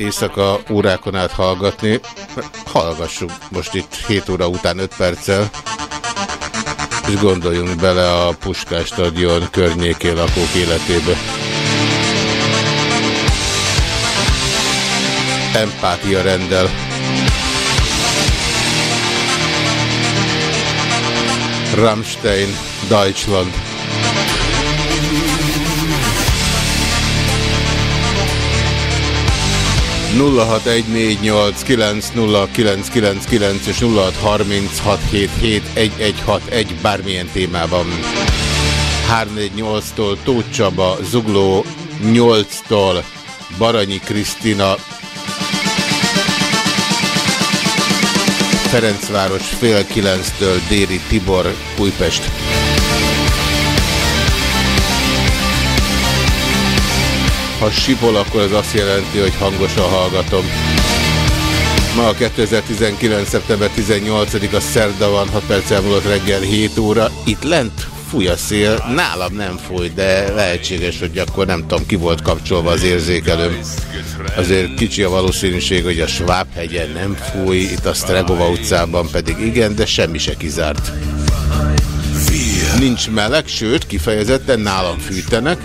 Éjszaka órákon át hallgatni. Hallgassuk most itt 7 óra után 5 perccel. És gondoljunk bele a Puskás stadion környékén lakók életébe. Empátia rendel. Rammstein, Deutschland. 0614890999 és 0636771161 bármilyen témában. 348-tól Tóth Csaba, Zugló 8-tól Baranyi Krisztina, Ferencváros fél 9-től Déri Tibor, Újpest. Ha sipol, akkor ez azt jelenti, hogy hangosan hallgatom. Ma a 2019. szeptember 18-a szerda van, 6 perc elmúlott reggel 7 óra. Itt lent fúj a szél, nálam nem fúj, de lehetséges, hogy akkor nem tudom, ki volt kapcsolva az érzékelőm. Azért kicsi a valószínűség, hogy a Schwab-hegyen nem fúj, itt a Stregova utcában pedig igen, de semmi se kizárt. Nincs meleg, sőt, kifejezetten nálam fűtenek.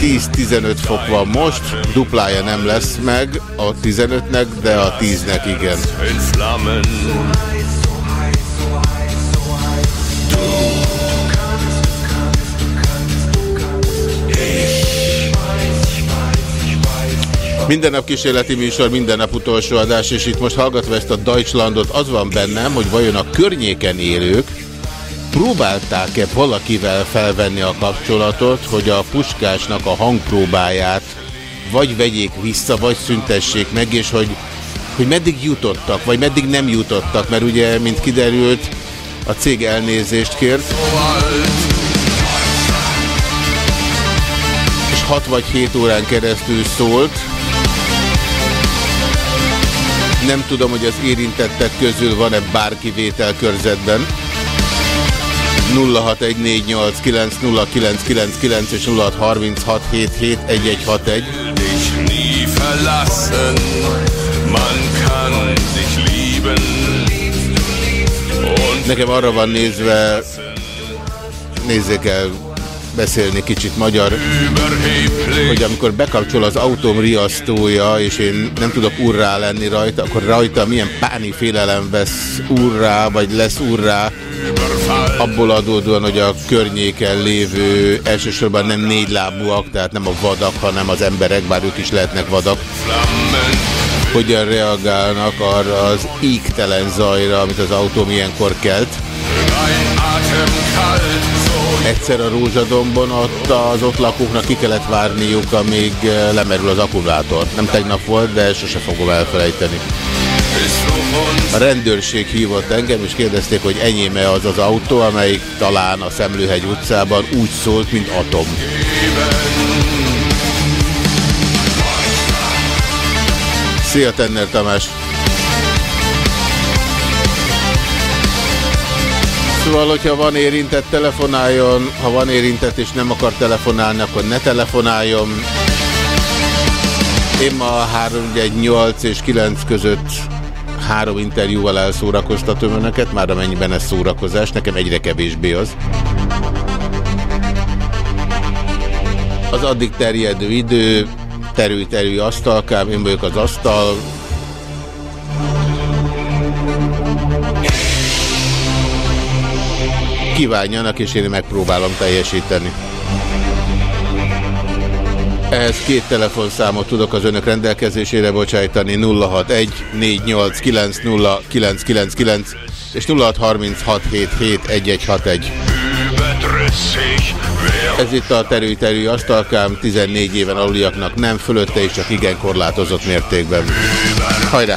10-15 fok van most, duplája nem lesz meg a 15-nek, de a 10-nek igen. Minden nap kísérleti műsor, minden nap utolsó adás, és itt most hallgatva ezt a Deutschlandot, az van bennem, hogy vajon a környéken élők próbálták-e valakivel felvenni a kapcsolatot, hogy a puskásnak a hangpróbáját vagy vegyék vissza, vagy szüntessék meg, és hogy, hogy meddig jutottak, vagy meddig nem jutottak, mert ugye, mint kiderült, a cég elnézést kért. És 6 vagy 7 órán keresztül szólt. Nem tudom, hogy az érintettek közül van-e bárki vételkörzetben. 0614890999 és 0636771161. Nekem arra van nézve, nézzék el, beszélni kicsit magyar, hogy amikor bekapcsol az autóm riasztója, és én nem tudok urrá lenni rajta, akkor rajta milyen páni félelem vesz urrá, vagy lesz urrá, abból adódóan, hogy a környéken lévő elsősorban nem négy lábúak, tehát nem a vadak, hanem az emberek, bár ők is lehetnek vadak, hogyan reagálnak arra az égtelen zajra, amit az autóm ilyenkor kelt. Egyszer a Rózsadombon ott az ott lakóknak ki kellett várniuk, amíg lemerül az akkumulátor. Nem tegnap volt, de sose fogom elfelejteni. A rendőrség hívott engem, és kérdezték, hogy enyém-e az az autó, amelyik talán a Szemlőhegy utcában úgy szólt, mint atom. Szia, Tenner Tamás! Szóval, hogyha van érintett, telefonáljon. Ha van érintett és nem akar telefonálni, akkor ne telefonáljon. Én ma 8 és 9 között három interjúval elszórakoztatom önöket, már amennyiben ez szórakozás, nekem egyre kevésbé az. Az addig terjedő idő, terű-terű asztalkám, én vagyok az asztal, kívánjanak, és én megpróbálom teljesíteni. Ehhez két telefonszámot tudok az önök rendelkezésére bocsájtani 061 489 és 0636771161. Ez itt a terű-terű asztalkám, 14 éven aluliaknak nem fölötte, és csak igen korlátozott mértékben. Hajrá!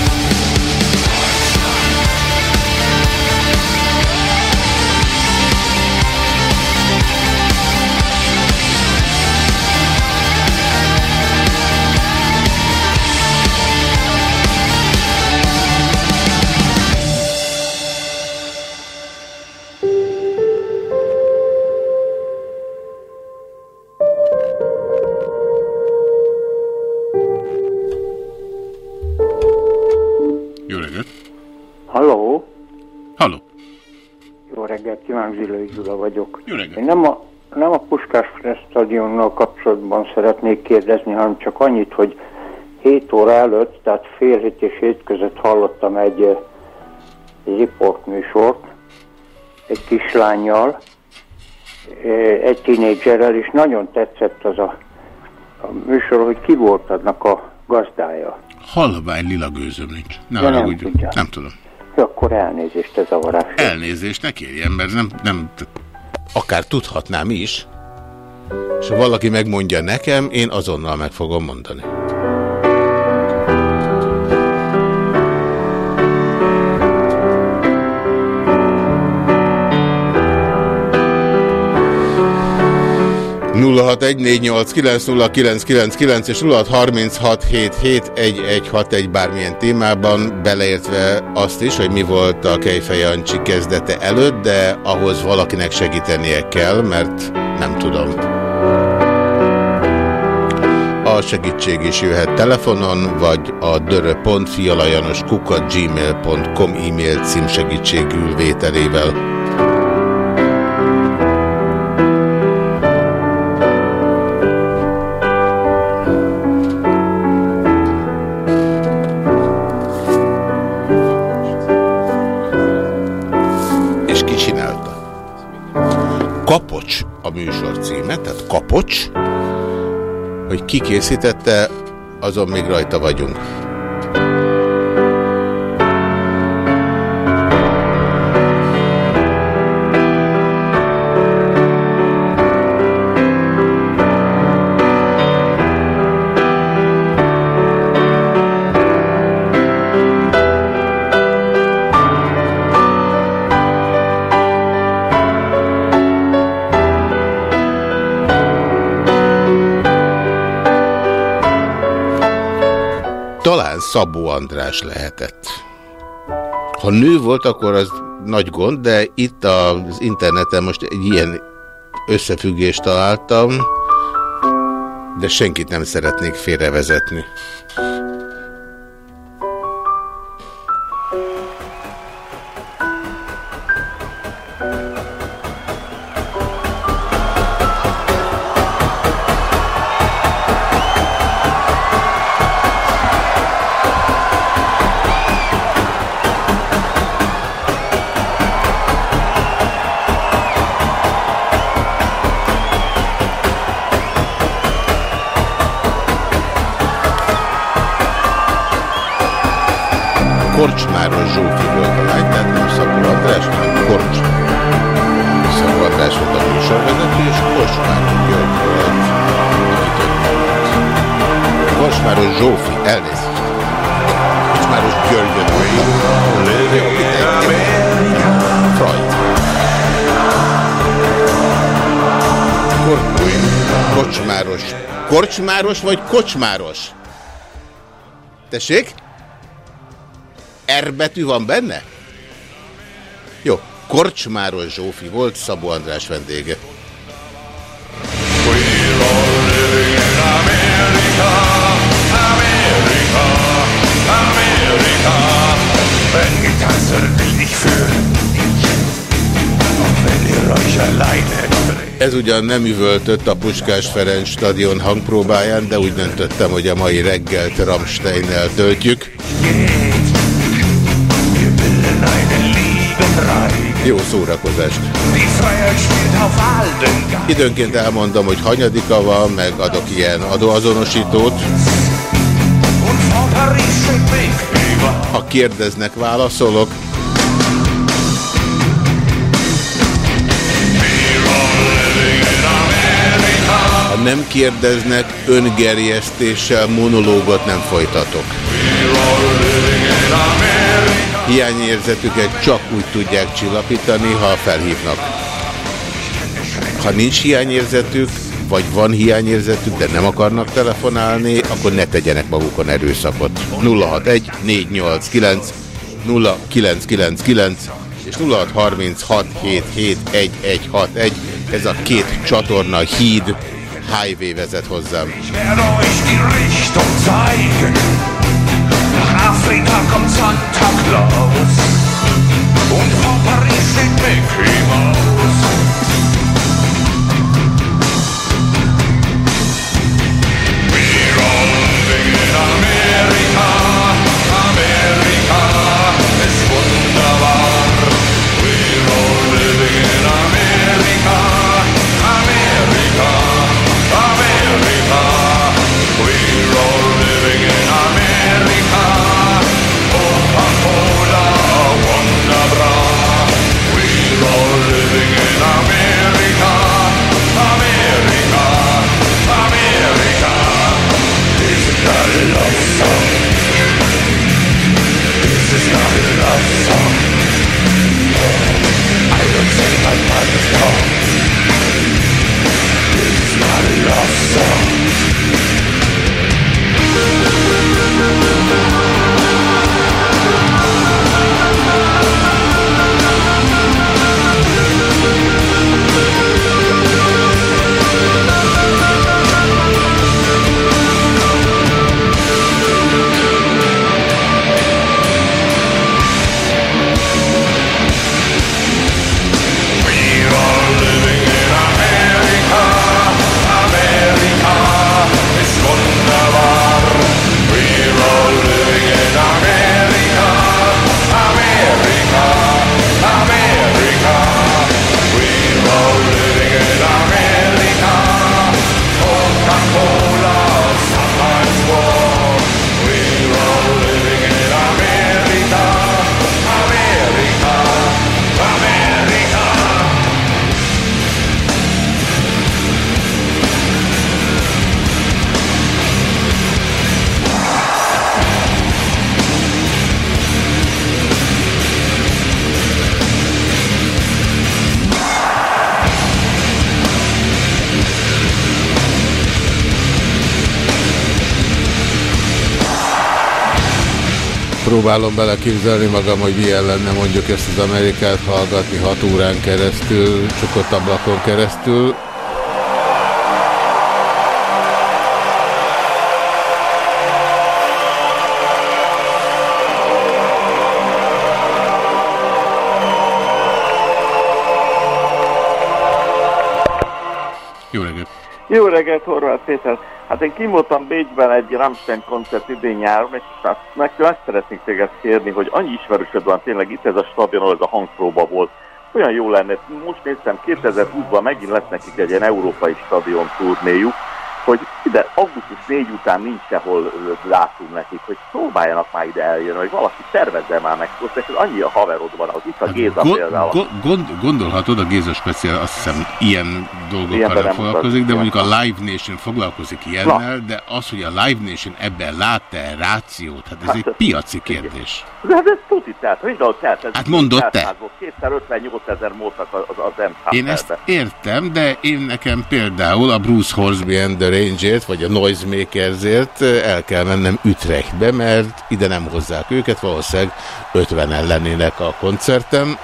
Én nem a, nem a Puskás stadionnal kapcsolatban szeretnék kérdezni, hanem csak annyit, hogy 7 óra előtt, tehát fél hét és hét között hallottam egy, egy riportműsort egy kislányjal, egy tínédzserrel, és nagyon tetszett az a, a műsor, hogy ki volt annak a gazdája. Halvány lila gőzöm nincs. Ne nem, úgy, nem tudom. Ja, akkor elnézést ez a varázs. Elnézést, ne kérjen, mert nem, nem, akár tudhatnám is, és ha valaki megmondja nekem, én azonnal meg fogom mondani. 0614890999 és 0636771161 bármilyen témában, beleértve azt is, hogy mi volt a Kejfej Jancsi kezdete előtt, de ahhoz valakinek segítenie kell, mert nem tudom. A segítség is jöhet telefonon, vagy a dörö.fialajanoskukat.gmail.com e-mail cím segítségül vételével. Műsor címe, tehát Kapocs, hogy ki készítette, azon még rajta vagyunk. Szabó András lehetett. Ha nő volt, akkor az nagy gond, de itt az interneten most egy ilyen összefüggést találtam, de senkit nem szeretnék félrevezetni. Kocsmáros? Tessék? R betű van benne? Jó, Korcsmáros Zsófi volt Szabó András vendége. Ez ugyan nem üvöltött a Puskás Ferenc stadion hangpróbáján, de úgy döntöttem, hogy a mai reggelt Rammsteinnel töltjük. Jó szórakozást! Időnként elmondom, hogy hanyadika van, meg adok ilyen adóazonosítót. Ha kérdeznek, válaszolok. Nem kérdeznek, öngerjesztéssel monológot nem folytatok. Hiányérzetüket csak úgy tudják csillapítani, ha felhívnak. Ha nincs hiányérzetük, vagy van hiányérzetük, de nem akarnak telefonálni, akkor ne tegyenek magukon erőszakot. 061 489 0999 és 0636771161. Ez a két csatorna híd Highway vezet hozzám. Ich werde euch die Richtung zeigen. Nach Afrika kommt Santa Claus. Und vor Paris steht Mickey Mouse. my mind is gone It's my love song. Próbálom beleképzelni magam, hogy milyen lenne mondjuk ezt az Amerikát hallgatni 6 órán keresztül, csukott ablakon keresztül. Jó reggelt, Horváth Péter! Hát én kimoltam Bécsben egy Rammstein koncert idén nyáron, és hát meg, meg szeretnék téged kérni, hogy annyi ismerősöd van tényleg itt ez a stadion, ahol ez a hangpróba volt. Olyan jó lenne, most néztem, 2020-ban megint lesz nekik egy ilyen európai stadion turnéjuk, hogy de augusztus 4 után nincs sehol látunk nekik, hogy próbáljanak már ide eljönni, hogy valaki szervezze már meg, és annyi a haverod van, az itt a hát Géza go például. Gond, gondolhatod, a Géza speciál azt hiszem ilyen dolgokkal nem foglalkozik, de mondjuk a Live Nation foglalkozik ilyennel, Na. de az, hogy a Live Nation ebben lát-e rációt, hát ez hát egy ez piaci kérdés. De hát ez tuti, tehát, hogy tehát, Hát mondod te. 258 ezer módtak az, az m Én ezt értem, de én nekem például a Bruce Horsby and the Ranger Utrechtért, vagy a Noisemakers-ért el kell mennem Utrechtbe, mert ide nem hozzák őket, valószínűleg 50-en lennének a koncertem.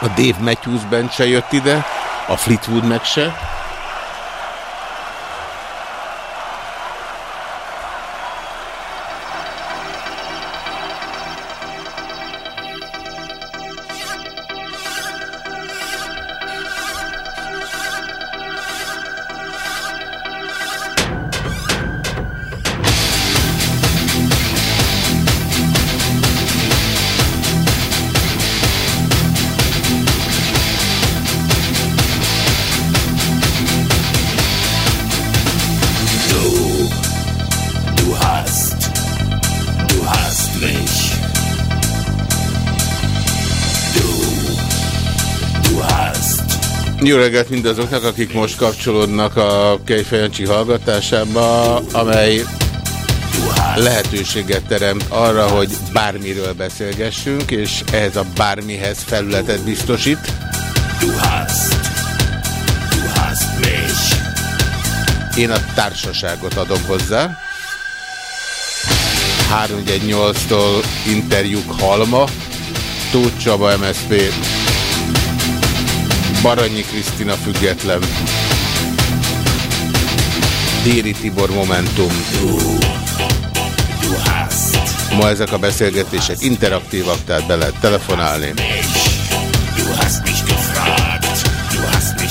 A Dave Matthews Band se jött ide, a Fleetwood meg se. Jó reggelt mindazoknak, akik most kapcsolódnak a Kejfejancsi hallgatásába, amely lehetőséget teremt arra, hogy bármiről beszélgessünk, és ehhez a bármihez felületet biztosít. Én a társaságot adom hozzá. 318-tól interjúk Halma, Tóth Csaba MSZP Baranyi Krisztina független. Déri Tibor Momentum. Ma ezek a beszélgetések interaktívak, tehát be lehet telefonálni.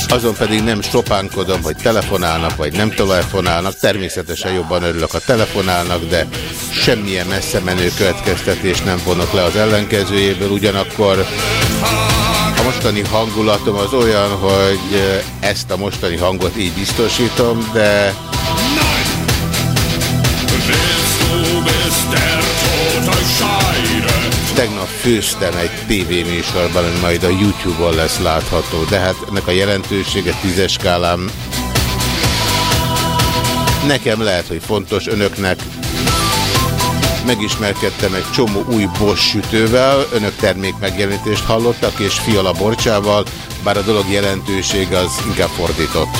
Azon pedig nem sopánkodom, hogy telefonálnak, vagy nem telefonálnak. Természetesen jobban örülök, a telefonálnak, de semmilyen messze menő következtetés nem vonok le az ellenkezőjéből. Ugyanakkor mostani hangulatom az olyan, hogy ezt a mostani hangot így biztosítom, de... Tegnap főztem egy tévéműsorban, ami majd a YouTube-on lesz látható, de hát ennek a jelentősége tízes skálán nekem lehet, hogy fontos önöknek, megismerkedtem egy csomó új Bosch sütővel, önök termék megjelenítést hallottak, és Fiala Borcsával, bár a dolog jelentőség az inkább fordított.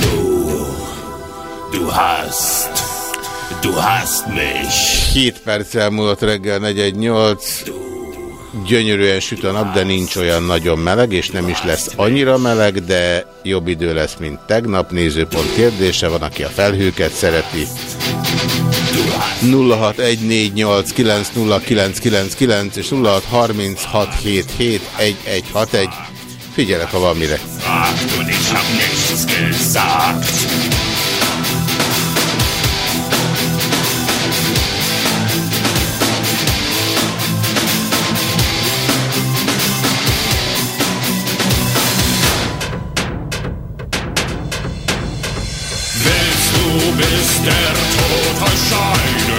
Du, du hast, du hast mich. 7 perc elmúlott reggel 418. Du Gyönyörűen süt a nap, de nincs olyan nagyon meleg, és nem is lesz annyira meleg, de jobb idő lesz, mint tegnap. Nézőpont kérdése van, aki a felhőket szereti. 0614890999 és 0636771161. Figyelek, ha van mire. bis side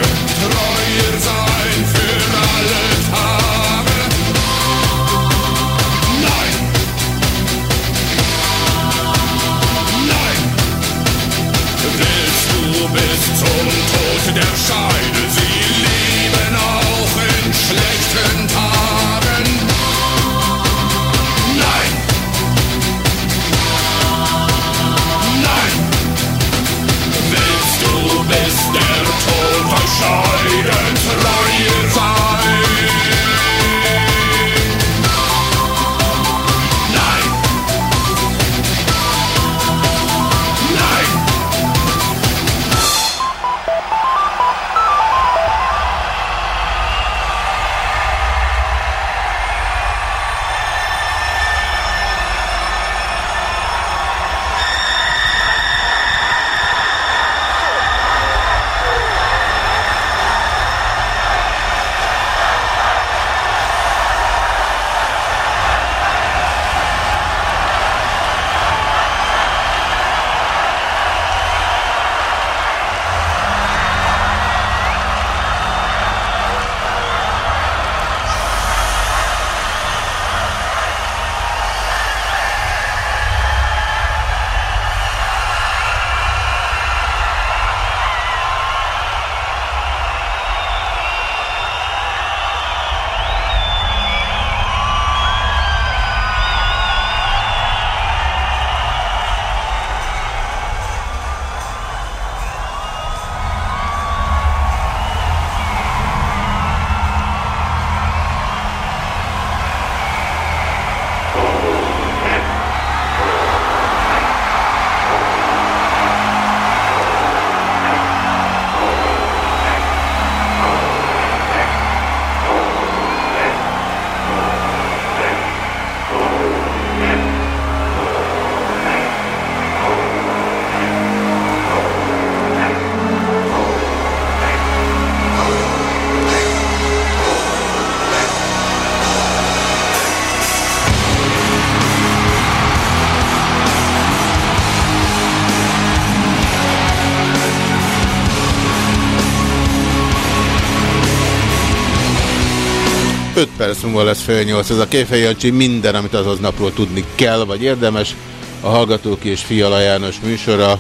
perc múlva lesz fél 8. Ez a Kéfej Jancsi minden, amit az napról tudni kell, vagy érdemes. A Hallgatók és Fiala János műsora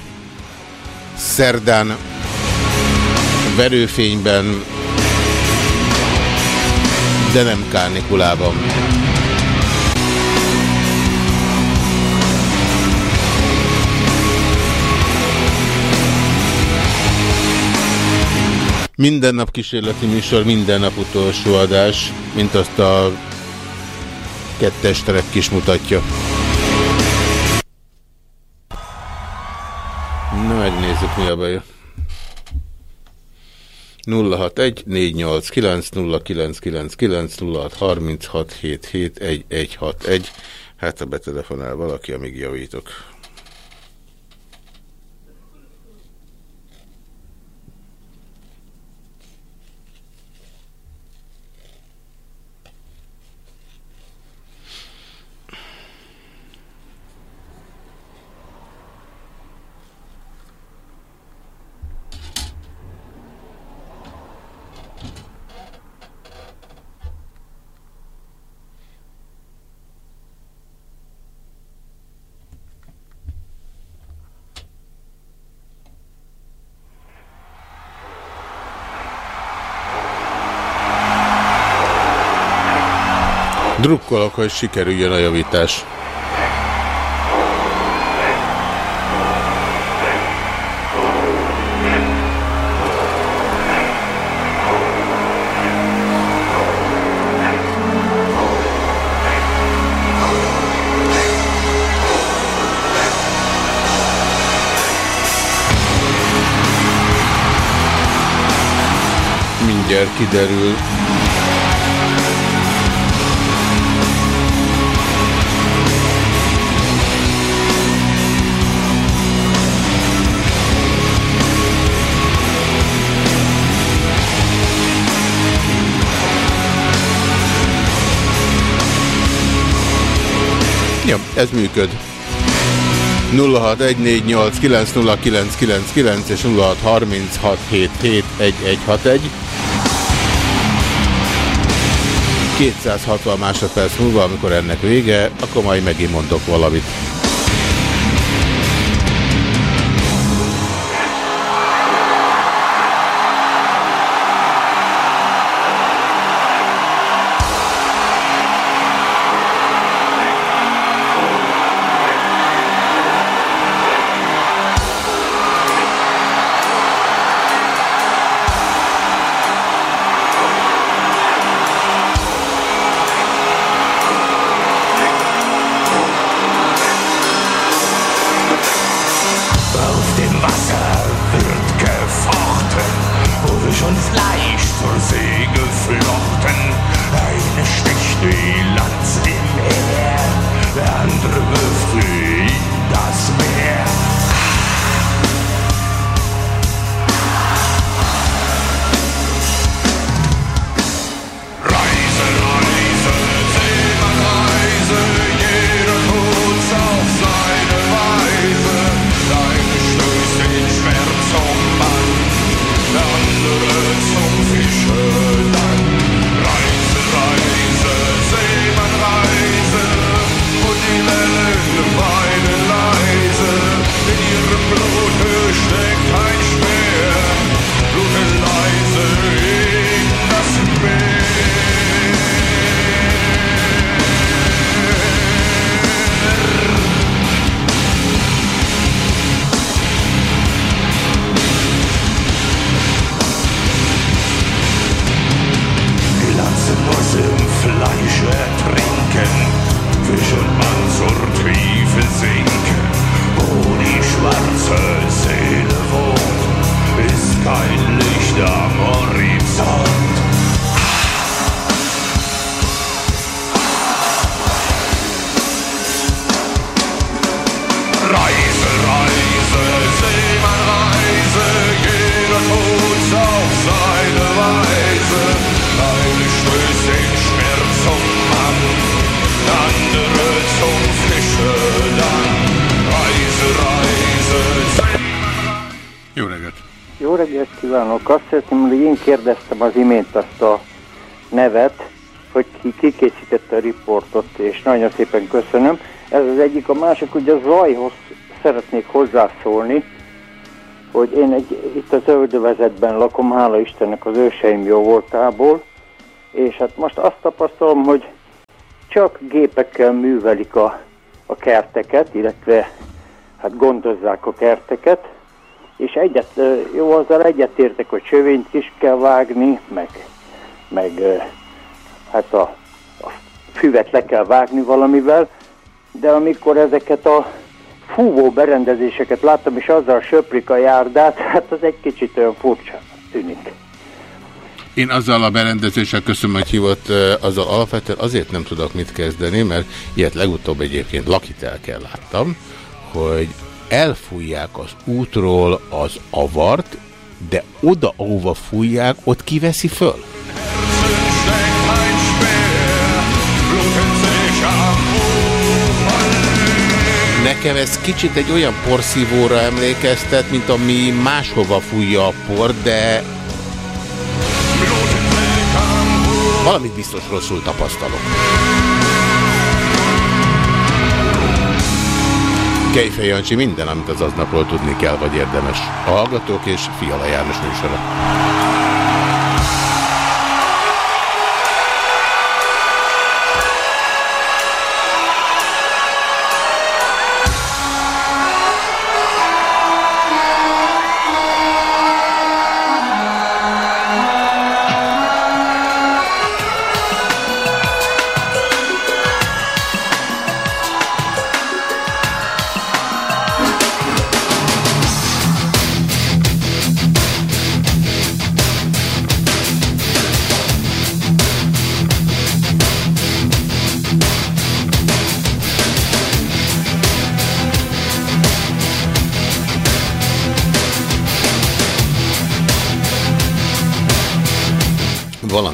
szerdán verőfényben, de nem kárnikulában. Minden nap kísérleti műsor, minden nap utolsó adás, mint azt a kettes terek is mutatja. Na, megnézzük, mi a baj. 061 489 0999 0636 771161 Hát, ha betelefonál valaki, amíg javítok. Drukkolok, hogy sikerüljön a javítás. Mindjárt kiderül. Ja, ez működ. 0614890999 és 0636771161. 260 másodperc múlva, amikor ennek vége, akkor majd megint mondok valamit. Másik, hogy a zajhoz szeretnék hozzászólni, hogy én egy, itt az öldövezetben lakom, hála Istennek az őseim jó voltából, és hát most azt tapasztalom, hogy csak gépekkel művelik a, a kerteket, illetve hát gondozzák a kerteket, és egyet, jó, azzal egyetértek, hogy sövényt is kell vágni, meg, meg hát a, a füvet le kell vágni valamivel, de amikor ezeket a fúvó berendezéseket láttam, és azzal söprik a járdát, hát az egy kicsit olyan furcsa tűnik. Én azzal a berendezéssel köszönöm, hogy hívott, azzal alapvetően azért nem tudok mit kezdeni, mert ilyet legutóbb egyébként lakitelkel láttam, hogy elfújják az útról az avart, de oda, ahova fújják, ott kiveszi föl. Nekem ez kicsit egy olyan porszívóra emlékeztet, mint ami máshova fújja a por, de valamit biztos rosszul tapasztalok. Kejfej Jancsi minden, amit az aznapról tudni kell, vagy érdemes. A Hallgatók és Fiala János műsora.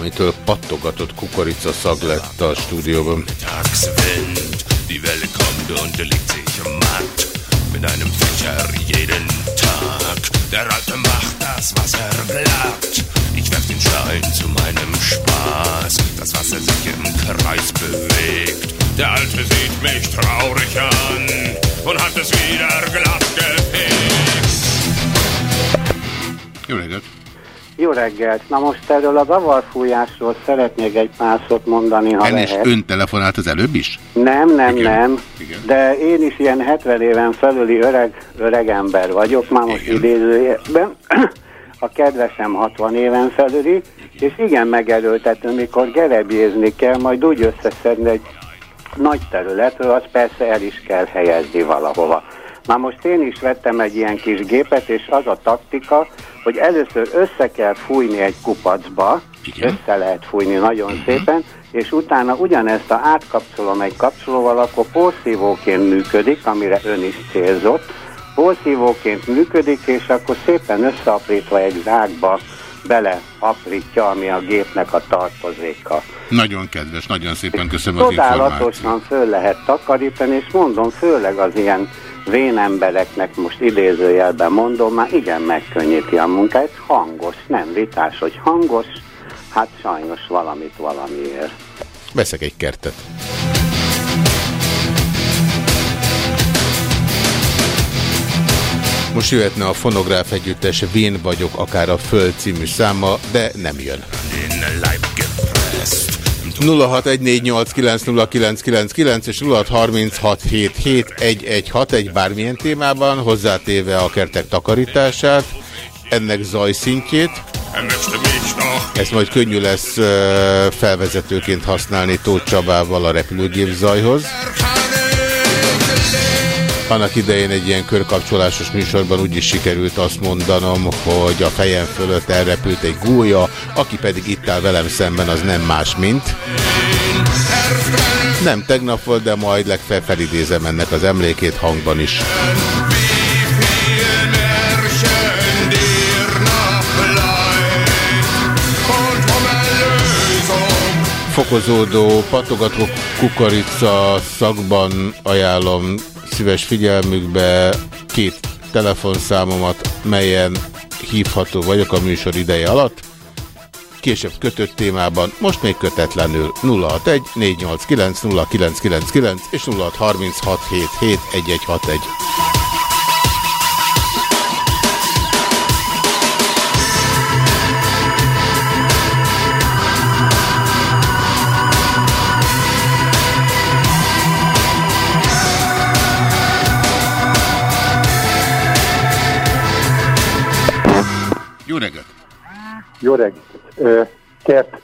Valamitől pattogatott kukorica szag lett a stúdióban. Die Welle kommt und legt sich am Markt mit einem Fächer jeden Tag. Der Alte macht das, was er glaubt. Ich werf den Stein zu meinem Spaß, das Wasser sich im Kreis bewegt. Der Alte sieht mich traurig an und hat es wieder glatt gefegt. Jó reggelt! Jó reggelt! Na most erről a zavarfújásról szeretnék egy pár szót mondani, ha Ennél lehet. ön telefonált az előbb is? Nem, nem, Igen. nem. Igen. De én is ilyen 70 éven felüli öreg, öreg ember vagyok, már most idézőjében. A kedvesem 60 éven felüli, és igen megerőltető, mikor gerebjézni kell, majd úgy összeszedni egy nagy területről, az persze el is kell helyezni valahova. Na most én is vettem egy ilyen kis gépet, és az a taktika, hogy először össze kell fújni egy kupacba, Igen. össze lehet fújni nagyon uh-huh. szépen, és utána ugyanezt a átkapcsolom egy kapcsolóval, akkor porszívóként működik, amire ön is célzott, porszívóként működik, és akkor szépen összeaprítva egy rákba bele aprítja, ami a gépnek a tartozéka. Nagyon kedves, nagyon szépen köszönöm az információt. föl lehet takarítani, és mondom, főleg az ilyen vén embereknek most idézőjelben mondom, már igen megkönnyíti a munkát, hangos, nem vitás, hogy hangos, hát sajnos valamit valamiért. Veszek egy kertet. Most jöhetne a fonográf együttes Vén vagyok, akár a Föld című száma, de nem jön. 0614890999 és 0636771161 bármilyen témában, hozzátéve a kertek takarítását, ennek zajszintjét. Ezt majd könnyű lesz felvezetőként használni Tóth Csabával a repülőgép zajhoz. Annak idején egy ilyen körkapcsolásos műsorban úgy is sikerült azt mondanom, hogy a fejem fölött elrepült egy gólya, aki pedig itt áll velem szemben, az nem más, mint... Nem tegnap volt, de majd legfeljebb felidézem ennek az emlékét hangban is. Fokozódó, patogató kukorica szakban ajánlom szíves figyelmükbe két telefonszámomat, melyen hívható vagyok a műsor ideje alatt. később kötött témában, most még kötetlenül 061 489 0999 és 0636771161. Jó reggelt! Jó reggelt! Kert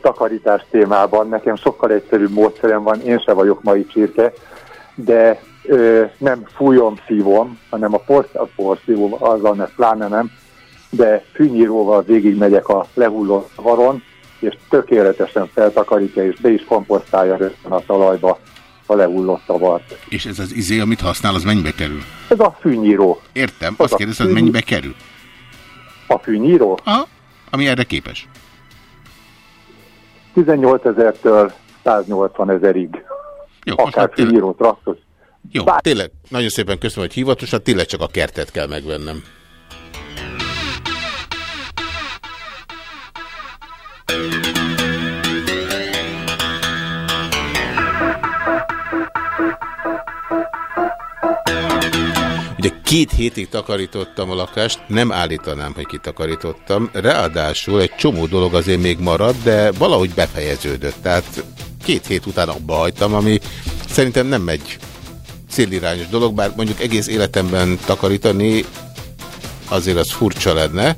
takarítás témában nekem sokkal egyszerűbb módszerem van, én se vagyok mai csirke, de ö, nem fújom, szívom, hanem a, porsz, a porszívó, azzal ne, pláne nem, de fűnyíróval végig megyek a lehulló varon, és tökéletesen feltakarítja, és be is komposztálja rögtön a talajba a lehullott tavart. És ez az izé, amit használ, az mennyibe kerül? Ez a fűnyíró. Értem, azt kérdezed, fűny... mennyibe kerül? A fűnyíró? Aha, ami erre képes. 18 ezertől 180 ezerig. Jó, Akár fűnyíró, traktor. Jó, Bár... tényleg, nagyon szépen köszönöm, hogy hivatosan, tényleg csak a kertet kell megvennem. Két hétig takarítottam a lakást, nem állítanám, hogy kitakarítottam, ráadásul egy csomó dolog azért még maradt, de valahogy befejeződött, tehát két hét után abba hagytam, ami szerintem nem egy célirányos dolog, bár mondjuk egész életemben takarítani azért az furcsa lenne,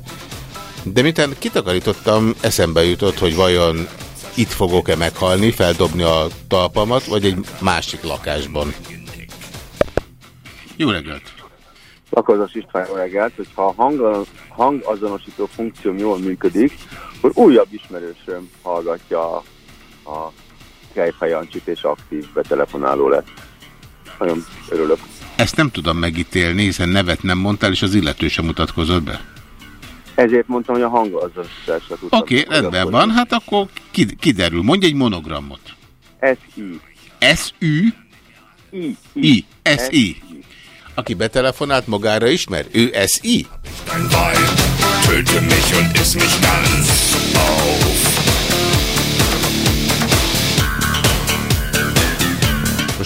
de miután kitakarítottam, eszembe jutott, hogy vajon itt fogok-e meghalni, feldobni a talpamat, vagy egy másik lakásban. Jó reggelt! Lakozas István reggelt, hogyha a hang, hangazonosító funkció jól működik, akkor újabb ismerősöm hallgatja a, a Kejfej Jancsit és aktív betelefonáló lett. Nagyon örülök. Ezt nem tudom megítélni, hiszen nevet nem mondtál, és az illető sem mutatkozott be. Ezért mondtam, hogy a hangazonosításra tudtam. Oké, okay, rendben van, hát akkor kiderül. Mondj egy monogramot. S-I. S-U? I. I. S-I. Aki betelefonált magára ismer? Ő S-I? Töte mich und iss mich ganz auf.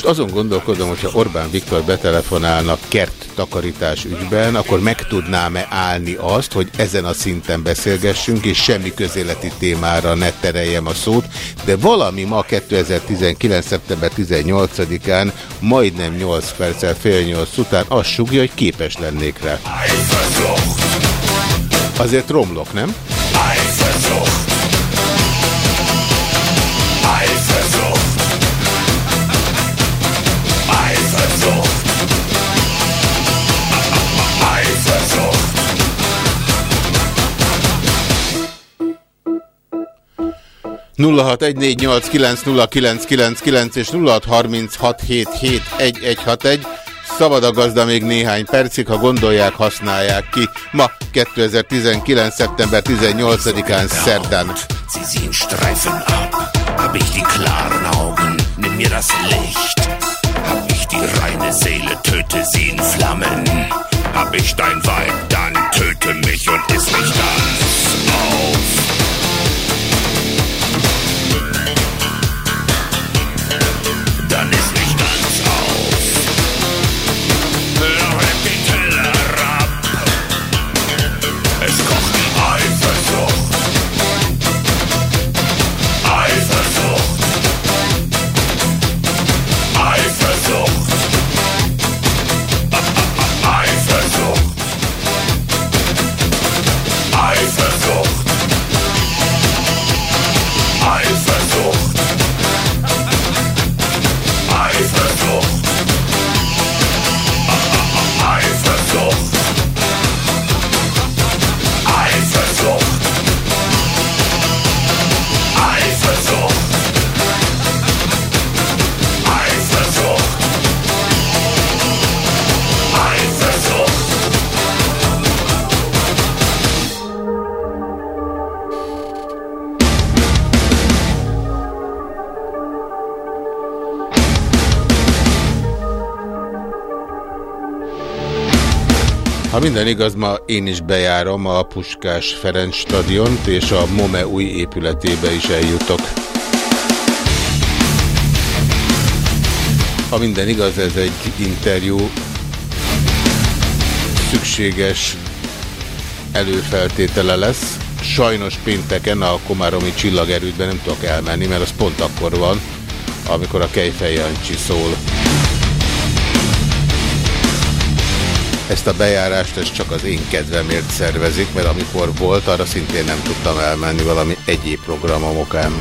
Most azon gondolkodom, hogyha Orbán Viktor betelefonálnak kert takarítás ügyben, akkor meg tudnám-e állni azt, hogy ezen a szinten beszélgessünk, és semmi közéleti témára ne tereljem a szót, de valami ma 2019. szeptember 18-án, majdnem 8 perccel fél 8 után azt sugja, hogy képes lennék rá. Azért romlok, nem? Eifersucht. 0614890999 és 0636771161. Szabad a gazda még néhány percig, ha gondolják, használják ki. Ma 2019. szeptember 18-án szerdán. Hab ich die klaren Augen, nimm mir das Licht. Hab ich die reine Seele, töte sie in Flammen. Hab ich dein Weib, dann töte mich und iss mich ganz auf. Minden igaz, ma én is bejárom a Puskás Ferenc stadiont, és a MOME új épületébe is eljutok. Ha minden igaz, ez egy interjú szükséges előfeltétele lesz. Sajnos pénteken a Komáromi csillagerődben nem tudok elmenni, mert az pont akkor van, amikor a Kejfej Jancsi szól. Ezt a bejárást ezt csak az én kedvemért szervezik, mert amikor volt, arra szintén nem tudtam elmenni valami egyéb programom okán.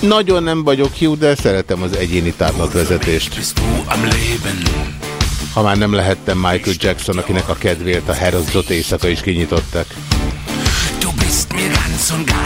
Nagyon nem vagyok jó, de szeretem az egyéni tárlatvezetést. Ha már nem lehettem Michael Jackson, akinek a kedvéért a Herozdot éjszaka is kinyitottak. Du bist mir ganz und gar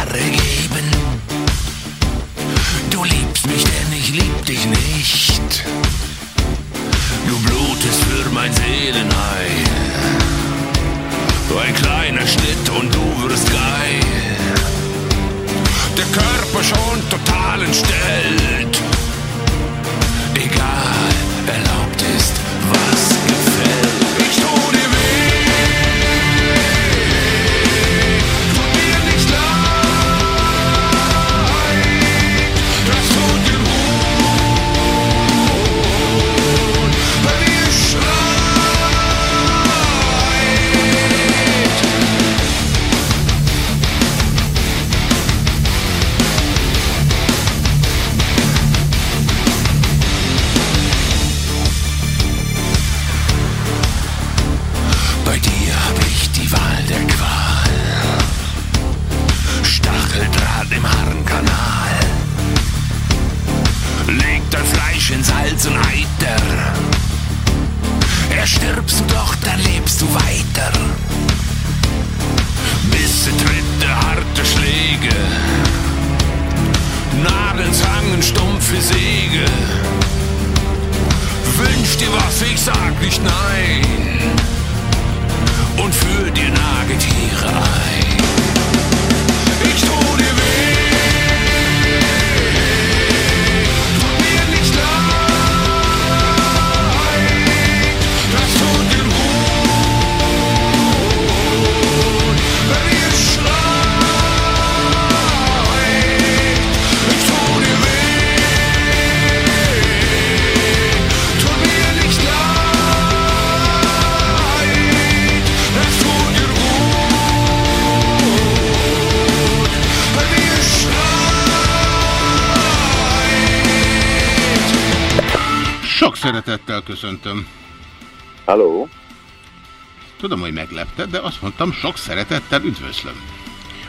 meglepted, de azt mondtam, sok szeretettel üdvözlöm.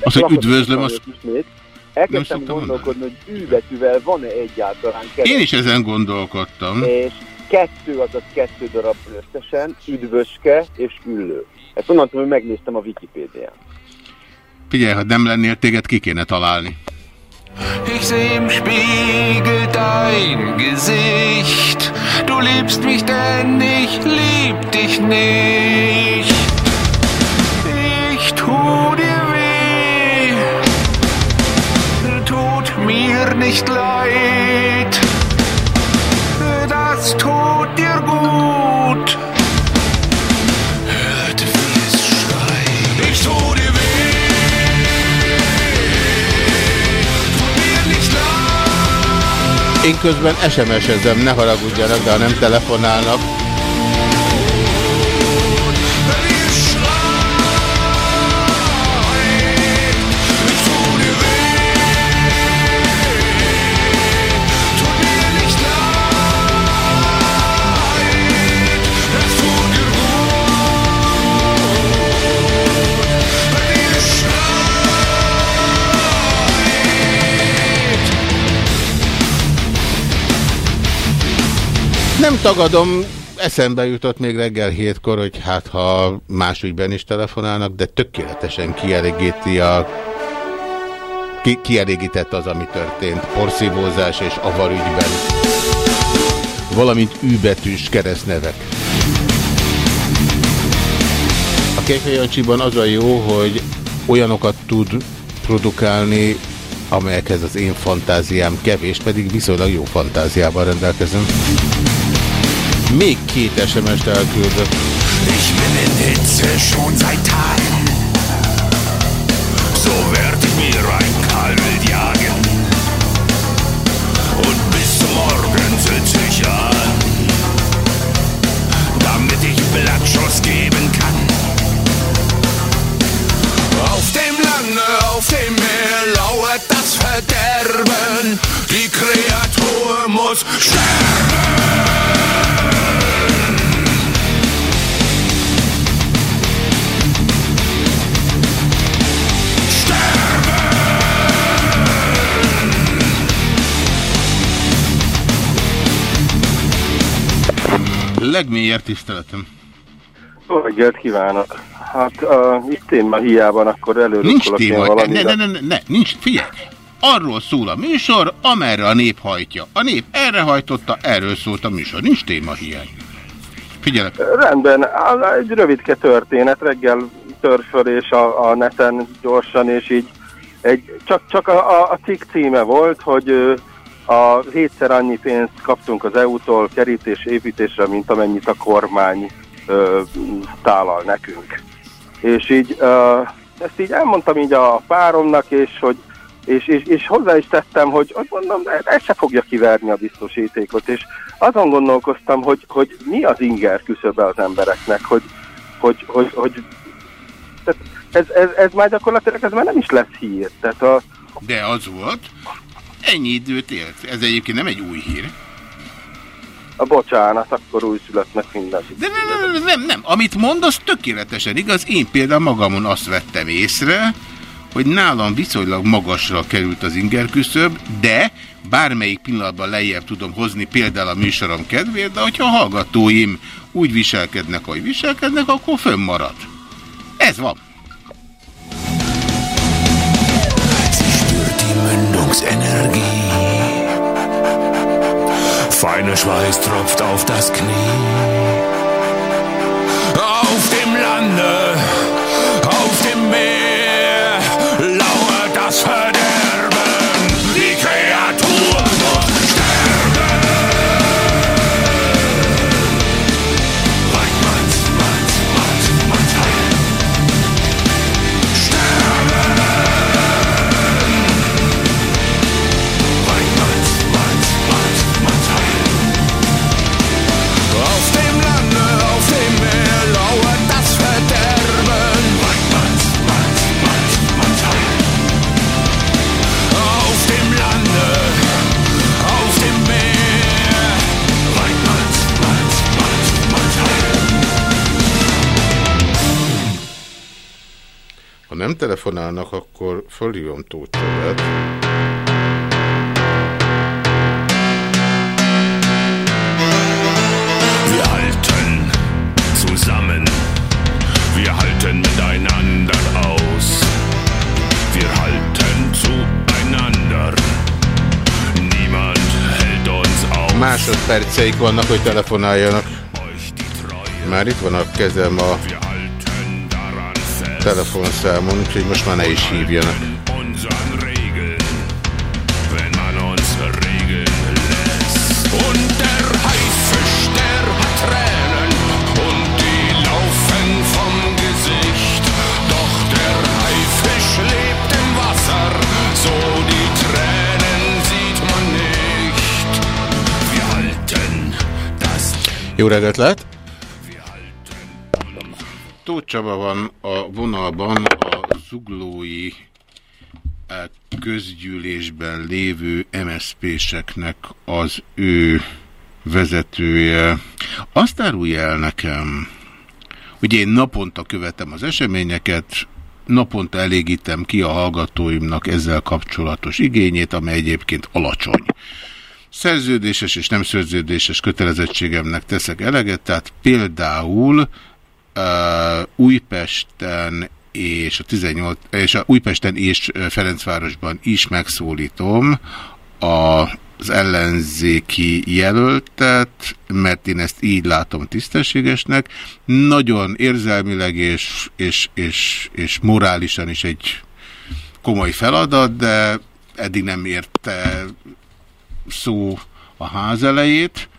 Az, hogy üdvözlöm, az... Elkezdtem gondolkodni, mondani. hogy ű betűvel van-e egyáltalán kereszt. Én is ezen gondolkodtam. És kettő, azaz kettő darab összesen, üdvöske és üllő. Ezt onnantól, hogy megnéztem a Wikipédián. Figyelj, ha nem lennél, téged ki kéne találni. Ich seh im Spiegel dein Gesicht. Du liebst mich, denn ich lieb dich nicht. Nicht leid. Das tut dir gut. Én közben SMS-ezem, ne haragudjanak, de ha nem telefonálnak, Tagadom, eszembe jutott még reggel hétkor, hogy hát ha más ügyben is telefonálnak, de tökéletesen kielégíti a ki, kielégített az, ami történt. Porszívózás és avarügyben. Valamint űbetűs keresztnevek. A Kejfejancsiban az a jó, hogy olyanokat tud produkálni, amelyekhez az én fantáziám kevés, pedig viszonylag jó fantáziával rendelkezem. Még két SMS-t elküldött. Ich bin in Hitze schon seit Tagen. So werd ich mir ein Kalbild jagen. Und bis zum Morgen sitz ich an. Damit ich Blattschuss geben kann. Auf dem Lande, auf dem Meer lauert das Verderben. Die Kreatur muss sterben. Legmélyebb tiszteletem. Jó reggelt kívánok! Hát uh, itt téma hiában akkor előrukkolok Nincs téma, ne, ne, ne, ne, ne, nincs, figyelj! Arról szól a műsor, amerre a nép hajtja. A nép erre hajtotta, erről szólt a műsor. Nincs téma hiány. Figyelek. Rendben, egy rövidke történet, reggel tör föl és a, a neten gyorsan, és így egy, csak, csak a, a, a cikk címe volt, hogy a hétszer annyi pénzt kaptunk az EU-tól kerítés építésre, mint amennyit a kormány ö, tálal nekünk. És így ö, ezt így elmondtam így a páromnak, és hogy és, és, és hozzá is tettem, hogy, hogy mondom, ez se fogja kiverni a biztosítékot, és azon gondolkoztam, hogy, hogy mi az inger küszöbe az embereknek, hogy, hogy, hogy, hogy ez, ez, ez már gyakorlatilag ez már nem is lesz hír. Tehát a, De az volt, Ennyi időt élt. Ez egyébként nem egy új hír. A bocsánat, akkor új születnek minden. De nem, nem, nem, nem. Amit mondasz, tökéletesen igaz. Én például magamon azt vettem észre, hogy nálam viszonylag magasra került az inger küszöb, de bármelyik pillanatban lejjebb tudom hozni például a műsorom kedvéért, de hogyha a hallgatóim úgy viselkednek, ahogy viselkednek, akkor fönnmarad. Ez van. Lebensenergie. Feiner Schweiß tropft auf das Knie. Auf dem Lande, nem telefonálnak, akkor fölhívom Tóth Wir halten zusammen, wir halten miteinander aus, wir halten zueinander, niemand hält uns auf. Másodperceik vannak, hogy telefonáljanak. Már itt van a kezem a telefonszámon, úgyhogy most már ne is hívjanak. Jó reggelt lehet! Tóth Csaba van a vonalban a zuglói eh, közgyűlésben lévő MSZP-seknek az ő vezetője. Azt árulja el nekem, hogy én naponta követem az eseményeket, naponta elégítem ki a hallgatóimnak ezzel kapcsolatos igényét, amely egyébként alacsony. Szerződéses és nem szerződéses kötelezettségemnek teszek eleget, tehát például Újpesten és a 18 és a Újpesten és Ferencvárosban is megszólítom a az ellenzéki jelöltet, mert én ezt így látom tisztességesnek. Nagyon érzelmileg és, és, és, és morálisan is egy komoly feladat, de eddig nem érte szó a ház elejét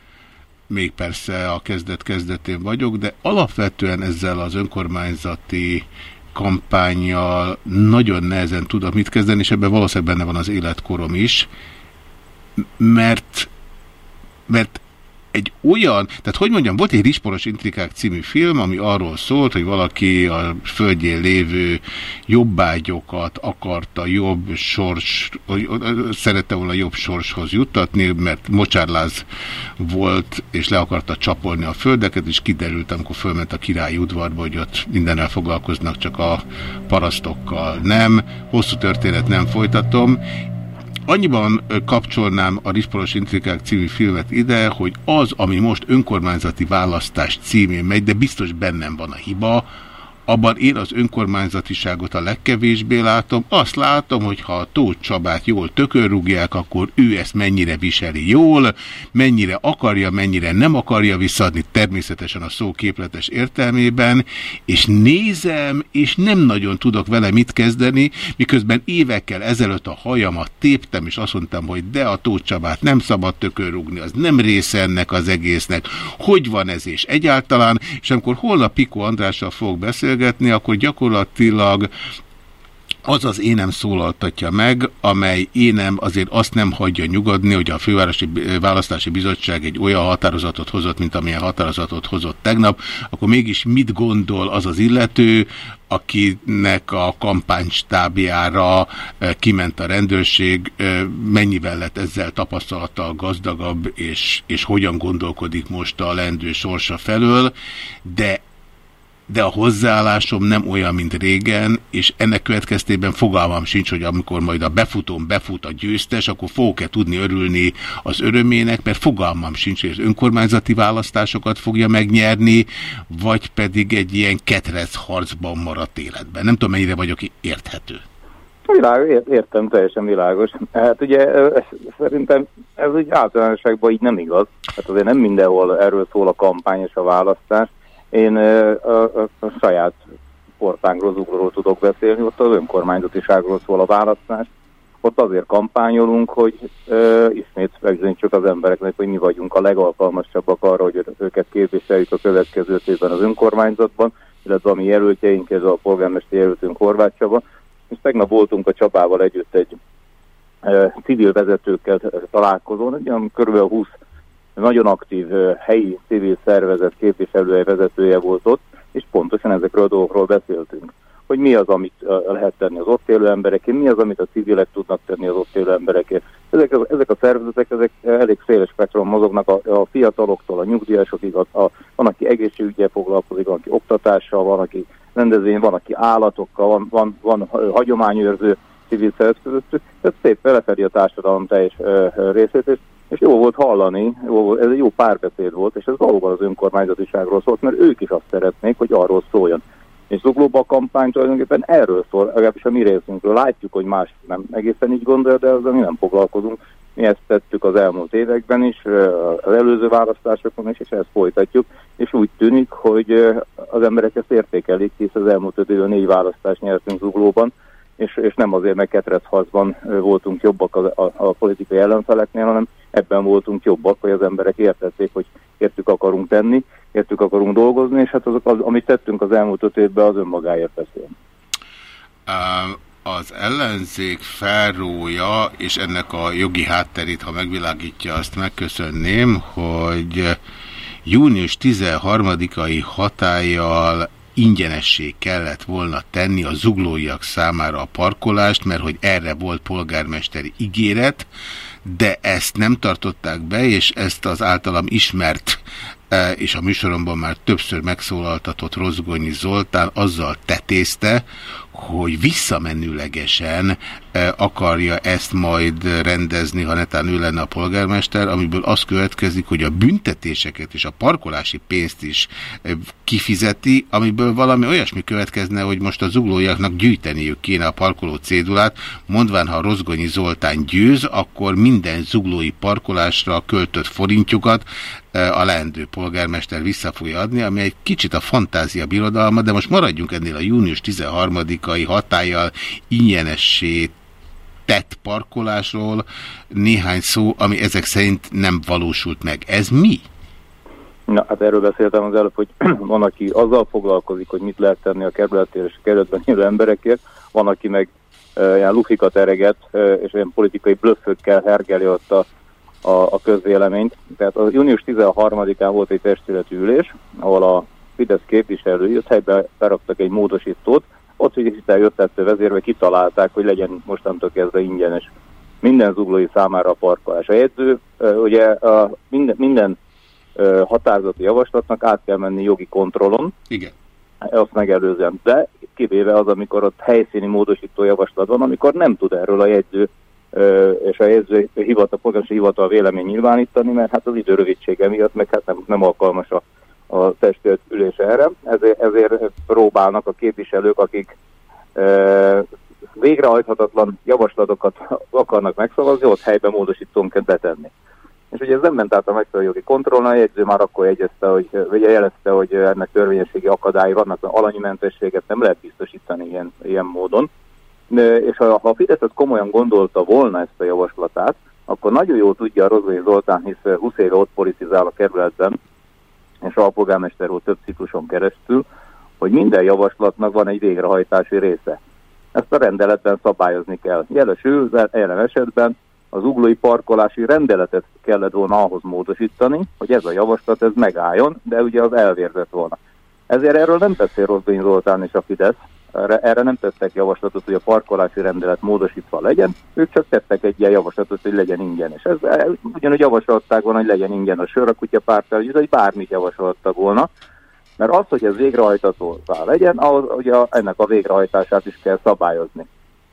még persze a kezdet-kezdetén vagyok, de alapvetően ezzel az önkormányzati kampányjal nagyon nehezen tudok mit kezdeni, és ebben valószínűleg benne van az életkorom is, mert, mert egy olyan, tehát hogy mondjam, volt egy Risporos Intrikák című film, ami arról szólt, hogy valaki a földjén lévő jobbágyokat akarta jobb sors, szerette volna jobb sorshoz juttatni, mert mocsárláz volt, és le akarta csapolni a földeket, és kiderült, amikor fölment a királyi udvarba, hogy ott mindennel foglalkoznak, csak a parasztokkal nem. Hosszú történet nem folytatom, Annyiban kapcsolnám a Risporos Intrikák című filmet ide, hogy az, ami most önkormányzati választás címén megy, de biztos bennem van a hiba, abban én az önkormányzatiságot a legkevésbé látom. Azt látom, hogy ha a Tóth Csabát jól tökörrúgják, akkor ő ezt mennyire viseli jól, mennyire akarja, mennyire nem akarja visszadni, természetesen a szó képletes értelmében, és nézem, és nem nagyon tudok vele mit kezdeni, miközben évekkel ezelőtt a hajamat téptem, és azt mondtam, hogy de a Tóth Csabát nem szabad tökörrúgni, az nem része ennek az egésznek. Hogy van ez és egyáltalán, és amikor holnap Piko Andrással fog beszélni, beszélgetni, akkor gyakorlatilag az az énem szólaltatja meg, amely énem azért azt nem hagyja nyugodni, hogy a Fővárosi Választási Bizottság egy olyan határozatot hozott, mint amilyen határozatot hozott tegnap, akkor mégis mit gondol az az illető, akinek a kampánystábjára eh, kiment a rendőrség, eh, mennyivel lett ezzel tapasztalattal gazdagabb, és, és hogyan gondolkodik most a lendő sorsa felől, de de a hozzáállásom nem olyan, mint régen, és ennek következtében fogalmam sincs, hogy amikor majd a befutón befut a győztes, akkor fogok-e tudni örülni az örömének, mert fogalmam sincs, hogy az önkormányzati választásokat fogja megnyerni, vagy pedig egy ilyen ketrec harcban maradt életben. Nem tudom, mennyire vagyok érthető. Világos, értem, teljesen világos. Hát ugye ez, szerintem ez úgy általánosságban így nem igaz. Hát azért nem mindenhol erről szól a kampány és a választás. Én a, a, a saját portánkról, zuglóról tudok beszélni, ott az önkormányzatiságról szól a választás. Ott azért kampányolunk, hogy ö, ismét megbizonyítsuk az embereknek, hogy mi vagyunk a legalkalmasabbak arra, hogy őket képviseljük a következő évben az önkormányzatban, illetve a mi jelöltjeink, ez a polgármester jelöltünk Horváth És tegnap voltunk a Csapával együtt egy ö, civil vezetőkkel találkozón, egy olyan kb. 20 nagyon aktív helyi civil szervezet képviselője, vezetője volt ott, és pontosan ezekről a dolgokról beszéltünk. Hogy mi az, amit lehet tenni az ott élő emberekért, mi az, amit a civilek tudnak tenni az ott élő emberekért. Ezek, ezek a szervezetek ezek elég széles spektrum mozognak a, a fiataloktól, a nyugdíjasokig, a, a, van, aki egészségügyel foglalkozik, van, aki oktatással, van, aki rendezvény, van, aki állatokkal, van, van, van hagyományőrző civil szervezet, ez szép felefedi a társadalom teljes részét, és és jó volt hallani, jó, ez egy jó párbeszéd volt, és ez valóban az önkormányzatiságról szólt, mert ők is azt szeretnék, hogy arról szóljon. És Zuglóba a kampány tulajdonképpen erről szól, legalábbis a mi részünkről. Látjuk, hogy más nem egészen így gondolja, de ezzel mi nem foglalkozunk. Mi ezt tettük az elmúlt években is, az előző választásokon is, és ezt folytatjuk. És úgy tűnik, hogy az emberek ezt értékelik, hisz az elmúlt öt évben négy választást nyertünk Zuglóban, és, és nem azért, mert ketrethazban voltunk jobbak a, a, a politikai ellenfeleknél, hanem ebben voltunk jobbak, hogy az emberek értették, hogy értük akarunk tenni, értük akarunk dolgozni, és hát azok, az, amit tettünk az elmúlt öt évben, az önmagáért beszél. Az ellenzék felrója, és ennek a jogi hátterét, ha megvilágítja, azt megköszönném, hogy június 13-ai hatállyal ingyenessé kellett volna tenni a zuglóiak számára a parkolást, mert hogy erre volt polgármesteri ígéret, de ezt nem tartották be, és ezt az általam ismert és a műsoromban már többször megszólaltatott Rozgonyi Zoltán azzal tetézte, hogy visszamenőlegesen e, akarja ezt majd rendezni, ha netán ő lenne a polgármester, amiből az következik, hogy a büntetéseket és a parkolási pénzt is e, kifizeti, amiből valami olyasmi következne, hogy most a zuglójaknak gyűjteniük kéne a parkoló cédulát, mondván, ha Rozgonyi Zoltán győz, akkor minden zuglói parkolásra költött forintjukat e, a leendő polgármester vissza fogja adni, ami egy kicsit a fantázia birodalma, de most maradjunk ennél a június 13-ai hatállyal ingyenessé tett parkolásról néhány szó, ami ezek szerint nem valósult meg. Ez mi? Na, hát erről beszéltem az előbb, hogy van, aki azzal foglalkozik, hogy mit lehet tenni a kerületér és a kerületben élő emberekért, van, aki meg e, ilyen lufikat ereget, e, és ilyen politikai blöffökkel hergeli ott a, a, a közvéleményt. Tehát a június 13-án volt egy testületi ülés, ahol a Fidesz képviselői ott helyben beraktak egy módosítót, ott hogy jöttető vezérve kitalálták, hogy legyen mostantól kezdve ingyenes minden zuglói számára a parkolás. A jegyző, ugye a minden, minden határozati javaslatnak át kell menni jogi kontrollon. Igen. Azt megelőzően. De kivéve az, amikor ott helyszíni módosító javaslat van, amikor nem tud erről a jegyző és a jegyző hivatal, polgári hivatal vélemény nyilvánítani, mert hát az idő rövidsége miatt meg hát nem, nem alkalmas a, a testület ülése erre. Ezért, ezért próbálnak a képviselők, akik e, végrehajthatatlan javaslatokat akarnak megszavazni, ott helyben módosítónként betenni. És ugye ez nem ment át a megfelelő jogi kontrollnál, a jegyző már akkor jegyezte, hogy, vagy jelezte, hogy ennek törvényességi akadályi vannak, alanyi mentességet nem lehet biztosítani ilyen, ilyen módon. És ha, a Fidesz komolyan gondolta volna ezt a javaslatát, akkor nagyon jól tudja a Rozai Zoltán, hisz 20 éve ott politizál a kerületben, és a polgármester volt több cikluson keresztül, hogy minden javaslatnak van egy végrehajtási része. Ezt a rendeletben szabályozni kell. Jelesül, jelen esetben az uglói parkolási rendeletet kellett volna ahhoz módosítani, hogy ez a javaslat ez megálljon, de ugye az elvérzett volna. Ezért erről nem beszél Rozdony Zoltán és a Fidesz, erre, nem tettek javaslatot, hogy a parkolási rendelet módosítva legyen, ők csak tettek egy ilyen javaslatot, hogy legyen ingyen. És ez ugyanúgy javasolták volna, hogy legyen ingyen a sör a kutyapártál, hogy bármit javasoltak volna, mert az, hogy ez végrehajtató legyen, ahhoz ugye ennek a végrehajtását is kell szabályozni.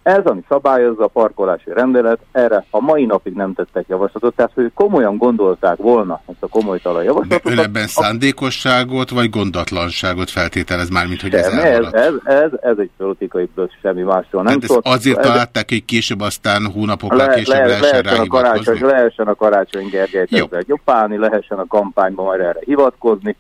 Ez, ami szabályozza a parkolási rendelet, erre a mai napig nem tettek javaslatot, tehát hogy komolyan gondolták volna ezt a komoly talajjavaslatot. De ön ebben szándékosságot vagy gondatlanságot feltételez már, mint hogy ez ez, ez, ez, ez egy politikai plusz, semmi másról nem szólt. azért ez, találták, hogy később aztán hónapokkal le, később le, lehessen rá a karácsony, Lehessen a karácsony Gergelyt ezzel jobbálni, lehessen a kampányban majd erre hivatkozni.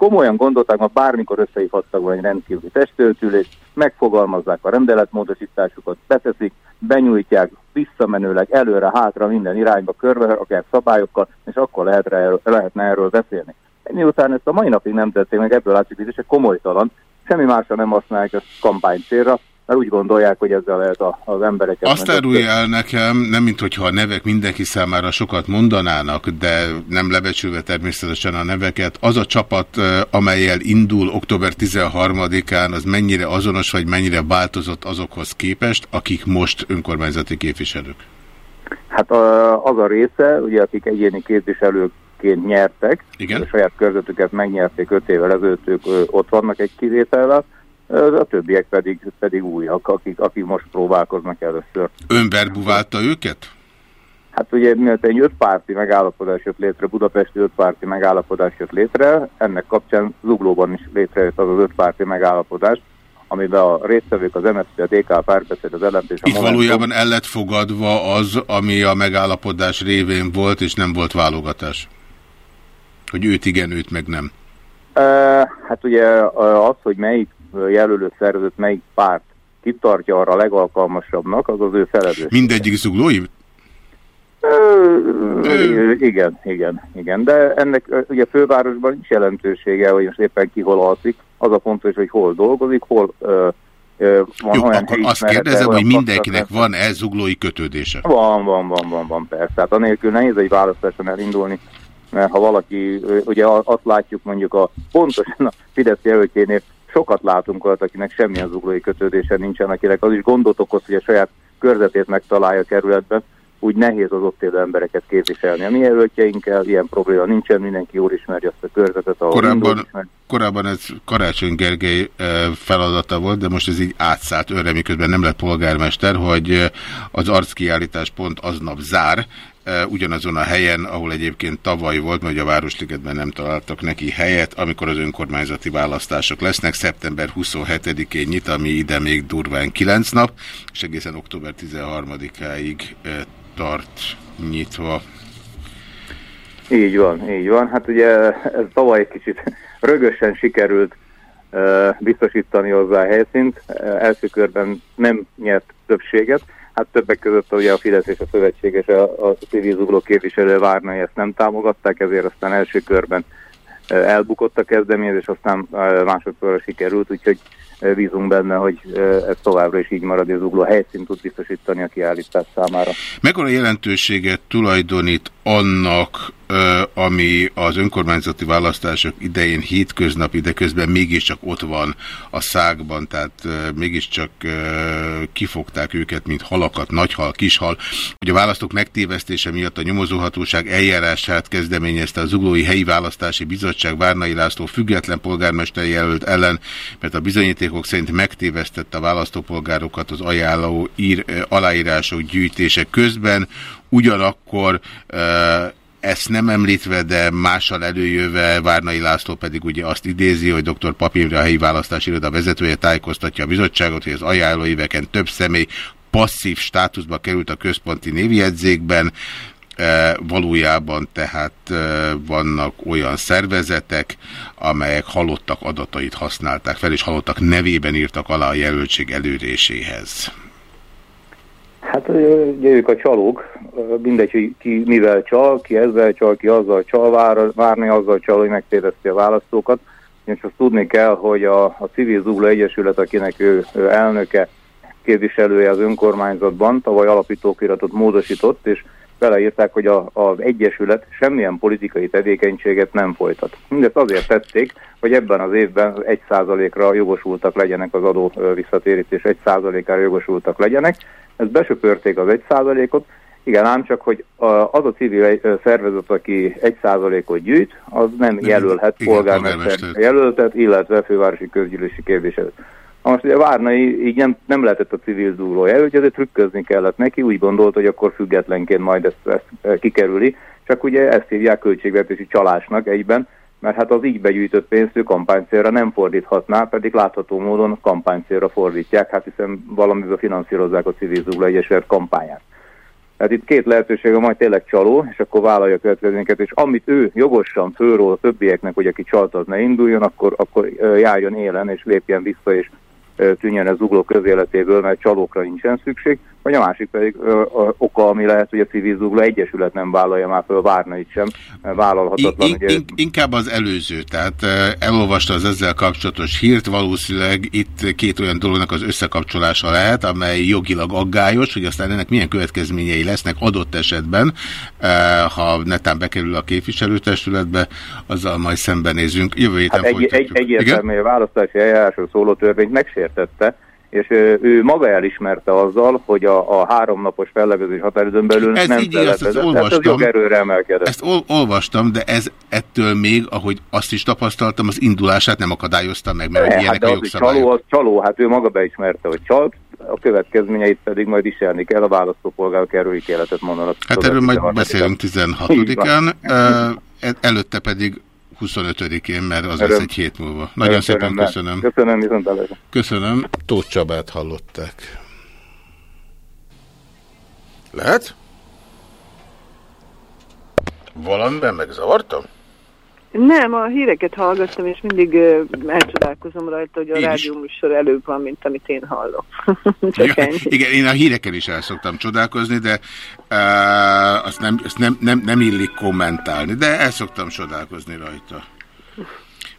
Komolyan gondolták, ma bármikor összehívhattak volna egy rendkívüli testőtülést, megfogalmazzák a rendeletmódosításukat, beteszik, benyújtják visszamenőleg előre-hátra minden irányba körbe, akár szabályokkal, és akkor lehet erről, lehetne erről beszélni. Miután ezt a mai napig nem tették meg, ebből látszik, hogy ez komolytalan, semmi másra nem használják ezt kampány célra, mert úgy gondolják, hogy ezzel lehet az embereket... Azt árulja el nekem, nem mint hogyha a nevek mindenki számára sokat mondanának, de nem lebecsülve természetesen a neveket, az a csapat, amelyel indul október 13-án, az mennyire azonos, vagy mennyire változott azokhoz képest, akik most önkormányzati képviselők? Hát az a része, ugye akik egyéni képviselőként nyertek, Igen? a saját körzetüket megnyerték öt évvel ezelőtt, ők ott vannak egy kivétellel, a többiek pedig, pedig újak, akik, akik most próbálkoznak először. Ön verbuválta őket? Hát ugye miatt egy ötpárti megállapodás jött létre, budapesti ötpárti megállapodás jött létre, ennek kapcsán Zuglóban is létrejött az az ötpárti megállapodás, amiben a résztvevők, az MSZP, a DK, a párbeszéd, az ellent és a Itt Momentum... valójában el lett fogadva az, ami a megállapodás révén volt, és nem volt válogatás? Hogy őt igen, őt meg nem. Uh, hát ugye az, hogy melyik jelölő szervezet melyik párt kitartja arra legalkalmasabbnak, az az ő felelősség. Mindegyik zuglói? Igen, igen, igen. De ennek ugye fővárosban nincs jelentősége, hogy most éppen ki hol alszik. Az a fontos, hogy hol dolgozik, hol ö, ö, van Jó, olyan akkor azt kérdezem, hogy mindenkinek van-e zuglói kötődése? Van, van, van, van, van, persze. Tehát anélkül nehéz egy választáson elindulni, mert ha valaki, ugye azt látjuk mondjuk a pontosan a Fidesz jelöltjénél, sokat látunk olyat, akinek semmilyen zuglói kötődése nincsen, akinek az is gondot okoz, hogy a saját körzetét megtalálja a kerületben, úgy nehéz az ott élő embereket képviselni. A mi jelöltjeinkkel ilyen probléma nincsen, mindenki jól ismeri azt a körzetet, ahol korábban, korábban ez Karácsony Gergely eh, feladata volt, de most ez így átszállt önre, miközben nem lett polgármester, hogy eh, az arckiállítás pont aznap zár, ugyanazon a helyen, ahol egyébként tavaly volt, mert a Városligetben nem találtak neki helyet, amikor az önkormányzati választások lesznek. Szeptember 27-én nyit, ami ide még durván 9 nap, és egészen október 13-áig tart nyitva. Így van, így van. Hát ugye ez tavaly egy kicsit rögösen sikerült biztosítani hozzá a helyszínt. Első körben nem nyert többséget, Hát többek között ugye a Fidesz és a Szövetséges a, a civil zugló képviselő várna, hogy ezt nem támogatták, ezért aztán első körben elbukott a kezdeményezés, aztán másodszorra sikerült, úgyhogy bízunk benne, hogy ez továbbra is így marad, és Zugló helyszínt tud biztosítani a kiállítás számára. Mekkora jelentőséget tulajdonít annak, ami az önkormányzati választások idején hétköznapi, de közben mégiscsak ott van a szágban, tehát mégiscsak kifogták őket, mint halakat, nagyhal, kishal. Ugye a választók megtévesztése miatt a nyomozóhatóság eljárását kezdeményezte a Zuglói Helyi Választási Bizottság Várnai László független polgármester jelölt ellen, mert a bizonyítékok szerint megtévesztette a választópolgárokat az ajánló ír, aláírások gyűjtése közben, ugyanakkor ezt nem említve, de mással előjöve Várnai László pedig ugye azt idézi, hogy dr. Papimre a helyi választási iroda vezetője tájékoztatja a bizottságot, hogy az ajánlóéveken több személy passzív státuszba került a központi névjegyzékben, valójában tehát e, vannak olyan szervezetek, amelyek halottak adatait használták fel, és halottak nevében írtak alá a jelöltség előréséhez. Hát ugye ők a csalók, mindegy, ki mivel csal, ki ezzel csal, ki azzal csal, vár, várni azzal csal, hogy megtérdezti a választókat. És azt tudni kell, hogy a, a Civil Zugló Egyesület, akinek ő, ő elnöke, képviselője az önkormányzatban, tavaly alapítókiratot módosított, és beleírták, hogy a, az Egyesület semmilyen politikai tevékenységet nem folytat. Mindezt azért tették, hogy ebben az évben egy százalékra jogosultak legyenek az adó visszatérítés, egy százalékára jogosultak legyenek. Ezt besöpörték az egy százalékot, igen, ám csak, hogy az a civil szervezet, aki egy százalékot gyűjt, az nem jelölhet polgármester jelöltet, illetve fővárosi közgyűlési képviselőt. Most ugye Várnai így nem, nem lehetett a civil zúlója, úgyhogy ezért trükközni kellett neki, úgy gondolt, hogy akkor függetlenként majd ezt, ezt e, kikerüli, csak ugye ezt hívják költségvetési csalásnak egyben, mert hát az így begyűjtött pénzt ő kampánycélra nem fordíthatná, pedig látható módon kampánycélra fordítják, hát hiszen valamiből finanszírozzák a civil zúló egyesület kampányát. Tehát itt két lehetőség, majd tényleg csaló, és akkor vállalja a következményeket, és amit ő jogosan fölról a többieknek, hogy aki csalt, az ne induljon, akkor, akkor járjon élen, és lépjen vissza, és tűnjön ez zugló közéletéből, mert csalókra nincsen szükség, vagy a másik pedig ö, ö, oka, ami lehet, hogy a civil zugló egyesület nem vállalja már föl, várna itt sem, vállalhatatlan. In, in, in, inkább az előző, tehát elolvasta az ezzel kapcsolatos hírt, valószínűleg itt két olyan dolognak az összekapcsolása lehet, amely jogilag aggályos, hogy aztán ennek milyen következményei lesznek adott esetben, ha netán bekerül a képviselőtestületbe, azzal majd szembenézünk. Jövő héten hát egy, egy, egyértelmű, a választási eljárásról szóló törvényt megsértette, és ő maga elismerte azzal, hogy a, a háromnapos fellebezés határidőn belül ez nem így ezt olvastam, ez jogerőre emelkedett. Ezt ol olvastam, de ez ettől még, ahogy azt is tapasztaltam, az indulását nem akadályozta meg, mert ne, hát ilyenek hát a jogszabályok. Csaló, az csaló, hát ő maga beismerte, hogy csalt, a következményeit pedig majd viselni kell, a választópolgárok erről ítéletet mondanak. Hát erről majd beszélünk 16-án, előtte pedig 25-én, mert az Öröm. lesz egy hét múlva. Nagyon Öröm, szépen köszönöm. Köszönöm, viszont Köszönöm. Tóth Csabát hallották. Lehet? Valamiben megzavartam? Nem, a híreket hallgattam, és mindig uh, elcsodálkozom rajta, hogy a rádió műsor előbb van, mint amit én hallok. ja, igen, én a híreken is el szoktam csodálkozni, de uh, azt, nem, azt nem, nem, nem illik kommentálni, de el szoktam csodálkozni rajta.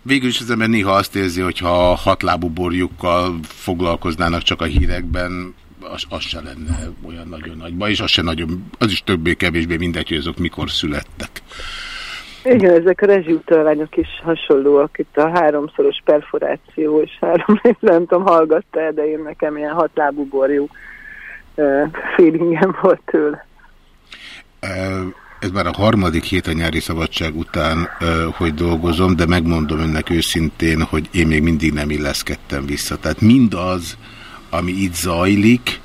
Végül is az ember néha azt érzi, hogyha hatlábú borjukkal foglalkoznának csak a hírekben, az, az se lenne olyan nagyon nagy baj, és az, se nagyon, az is többé-kevésbé mindegy, hogy azok mikor születtek. Igen, ezek a rezsiutalványok is hasonlóak. Itt a háromszoros perforáció, és három, nem tudom, hallgatta de én nekem ilyen hatlábú borjú uh, feelingem volt tőle. Ez már a harmadik hét a nyári szabadság után, hogy dolgozom, de megmondom önnek őszintén, hogy én még mindig nem illeszkedtem vissza. Tehát mindaz, ami itt zajlik,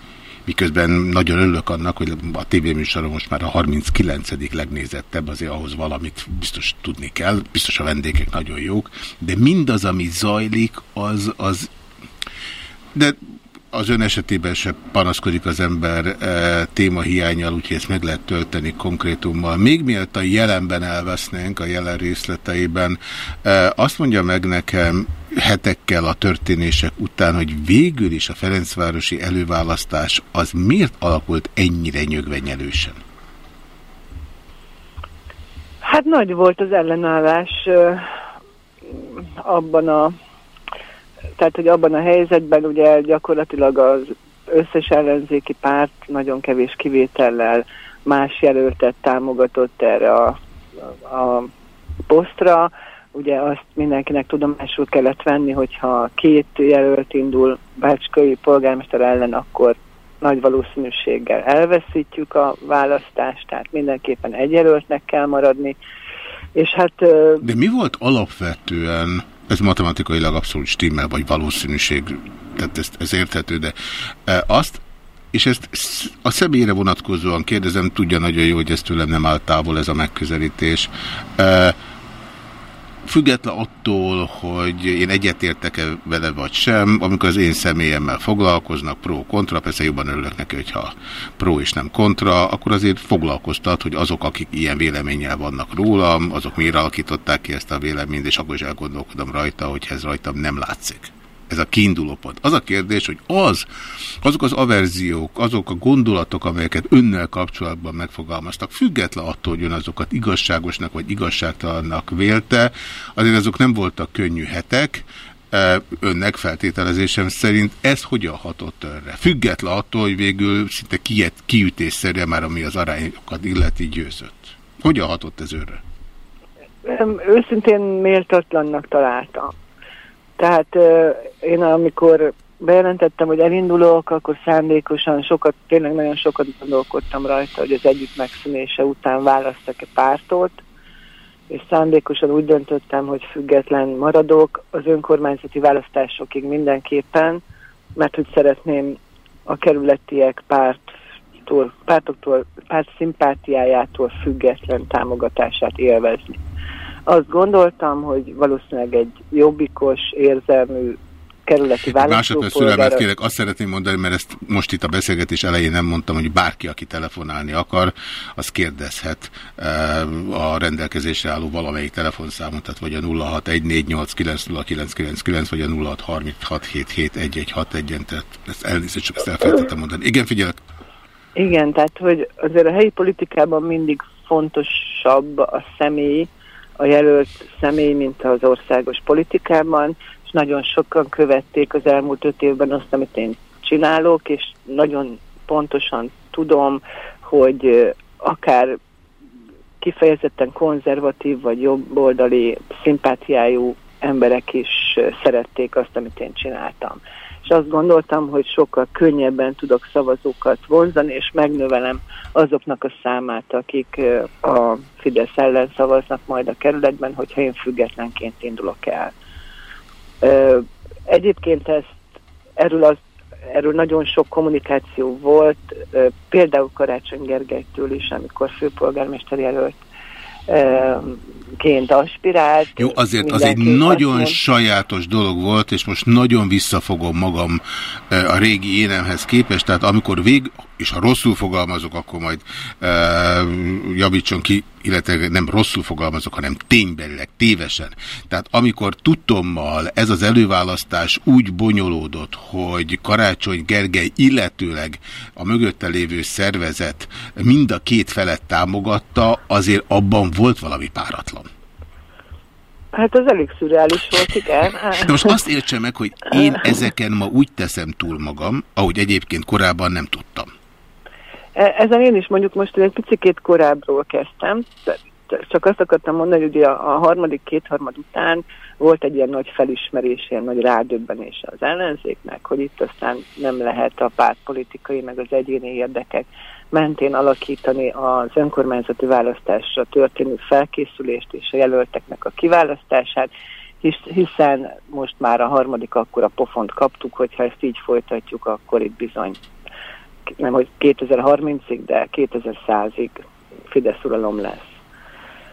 miközben nagyon örülök annak, hogy a tévéműsorom most már a 39. legnézettebb, azért ahhoz valamit biztos tudni kell, biztos a vendégek nagyon jók, de mindaz, ami zajlik, az, az de az ön esetében se panaszkodik az ember e, témahiányjal, úgyhogy ezt meg lehet tölteni konkrétummal. Még mielőtt a jelenben elvesznénk, a jelen részleteiben, e, azt mondja meg nekem hetekkel a történések után, hogy végül is a Ferencvárosi előválasztás az miért alakult ennyire nyögvenyelősen? Hát nagy volt az ellenállás abban a tehát, hogy abban a helyzetben ugye gyakorlatilag az összes ellenzéki párt nagyon kevés kivétellel más jelöltet támogatott erre a, a posztra. Ugye azt mindenkinek tudomásul kellett venni, hogyha két jelölt indul Bácskai polgármester ellen, akkor nagy valószínűséggel elveszítjük a választást, tehát mindenképpen egy jelöltnek kell maradni. És hát, De mi volt alapvetően, ez matematikailag abszolút stimmel, vagy valószínűség, tehát ez, ez érthető, de azt, és ezt a személyre vonatkozóan kérdezem, tudja nagyon jó, hogy ez tőlem nem áll távol ez a megközelítés. Független attól, hogy én egyetértek-e vele vagy sem, amikor az én személyemmel foglalkoznak, pro-kontra, persze jobban örülök neki, hogyha pro és nem kontra, akkor azért foglalkoztat, hogy azok, akik ilyen véleménnyel vannak rólam, azok miért alakították ki ezt a véleményt, és akkor is elgondolkodom rajta, hogy ez rajtam nem látszik ez a kiinduló pont. Az a kérdés, hogy az, azok az averziók, azok a gondolatok, amelyeket önnel kapcsolatban megfogalmaztak, független attól, hogy ön azokat igazságosnak vagy igazságtalannak vélte, azért azok nem voltak könnyű hetek, e, önnek feltételezésem szerint ez hogyan hatott önre? Független attól, hogy végül szinte kiütésszerűen már ami az arányokat illeti győzött. Hogyan hatott ez önre? Őszintén méltatlannak találtam. Tehát én amikor bejelentettem, hogy elindulok, akkor szándékosan sokat, tényleg nagyon sokat gondolkodtam rajta, hogy az együtt megszűnése után választak-e pártot, és szándékosan úgy döntöttem, hogy független maradok az önkormányzati választásokig mindenképpen, mert hogy szeretném a kerületiek párttól, pártoktól, párt szimpátiájától független támogatását élvezni azt gondoltam, hogy valószínűleg egy jobbikos, érzelmű kerületi választópolgára... Másodperc kérek, azt szeretném mondani, mert ezt most itt a beszélgetés elején nem mondtam, hogy bárki, aki telefonálni akar, az kérdezhet eh, a rendelkezésre álló valamelyik telefonszámot, tehát vagy a 0614890999, vagy a 0636771161-en, tehát ezt elnézést, csak ezt elfelejtettem mondani. Igen, figyelek! Igen, tehát hogy azért a helyi politikában mindig fontosabb a személy, a jelölt személy, mint az országos politikában, és nagyon sokan követték az elmúlt öt évben azt, amit én csinálok, és nagyon pontosan tudom, hogy akár kifejezetten konzervatív vagy jobboldali szimpátiájú emberek is szerették azt, amit én csináltam és azt gondoltam, hogy sokkal könnyebben tudok szavazókat vonzani, és megnövelem azoknak a számát, akik a Fidesz ellen szavaznak majd a kerületben, hogyha én függetlenként indulok el. Egyébként ezt erről, az, erről nagyon sok kommunikáció volt, például Karácsony Gergelytől is, amikor főpolgármester jelölt ként aspirált. Jó, azért az egy nagyon mond... sajátos dolog volt, és most nagyon visszafogom magam a régi énemhez képest, tehát amikor vég, és ha rosszul fogalmazok, akkor majd e, javítson ki, illetve nem rosszul fogalmazok, hanem ténybelileg, tévesen. Tehát amikor tudtommal ez az előválasztás úgy bonyolódott, hogy Karácsony Gergely illetőleg a mögötte lévő szervezet mind a két felet támogatta, azért abban volt valami páratlan. Hát az elég szürreális volt, igen. De most azt értse meg, hogy én ezeken ma úgy teszem túl magam, ahogy egyébként korábban nem tudtam. E, ezen én is mondjuk most egy picit korábbról kezdtem, csak azt akartam mondani, hogy ugye a, a harmadik kétharmad után volt egy ilyen nagy felismerés, ilyen nagy rádöbbenés az ellenzéknek, hogy itt aztán nem lehet a pártpolitikai meg az egyéni érdekek mentén alakítani az önkormányzati választásra történő felkészülést és a jelölteknek a kiválasztását, hisz, hiszen most már a harmadik akkora pofont kaptuk, hogyha ezt így folytatjuk, akkor itt bizony nem hogy 2030-ig, de 2100-ig Fidesz uralom lesz.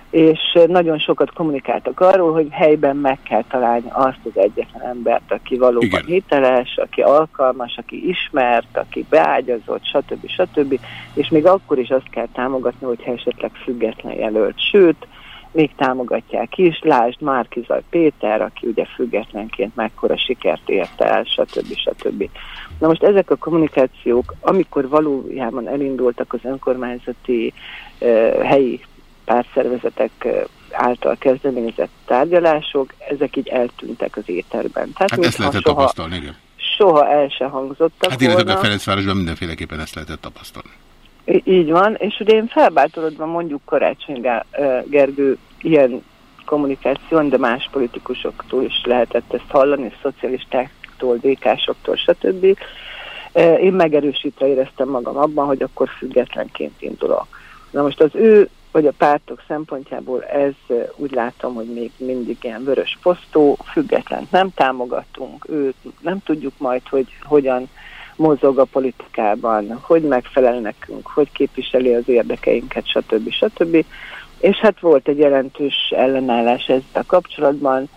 És nagyon sokat kommunikáltak arról, hogy helyben meg kell találni azt az egyetlen embert, aki valóban Igen. hiteles, aki alkalmas, aki ismert, aki beágyazott, stb. stb. És még akkor is azt kell támogatni, hogyha esetleg független jelölt. Sőt, még támogatják is, lásd Márkizaj Péter, aki ugye függetlenként mekkora sikert ért el, stb. stb. Na most ezek a kommunikációk, amikor valójában elindultak az önkormányzati uh, helyi pártszervezetek uh, által kezdeményezett tárgyalások, ezek így eltűntek az éterben. Tehát hát ezt lehetett soha, tapasztalni, igen. Soha el se hangzottak Hát illetve a Ferencvárosban mindenféleképpen ezt lehetett tapasztalni. Így van, és ugye én felbátorodva mondjuk Karácsony Gergő ilyen kommunikáción, de más politikusoktól is lehetett ezt hallani, szocialistáktól, DK-soktól, stb. Én megerősítve éreztem magam abban, hogy akkor függetlenként indulok. Na most az ő vagy a pártok szempontjából ez úgy látom, hogy még mindig ilyen vörös posztó, függetlent nem támogatunk, őt nem tudjuk majd, hogy hogyan mozog a politikában, hogy megfelel nekünk, hogy képviseli az érdekeinket, stb. stb. És hát volt egy jelentős ellenállás ezzel kapcsolatban,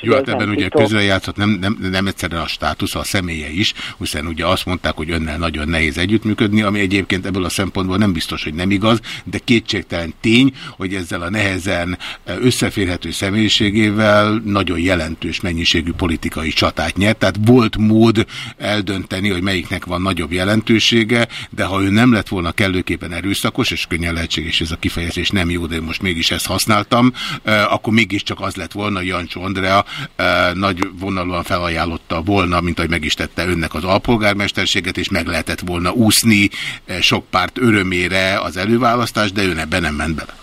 jó, hát ebben ugye közrejátszott nem, nem, nem egyszerűen a státusz, a személye is, hiszen ugye azt mondták, hogy önnel nagyon nehéz együttműködni, ami egyébként ebből a szempontból nem biztos, hogy nem igaz, de kétségtelen tény, hogy ezzel a nehezen összeférhető személyiségével nagyon jelentős mennyiségű politikai csatát nyert, tehát volt mód eldönteni, hogy melyiknek van nagyobb jelentősége, de ha ő nem lett volna kellőképpen erőszakos, és könnyen lehetséges, ez a kifejezés nem jó, de most mégis ezt használtam, akkor mégiscsak az lett volna Jancsó Andrea, nagy vonalúan felajánlotta volna, mint ahogy meg is tette önnek az alpolgármesterséget, és meg lehetett volna úszni sok párt örömére az előválasztás, de ön ebben nem ment bele.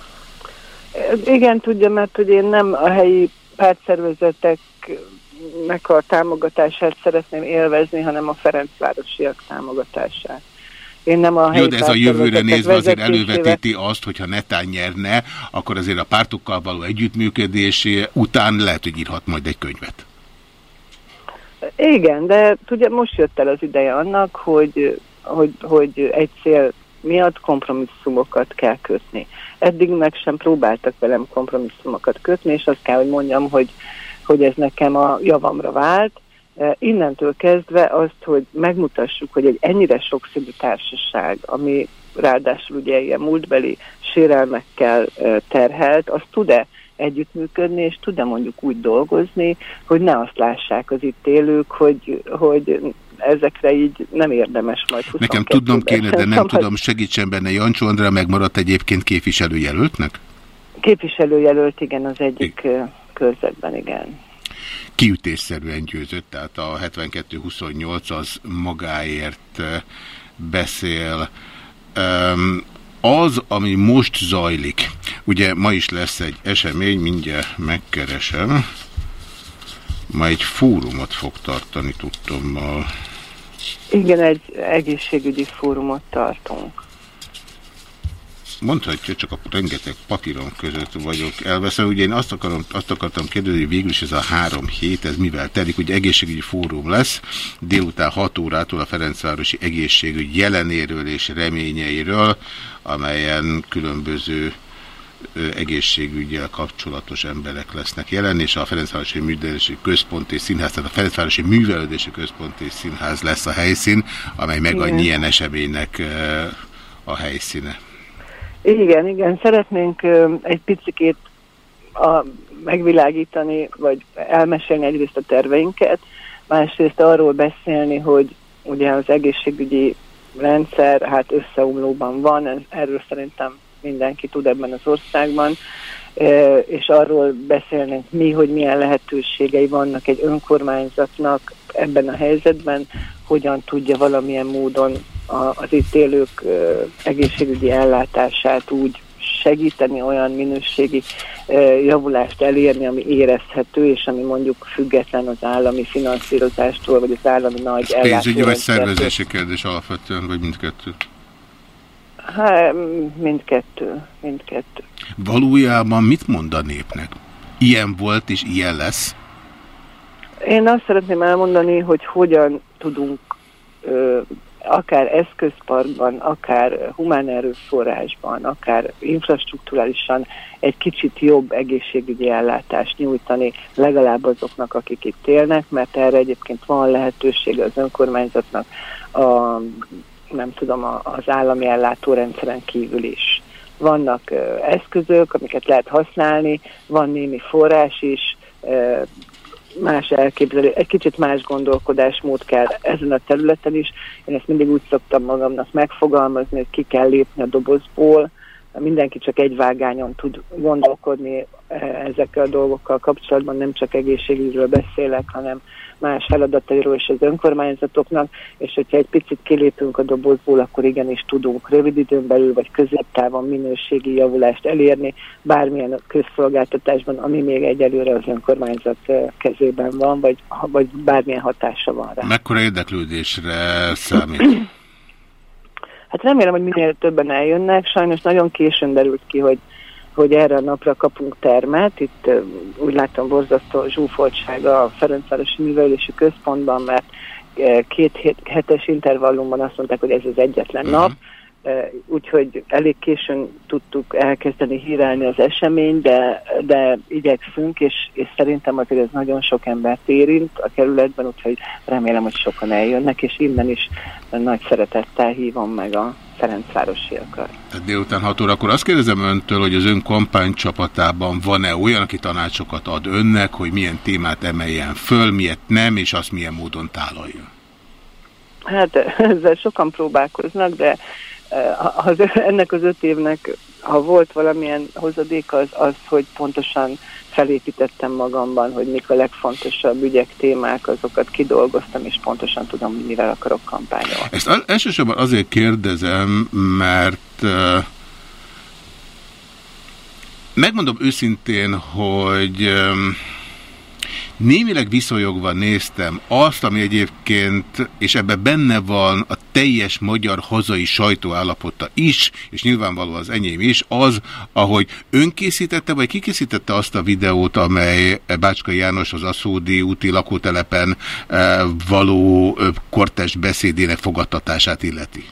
Igen, tudja, mert hogy én nem a helyi pártszervezeteknek a támogatását szeretném élvezni, hanem a Ferencvárosiak támogatását. Én nem a Jó, de ez a jövőre nézve azért elővetíti azt, hogyha netán nyerne, akkor azért a pártokkal való együttműködés után lehet, hogy írhat majd egy könyvet. Igen, de ugye most jött el az ideje annak, hogy, hogy, hogy egy cél miatt kompromisszumokat kell kötni. Eddig meg sem próbáltak velem kompromisszumokat kötni, és azt kell, hogy mondjam, hogy, hogy ez nekem a javamra vált, innentől kezdve azt, hogy megmutassuk, hogy egy ennyire sokszínű társaság, ami ráadásul ugye ilyen múltbeli sérelmekkel terhelt, az tud-e együttműködni, és tud-e mondjuk úgy dolgozni, hogy ne azt lássák az itt élők, hogy, hogy ezekre így nem érdemes majd Nekem tudnom kéne, de nem tudom, segítsen benne. Jancsó Andrá megmaradt egyébként képviselőjelöltnek? Képviselőjelölt, igen, az egyik körzetben, igen kiütésszerűen győzött, tehát a 72-28 az magáért beszél. Az, ami most zajlik, ugye ma is lesz egy esemény, mindjárt megkeresem, ma egy fórumot fog tartani, tudtommal. Igen, egy egészségügyi fórumot tartunk mondhatja, csak a rengeteg papíron között vagyok elveszve. Ugye én azt, akarom, azt akartam kérdezni, hogy végül is ez a három hét, ez mivel telik. Ugye egészségügyi fórum lesz, délután 6 órától a Ferencvárosi egészségügy jelenéről és reményeiről, amelyen különböző egészségügyel kapcsolatos emberek lesznek jelen, és a Ferencvárosi Művelési Központi Színház, tehát a Ferencvárosi Művelési Központi Színház lesz a helyszín, amely meg a ilyen eseménynek a helyszíne. Igen, igen, szeretnénk egy picit a, megvilágítani, vagy elmesélni egyrészt a terveinket, másrészt arról beszélni, hogy ugye az egészségügyi rendszer hát összeomlóban van, erről szerintem mindenki tud ebben az országban, és arról beszélnénk mi, hogy milyen lehetőségei vannak egy önkormányzatnak ebben a helyzetben, hogyan tudja valamilyen módon az itt élők egészségügyi ellátását úgy segíteni, olyan minőségi javulást elérni, ami érezhető, és ami mondjuk független az állami finanszírozástól, vagy az állami nagy ellátásról. Pénzügyi vagy szervezési kérdés alapvetően, vagy mindkettő? Hát, mindkettő, mindkettő. Valójában mit mond a népnek? Ilyen volt és ilyen lesz? Én azt szeretném elmondani, hogy hogyan tudunk ö, akár eszközparkban, akár humán erőforrásban, akár infrastruktúrálisan egy kicsit jobb egészségügyi ellátást nyújtani legalább azoknak, akik itt élnek, mert erre egyébként van lehetőség az önkormányzatnak a, nem tudom, az állami ellátórendszeren kívül is. Vannak eszközök, amiket lehet használni, van némi forrás is, más elképzelő, egy kicsit más gondolkodásmód kell ezen a területen is. Én ezt mindig úgy szoktam magamnak megfogalmazni, hogy ki kell lépni a dobozból, mindenki csak egy vágányon tud gondolkodni ezekkel a dolgokkal kapcsolatban, nem csak egészségügyről beszélek, hanem más feladatairól is az önkormányzatoknak, és hogyha egy picit kilépünk a dobozból, akkor igenis tudunk rövid időn belül vagy középtávon minőségi javulást elérni bármilyen közszolgáltatásban, ami még egyelőre az önkormányzat kezében van, vagy, vagy bármilyen hatása van rá. Mekkora érdeklődésre számít? Hát remélem, hogy minél többen eljönnek. Sajnos nagyon későn derült ki, hogy hogy erre a napra kapunk termet. Itt úgy látom borzasztó zsúfoltsága a Ferencvárosi Művelési Központban, mert két hetes intervallumban azt mondták, hogy ez az egyetlen uh-huh. nap, úgyhogy elég későn tudtuk elkezdeni hírálni az eseményt, de, de igyekszünk, és, és szerintem azért ez nagyon sok embert érint a kerületben, úgyhogy remélem, hogy sokan eljönnek, és innen is nagy szeretettel hívom meg a Ferencvárosiakat. Tehát délután 6 órakor azt kérdezem öntől, hogy az ön kampánycsapatában van-e olyan, aki tanácsokat ad önnek, hogy milyen témát emeljen föl, miért nem, és azt milyen módon tálalja? Hát ezzel sokan próbálkoznak, de az, ennek az öt évnek, ha volt valamilyen hozadék, az az, hogy pontosan felépítettem magamban, hogy mik a legfontosabb ügyek, témák, azokat kidolgoztam, és pontosan tudom, mivel akarok kampányolni. Ezt elsősorban azért kérdezem, mert uh, megmondom őszintén, hogy um, Némileg viszonyogva néztem azt, ami egyébként, és ebben benne van a teljes magyar hazai sajtó állapota is, és nyilvánvalóan az enyém is, az, ahogy önkészítette, vagy kikészítette azt a videót, amely Bácska János az Aszódi úti lakótelepen eh, való kortest beszédének fogadtatását illeti?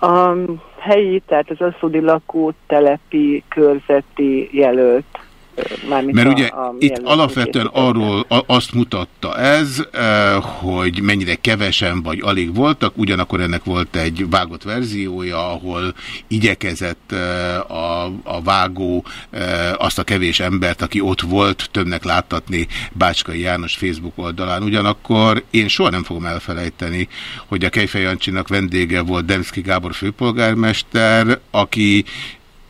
A helyi, tehát az Aszódi lakótelepi körzeti jelölt mert ugye a, a itt alapvetően arról a, azt mutatta ez, eh, hogy mennyire kevesen vagy alig voltak, ugyanakkor ennek volt egy vágott verziója, ahol igyekezett eh, a, a vágó eh, azt a kevés embert, aki ott volt, többnek láttatni Bácskai János Facebook oldalán. Ugyanakkor én soha nem fogom elfelejteni, hogy a Kejfej Jancsinak vendége volt Demszki Gábor főpolgármester, aki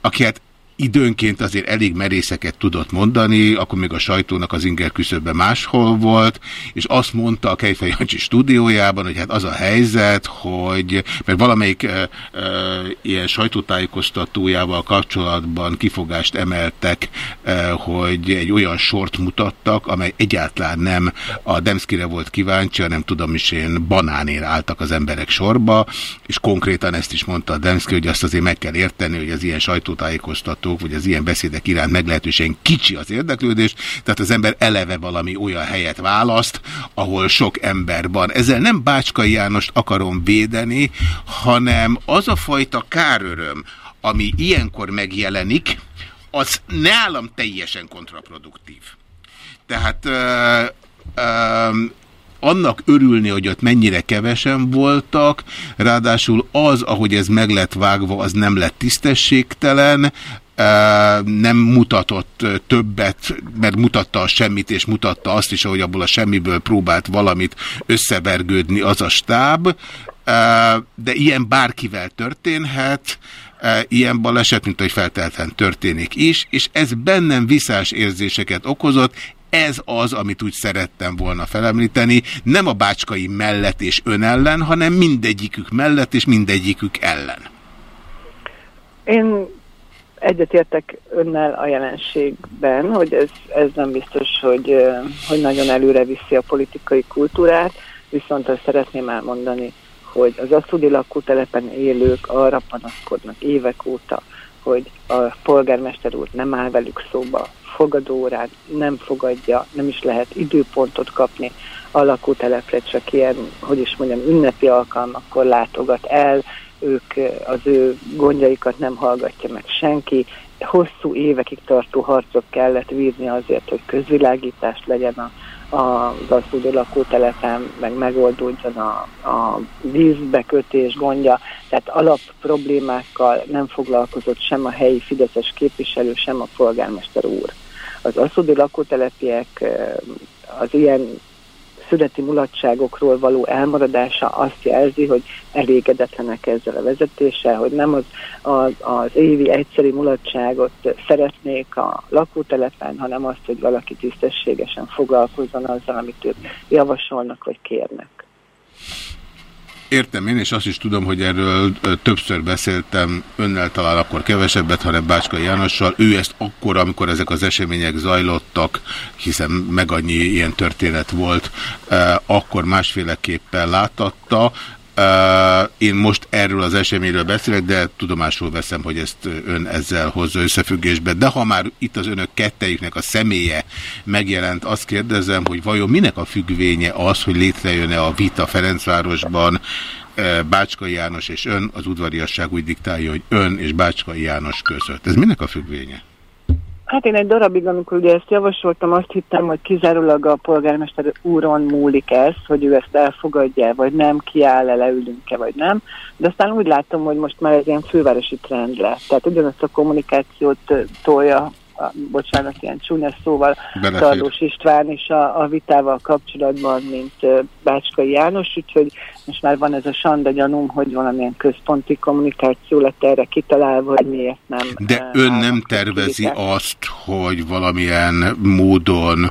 aki hát időnként azért elég merészeket tudott mondani, akkor még a sajtónak az inger küszöbben máshol volt, és azt mondta a Kejfej Jancsi stúdiójában, hogy hát az a helyzet, hogy, mert valamelyik e, e, ilyen sajtótájékoztatójával kapcsolatban kifogást emeltek, e, hogy egy olyan sort mutattak, amely egyáltalán nem a Demszkire volt kíváncsi, hanem tudom is én banánér álltak az emberek sorba, és konkrétan ezt is mondta a Demszki, hogy azt azért meg kell érteni, hogy az ilyen sajtótájékoztató hallgatók, vagy az ilyen beszédek iránt meglehetősen kicsi az érdeklődés, tehát az ember eleve valami olyan helyet választ, ahol sok ember van. Ezzel nem Bácskai Jánost akarom védeni, hanem az a fajta káröröm, ami ilyenkor megjelenik, az nálam teljesen kontraproduktív. Tehát uh, uh, annak örülni, hogy ott mennyire kevesen voltak, ráadásul az, ahogy ez meg lett vágva, az nem lett tisztességtelen, nem mutatott többet, mert mutatta a semmit, és mutatta azt is, hogy abból a semmiből próbált valamit összevergődni az a stáb, de ilyen bárkivel történhet, ilyen baleset, mint hogy feltelten történik is, és ez bennem viszás érzéseket okozott, ez az, amit úgy szerettem volna felemlíteni, nem a bácskai mellett és ön ellen, hanem mindegyikük mellett és mindegyikük ellen. Én egyetértek önnel a jelenségben, hogy ez, ez nem biztos, hogy, hogy nagyon előre viszi a politikai kultúrát, viszont azt szeretném elmondani, hogy az aszudi lakótelepen élők arra panaszkodnak évek óta, hogy a polgármester úr nem áll velük szóba, fogadórán nem fogadja, nem is lehet időpontot kapni a lakótelepre, csak ilyen, hogy is mondjam, ünnepi alkalmakkor látogat el, ők az ő gondjaikat nem hallgatja meg senki. Hosszú évekig tartó harcok kellett vízni azért, hogy közvilágítást legyen a, az asszúdó lakótelepen, meg megoldódjon a, a vízbekötés gondja. Tehát alap problémákkal nem foglalkozott sem a helyi fideszes képviselő, sem a polgármester úr. Az asszúdó lakótelepiek az ilyen születi mulatságokról való elmaradása azt jelzi, hogy elégedetlenek ezzel a vezetéssel, hogy nem az, az, az évi egyszeri mulatságot szeretnék a lakótelepen, hanem azt, hogy valaki tisztességesen foglalkozzon azzal, amit ők javasolnak vagy kérnek. Értem én, és azt is tudom, hogy erről többször beszéltem önnel talán akkor kevesebbet, hanem Bácska Jánossal. Ő ezt akkor, amikor ezek az események zajlottak, hiszen meg annyi ilyen történet volt, akkor másféleképpen látatta. Én most erről az eseményről beszélek, de tudomásul veszem, hogy ezt ön ezzel hozza összefüggésbe. De ha már itt az önök kettejüknek a személye megjelent, azt kérdezem, hogy vajon minek a függvénye az, hogy létrejön-e a vita Ferencvárosban, Bácskai János és ön, az udvariasság úgy diktálja, hogy ön és Bácskai János között. Ez minek a függvénye? Hát én egy darabig, amikor ugye ezt javasoltam, azt hittem, hogy kizárólag a polgármester úron múlik ez, hogy ő ezt elfogadja, vagy nem, kiáll-e, leülünk-e, vagy nem. De aztán úgy látom, hogy most már egy ilyen fővárosi trend lett. Tehát ugyanazt a kommunikációt tolja bocsánat, ilyen csúnya szóval Tarlós István is a, a vitával kapcsolatban, mint Bácskai János, úgyhogy most már van ez a sanda gyanúm, hogy valamilyen központi kommunikáció lett erre kitalálva, hogy miért nem. De ön nem tervezi azt, hogy valamilyen módon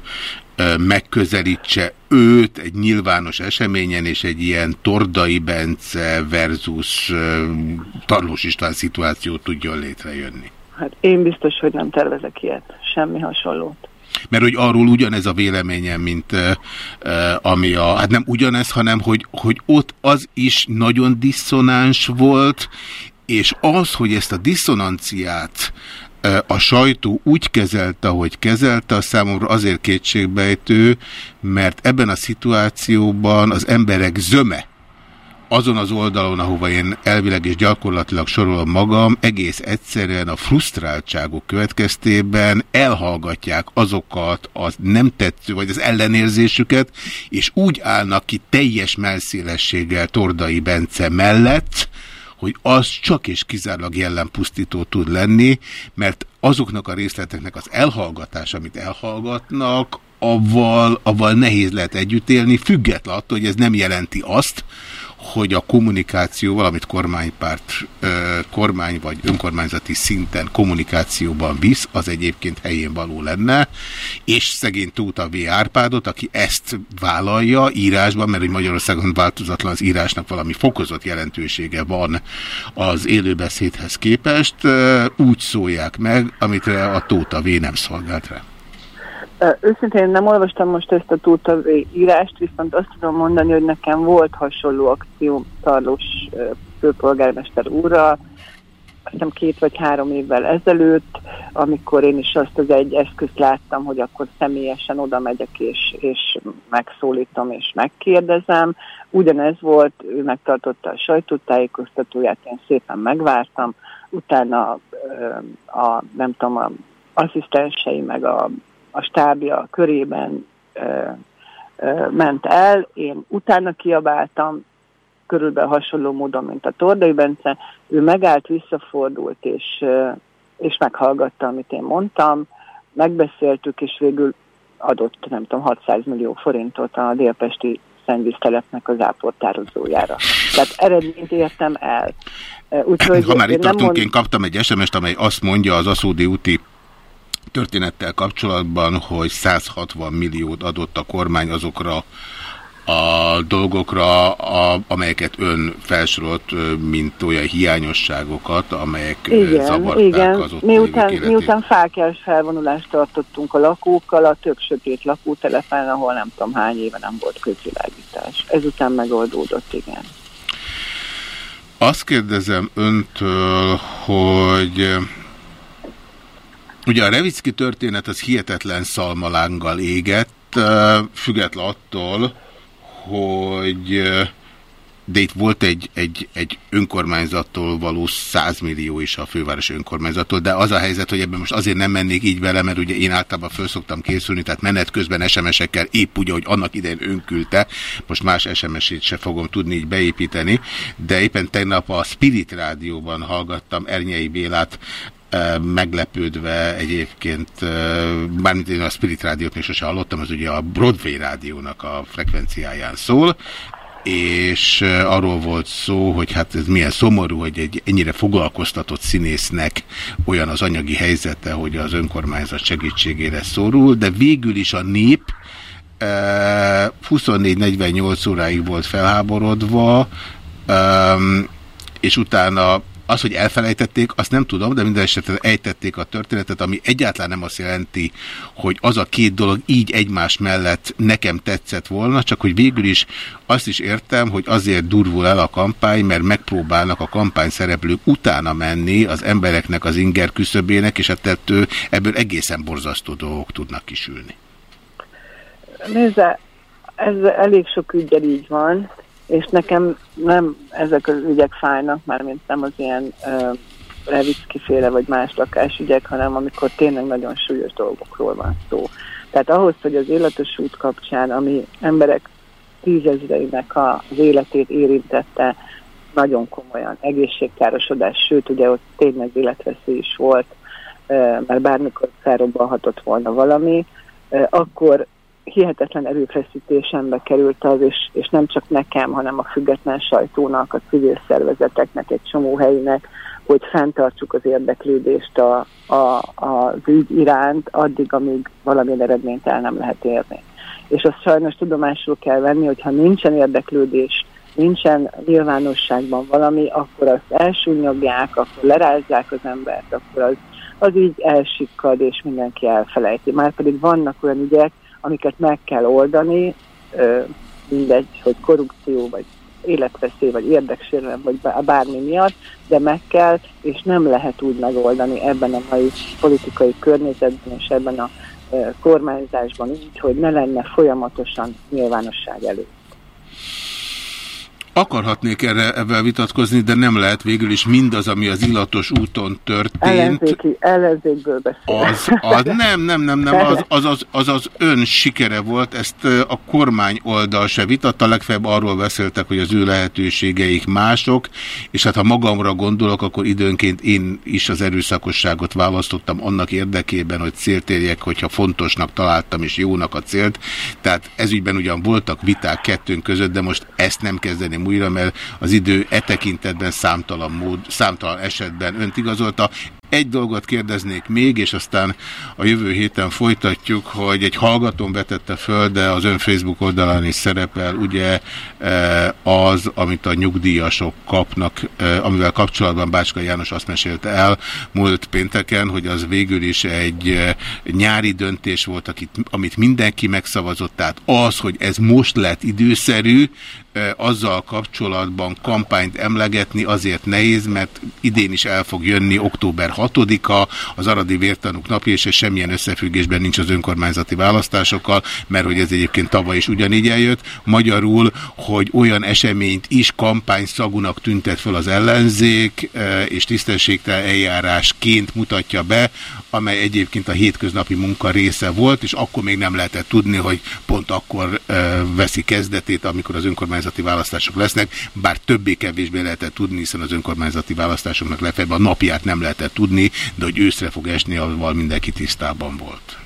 megközelítse őt egy nyilvános eseményen, és egy ilyen Tordai Bence versus Tarlós István szituációt tudjon létrejönni. Hát én biztos, hogy nem tervezek ilyet, semmi hasonlót. Mert hogy arról ugyanez a véleményem, mint ami a, hát nem ugyanez, hanem hogy, hogy ott az is nagyon diszonáns volt, és az, hogy ezt a diszonanciát a sajtó úgy kezelte, ahogy kezelte, a számomra azért kétségbejtő, mert ebben a szituációban az emberek zöme, azon az oldalon, ahova én elvileg és gyakorlatilag sorolom magam, egész egyszerűen a frusztráltságok következtében elhallgatják azokat az nem tetsző, vagy az ellenérzésüket, és úgy állnak ki teljes melszélességgel Tordai Bence mellett, hogy az csak és kizárólag jellempusztító tud lenni, mert azoknak a részleteknek az elhallgatás, amit elhallgatnak, avval, avval nehéz lehet együtt élni, független attól, hogy ez nem jelenti azt, hogy a kommunikáció, valamit kormánypárt, kormány vagy önkormányzati szinten kommunikációban visz, az egyébként helyén való lenne, és szegény Tóta V. Árpádot, aki ezt vállalja írásban, mert hogy Magyarországon változatlan az írásnak valami fokozott jelentősége van az élőbeszédhez képest, úgy szólják meg, amit a Tóta V. nem szolgált rá. Őszintén nem olvastam most ezt a túlta írást, viszont azt tudom mondani, hogy nekem volt hasonló akció Tarlós főpolgármester úrral, azt hiszem két vagy három évvel ezelőtt, amikor én is azt az egy eszközt láttam, hogy akkor személyesen oda megyek és, és megszólítom és megkérdezem. Ugyanez volt, ő megtartotta a sajtótájékoztatóját, én szépen megvártam, utána a nem tudom, a asszisztensei meg a a stábja körében ö, ö, ment el, én utána kiabáltam, körülbelül hasonló módon, mint a Tordai Bence, ő megállt, visszafordult, és, ö, és meghallgatta, amit én mondtam, megbeszéltük, és végül adott, nem tudom, 600 millió forintot a délpesti szennyvíztelepnek az áportározójára. Tehát eredményt értem el. Úgyhogy ha már itt tartunk, mond... én kaptam egy SMS-t, amely azt mondja az Aszódi úti történettel kapcsolatban, hogy 160 milliót adott a kormány azokra a dolgokra, a, amelyeket ön felsorolt, mint olyan hiányosságokat, amelyek igen, zavarták igen. az ott miután, miután fákjás felvonulást tartottunk a lakókkal, a tök sötét lakótelepen, ahol nem tudom hány éve nem volt közvilágítás. Ezután megoldódott, igen. Azt kérdezem öntől, hogy Ugye a Revicki történet az hihetetlen szalmalánggal égett, független attól, hogy de itt volt egy, egy, egy önkormányzattól való 100 millió is a főváros önkormányzattól, de az a helyzet, hogy ebben most azért nem mennék így vele, mert ugye én általában föl szoktam készülni, tehát menet közben SMS-ekkel épp úgy, hogy annak idején önküldte, most más SMS-ét se fogom tudni így beépíteni, de éppen tegnap a Spirit Rádióban hallgattam Ernyei Bélát, meglepődve egyébként, bármint én a Spirit Rádiót még sose hallottam, az ugye a Broadway rádiónak a frekvenciáján szól, és arról volt szó, hogy hát ez milyen szomorú, hogy egy ennyire foglalkoztatott színésznek olyan az anyagi helyzete, hogy az önkormányzat segítségére szorul, de végül is a nép 24-48 óráig volt felháborodva, és utána az, hogy elfelejtették, azt nem tudom, de minden esetben ejtették a történetet, ami egyáltalán nem azt jelenti, hogy az a két dolog így egymás mellett nekem tetszett volna, csak hogy végül is azt is értem, hogy azért durvul el a kampány, mert megpróbálnak a kampány szereplők utána menni az embereknek az inger küszöbének, és hát ettől ebből egészen borzasztó dolgok tudnak kisülni. Nézze, ez elég sok ügyel így van, és nekem nem ezek az ügyek fájnak, mármint nem az ilyen uh, Levicki féle vagy más lakásügyek, hanem amikor tényleg nagyon súlyos dolgokról van szó. Tehát ahhoz, hogy az életes út kapcsán, ami emberek tízezreinek az életét érintette, nagyon komolyan egészségkárosodás, sőt, ugye ott tényleg életveszély is volt, mert bármikor felrobbanhatott volna valami, akkor hihetetlen erőfeszítésembe került az, és, és nem csak nekem, hanem a független sajtónak, a civil szervezeteknek, egy csomó helynek, hogy fenntartsuk az érdeklődést a, a, az ügy iránt addig, amíg valamilyen eredményt el nem lehet érni. És azt sajnos tudomásul kell venni, hogyha nincsen érdeklődés, nincsen nyilvánosságban valami, akkor azt elsúnyogják, akkor lerázzák az embert, akkor az, az így elsikkad, és mindenki elfelejti. Márpedig vannak olyan ügyek, amiket meg kell oldani, mindegy, hogy korrupció, vagy életveszély, vagy érdeksérelem, vagy bármi miatt, de meg kell, és nem lehet úgy megoldani ebben a mai politikai környezetben és ebben a kormányzásban úgy, hogy ne lenne folyamatosan nyilvánosság előtt. Akarhatnék erre ebben vitatkozni, de nem lehet végül is mindaz, ami az illatos úton történt. Ellenzéki, ellenzékből beszél. Az, az, nem, nem, nem, nem, az az, az, az az ön sikere volt, ezt a kormány oldal se vitatta, legfeljebb arról beszéltek, hogy az ő lehetőségeik mások, és hát ha magamra gondolok, akkor időnként én is az erőszakosságot választottam annak érdekében, hogy célt érjek, hogyha fontosnak találtam és jónak a célt. Tehát ezügyben ugyan voltak viták kettőnk között, de most ezt nem kezdeném újra, mert az idő e tekintetben számtalan, mód, számtalan esetben önt igazolta. Egy dolgot kérdeznék még, és aztán a jövő héten folytatjuk, hogy egy hallgatón vetette föl, de az ön Facebook oldalán is szerepel, ugye e, az, amit a nyugdíjasok kapnak, e, amivel kapcsolatban Bácska János azt mesélte el múlt pénteken, hogy az végül is egy e, nyári döntés volt, amit mindenki megszavazott, tehát az, hogy ez most lett időszerű, azzal kapcsolatban kampányt emlegetni azért nehéz, mert idén is el fog jönni október 6-a, az Aradi Vértanúk napja, és ez semmilyen összefüggésben nincs az önkormányzati választásokkal, mert hogy ez egyébként tavaly is ugyanígy eljött. Magyarul, hogy olyan eseményt is kampány szagunak tüntet fel az ellenzék, és tisztességtel eljárásként mutatja be, amely egyébként a hétköznapi munka része volt, és akkor még nem lehetett tudni, hogy pont akkor veszi kezdetét, amikor az önkormányzat önkormányzati választások lesznek, bár többé-kevésbé lehetett tudni, hiszen az önkormányzati választásoknak legfeljebb a napját nem lehetett tudni, de hogy őszre fog esni, avval mindenki tisztában volt.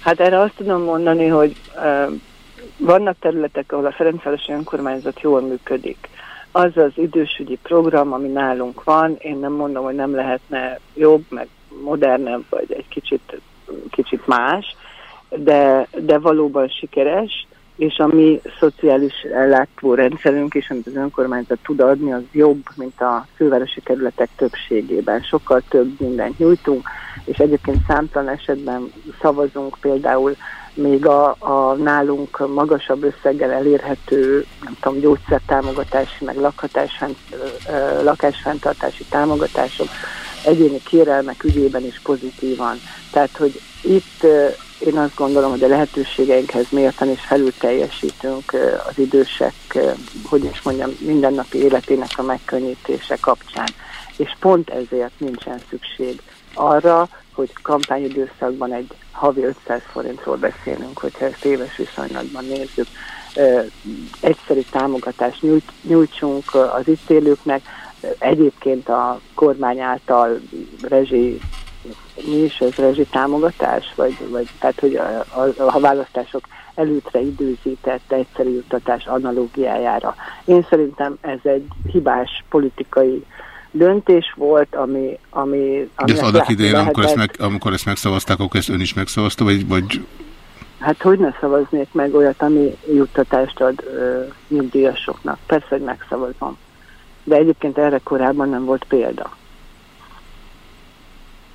Hát erre azt tudom mondani, hogy uh, vannak területek, ahol a Ferencvárosi önkormányzat jól működik. Az az idősügyi program, ami nálunk van, én nem mondom, hogy nem lehetne jobb, meg modernebb, vagy egy kicsit, kicsit más, de, de valóban sikeres, és a mi szociális ellátórendszerünk is, amit az önkormányzat tud adni, az jobb, mint a fővárosi kerületek többségében. Sokkal több mindent nyújtunk, és egyébként számtalan esetben szavazunk például még a, a nálunk magasabb összeggel elérhető, nem tudom, gyógyszertámogatási, meg lakásfenntartási támogatások egyéni kérelmek ügyében is pozitívan. Tehát, hogy itt én azt gondolom, hogy a lehetőségeinkhez mérten és felül teljesítünk az idősek, hogy is mondjam, mindennapi életének a megkönnyítése kapcsán. És pont ezért nincsen szükség arra, hogy kampányidőszakban egy havi 500 forintról beszélünk, hogyha ezt éves viszonylatban nézzük. Egyszerű támogatást nyújt, nyújtsunk az itt élőknek, egyébként a kormány által rezsi mi is ez rezsi támogatás, vagy, vagy tehát, hogy a, a, a választások előtre időzített egyszerű juttatás analógiájára. Én szerintem ez egy hibás politikai döntés volt, ami... ami De ezt annak idején, amikor ezt, meg, amikor ezt megszavazták, akkor ezt ön is megszavazta, vagy, vagy... Hát hogy ne szavaznék meg olyat, ami juttatást ad ö, nyugdíjasoknak? Persze, hogy megszavazom. De egyébként erre korábban nem volt példa.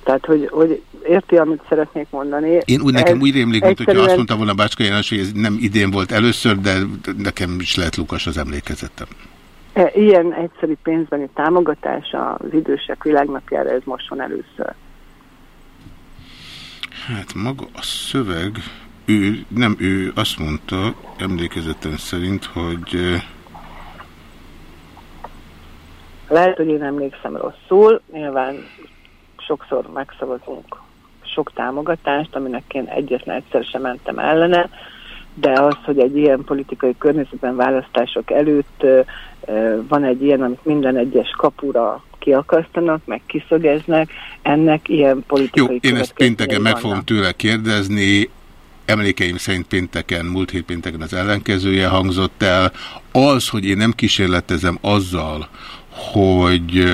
Tehát, hogy, hogy érti, amit szeretnék mondani. Én úgy nekem úgy rémlik, mint egyszerűen... hogyha azt mondtam volna Bácska János, hogy ez nem idén volt először, de nekem is lehet Lukas az emlékezetem. E, ilyen egyszerű pénzbeni támogatás az idősek világnapjára, ez most van először. Hát maga a szöveg, ő, nem ő azt mondta, emlékezetem szerint, hogy... Lehet, hogy én emlékszem rosszul, nyilván sokszor megszavazunk sok támogatást, aminek én egyetlen egyszer sem mentem ellene, de az, hogy egy ilyen politikai környezetben választások előtt van egy ilyen, amit minden egyes kapura kiakasztanak, meg kiszögeznek, ennek ilyen politikai Jó, én ezt pénteken meg fogom tőle kérdezni, emlékeim szerint pénteken, múlt hét pénteken az ellenkezője hangzott el. Az, hogy én nem kísérletezem azzal, hogy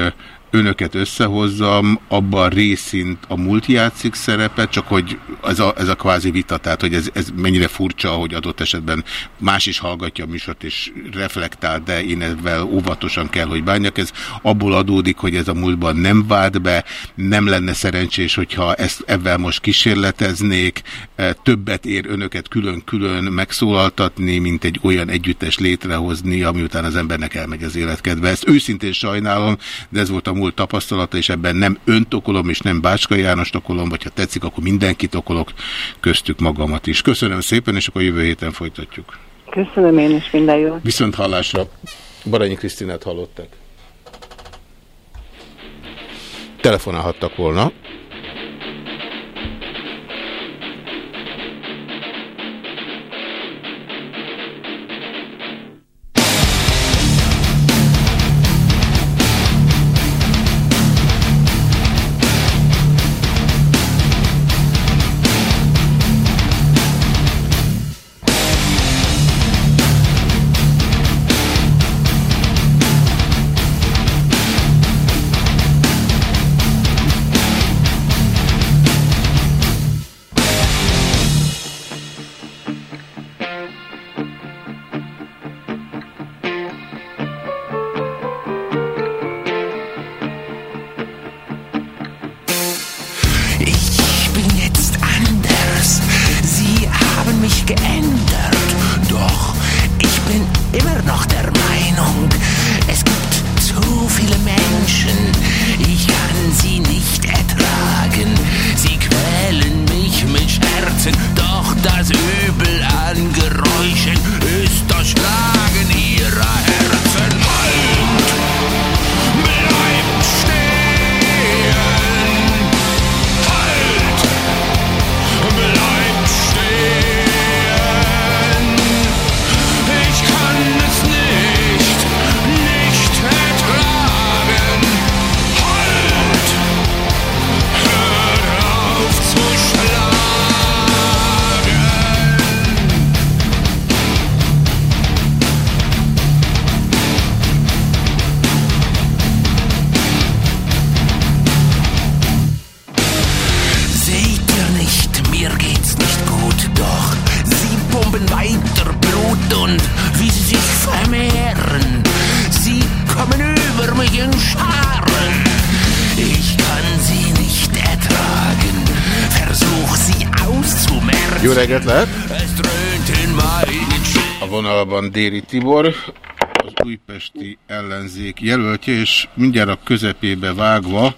önöket összehozzam, abban részint a múlt játszik szerepet, csak hogy ez a, ez a kvázi vita, tehát hogy ez, ez mennyire furcsa, hogy adott esetben más is hallgatja a műsort és reflektál, de én ezzel óvatosan kell, hogy bánjak. Ez abból adódik, hogy ez a múltban nem vált be, nem lenne szerencsés, hogyha ezt ebben most kísérleteznék, e, többet ér önöket külön-külön megszólaltatni, mint egy olyan együttes létrehozni, ami után az embernek elmegy az életkedve. Ezt őszintén sajnálom, de ez volt a múlt tapasztalata, és ebben nem önt okolom, és nem Bácska János okolom, vagy ha tetszik, akkor mindenkit okolok, köztük magamat is. Köszönöm szépen, és akkor jövő héten folytatjuk. Köszönöm én is, minden jó. Viszont hallásra. Baranyi Krisztinát hallottak. Telefonálhattak volna. Geräuschen ist das Schlaf. Déri Tibor, az újpesti ellenzék jelöltje, és mindjárt a közepébe vágva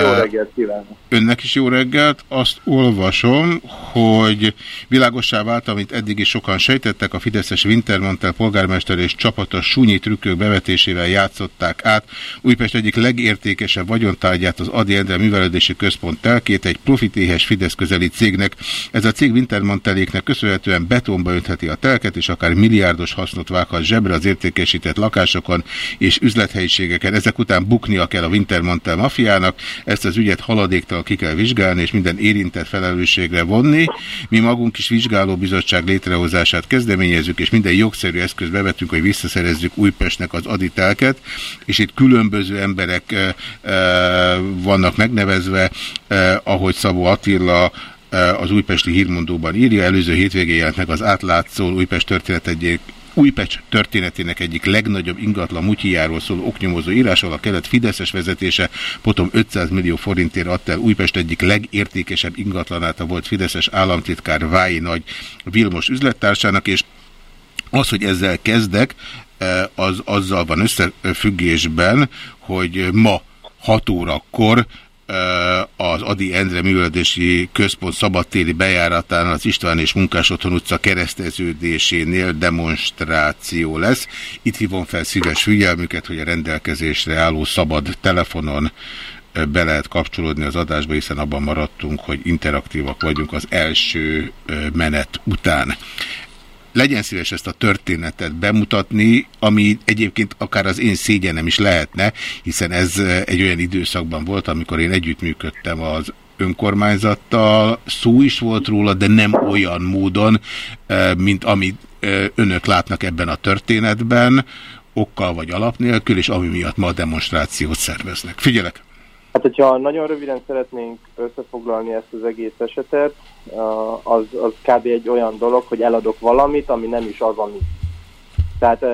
Jó reggelt kívánok! Önnek is jó reggelt. Azt olvasom, hogy világossá vált, amit eddig is sokan sejtettek, a Fideszes Wintermantel polgármester és csapata súnyi trükkök bevetésével játszották át Újpest egyik legértékesebb vagyontárgyát az Adi Endre Művelődési Központ telkét egy profitéhes Fidesz közeli cégnek. Ez a cég Wintermanteléknek köszönhetően betonba öntheti a telket, és akár milliárdos hasznot vághat zsebre az értékesített lakásokon és üzlethelyiségeken. Ezek után buknia kell a Wintermantel mafiának, ezt az ügyet haladéktal ki kell vizsgálni, és minden érintett felelősségre vonni. Mi magunk is vizsgálóbizottság létrehozását kezdeményezzük, és minden jogszerű eszköz bevetünk, hogy visszaszerezzük Újpestnek az aditelket, és itt különböző emberek e, e, vannak megnevezve, e, ahogy Szabó Attila az újpesti hírmondóban írja, előző hétvégén jelent meg az átlátszó Újpest történet egyik Újpest történetének egyik legnagyobb ingatlan mutyijáról szóló oknyomozó írásol a kelet Fideszes vezetése potom 500 millió forintért adta el Újpest egyik legértékesebb ingatlanát a volt Fideszes államtitkár Vái Nagy Vilmos üzlettársának, és az, hogy ezzel kezdek, e, az azzal van összefüggésben, hogy ma 6 órakor az Adi Endre Művelési Központ szabadtéri bejáratán az István és Munkás Otthon utca kereszteződésénél demonstráció lesz. Itt hívom fel szíves figyelmüket, hogy a rendelkezésre álló szabad telefonon be lehet kapcsolódni az adásba, hiszen abban maradtunk, hogy interaktívak vagyunk az első menet után legyen szíves ezt a történetet bemutatni, ami egyébként akár az én szégyenem is lehetne, hiszen ez egy olyan időszakban volt, amikor én együttműködtem az önkormányzattal, szó is volt róla, de nem olyan módon, mint amit önök látnak ebben a történetben, okkal vagy alap nélkül, és ami miatt ma a demonstrációt szerveznek. Figyelek! Hát, hogyha nagyon röviden szeretnénk összefoglalni ezt az egész esetet, az, az kb. egy olyan dolog, hogy eladok valamit, ami nem is az, ami. Tehát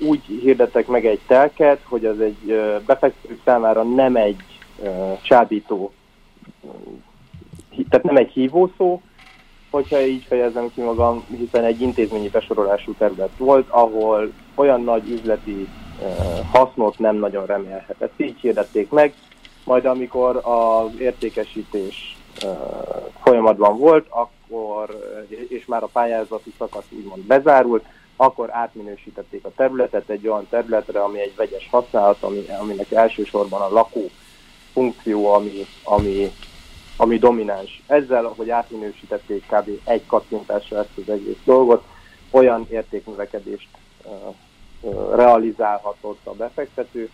úgy hirdettek meg egy telket, hogy az egy befektetők számára nem egy csábító, tehát nem egy hívószó, hogyha így fejezem ki magam, hiszen egy intézményi besorolású terület volt, ahol olyan nagy üzleti hasznot nem nagyon remélhetett. Így hirdették meg, majd amikor az értékesítés folyamatban volt, akkor, és már a pályázati szakasz úgymond bezárult, akkor átminősítették a területet egy olyan területre, ami egy vegyes használat, ami, aminek elsősorban a lakó funkció, ami, ami, ami domináns. Ezzel, hogy átminősítették kb. egy kattintásra ezt az egész dolgot, olyan értéknövekedést uh, uh, realizálhatott a befektető,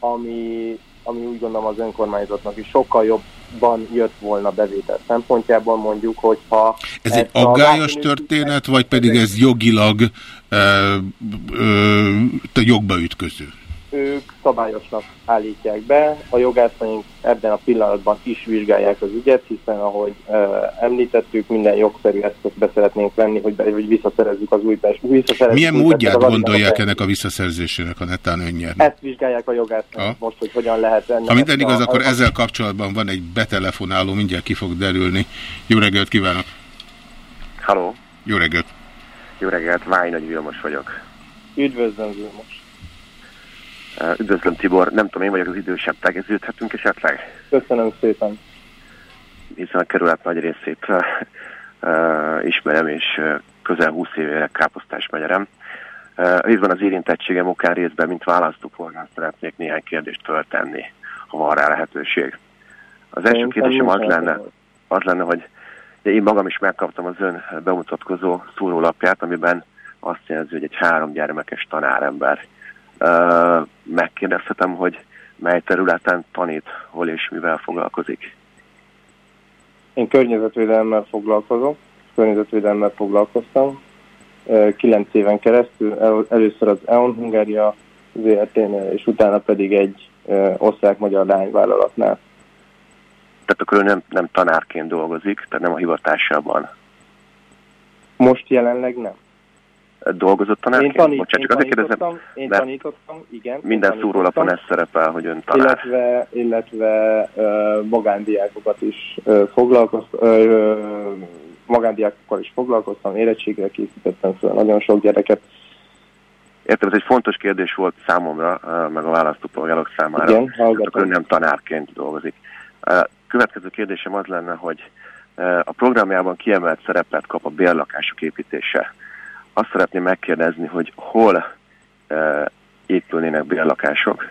ami ami úgy gondolom az önkormányzatnak is sokkal jobban jött volna bevétel szempontjából, mondjuk, hogyha... Ez egy aggályos történet, vagy pedig ez jogilag e, e, jogba ütköző? Ők szabályosnak állítják be. A jogászaink ebben a pillanatban is vizsgálják az ügyet, hiszen ahogy uh, említettük, minden jogszerű eszközt be szeretnénk venni, hogy, be, hogy visszaszerezzük az új visszaszerezzük Milyen módját gondolják ennek a visszaszerzésének a netán önnyerni? Ezt vizsgálják a jogászaink most, hogy hogyan lehet ennek. Ha minden igaz, a, akkor a... ezzel kapcsolatban van egy betelefonáló, mindjárt ki fog derülni. Jó reggelt kívánok! Halló! Jó reggelt! Jó reggelt, Váj Nagy Vilmos vagyok. Üdvözlöm, Vilmos! Üdvözlöm Tibor, nem tudom, én vagyok az idősebb, tegeződhetünk esetleg? Köszönöm szépen. Hiszen a kerület nagy részét uh, ismerem, és uh, közel 20 évére káposztás megyerem. Uh, részben az érintettségem okán részben, mint választópolgár szeretnék néhány kérdést föltenni, ha van rá lehetőség. Az első kérdésem az lenne, az lenne, hogy én magam is megkaptam az ön bemutatkozó szórólapját, amiben azt jelzi, hogy egy három gyermekes tanárember megkérdezhetem, hogy mely területen tanít, hol és mivel foglalkozik? Én környezetvédelemmel foglalkozom, környezetvédelemmel foglalkoztam. Kilenc éven keresztül, először az EON Hungária ZRT-nél, és utána pedig egy osztrák-magyar lányvállalatnál. Tehát akkor ő nem, nem tanárként dolgozik, tehát nem a hivatásában? Most jelenleg nem dolgozott tanárként? Én, tanít, csak én tanítottam, én tanítottam, igen. Minden szúrólapon ez szerepel, hogy ön tanár. Illetve, illetve uh, magándiákokat is uh, foglalkoztam, uh, magándiákokkal is foglalkoztam, érettségre készítettem fel nagyon sok gyereket. Értem, ez egy fontos kérdés volt számomra, meg a választópolgárok számára. Igen, hát ön nem tanárként dolgozik. Következő kérdésem az lenne, hogy a programjában kiemelt szerepet kap a bérlakások építése. Azt szeretném megkérdezni, hogy hol épülnének bérlakások,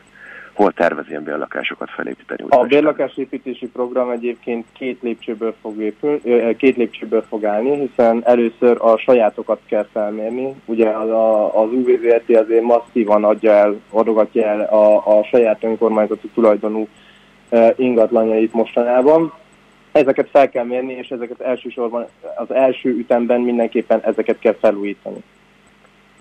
hol tervez ilyen bérlakásokat felépíteni? A bérlakásépítési program egyébként két lépcsőből fog, épül, két lépcsőből fog állni, hiszen először a sajátokat kell felmérni. Ugye az, az UVZRT azért masszívan adja el, adogatja el a, a saját önkormányzati tulajdonú ingatlanjait mostanában. Ezeket fel kell mérni, és ezeket elsősorban az első ütemben mindenképpen ezeket kell felújítani.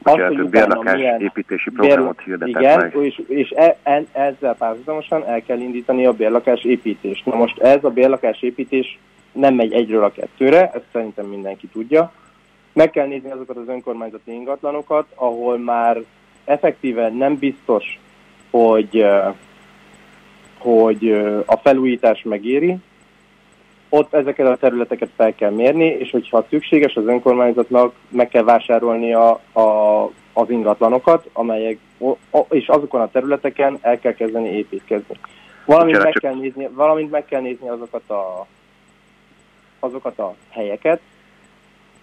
Azt, hogy bérlakás milyen, építési programot hirdetett igen, meg. és, és e, e, ezzel párhuzamosan el kell indítani a bérlakás építést. Na most ez a bérlakás építés nem megy egyről a kettőre, ezt szerintem mindenki tudja. Meg kell nézni azokat az önkormányzati ingatlanokat, ahol már effektíve nem biztos, hogy, hogy a felújítás megéri, ott ezeket a területeket fel kell mérni, és hogyha szükséges az önkormányzatnak, meg kell vásárolni a, a, az ingatlanokat, amelyek, és azokon a területeken el kell kezdeni építkezni. Valamint meg kell nézni, valamint meg kell nézni azokat a, azokat a helyeket,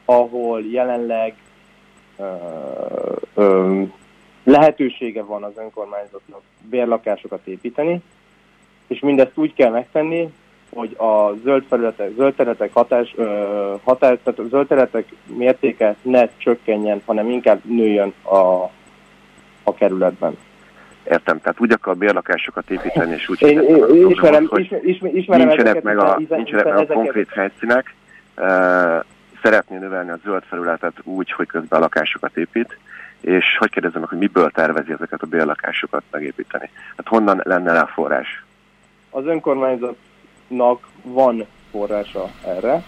ahol jelenleg ö, ö, lehetősége van az önkormányzatnak bérlakásokat építeni, és mindezt úgy kell megtenni, hogy a zöld felületek, zöld területek hatás, hatás, tehát a zöld területek mértéke ne csökkenjen, hanem inkább nőjön a, a kerületben. Értem, tehát úgy akar bérlakásokat építeni, és úgy én, én, én ismerem, hogy ismer, ismerem nincsenek meg a, nincsenek meg a konkrét helyszínek, uh, szeretné növelni a zöld felületet úgy, hogy közben lakásokat épít, és hogy kérdezem meg, hogy miből tervezi ezeket a bérlakásokat megépíteni? Hát honnan lenne rá forrás? Az önkormányzat nak van forrása erre,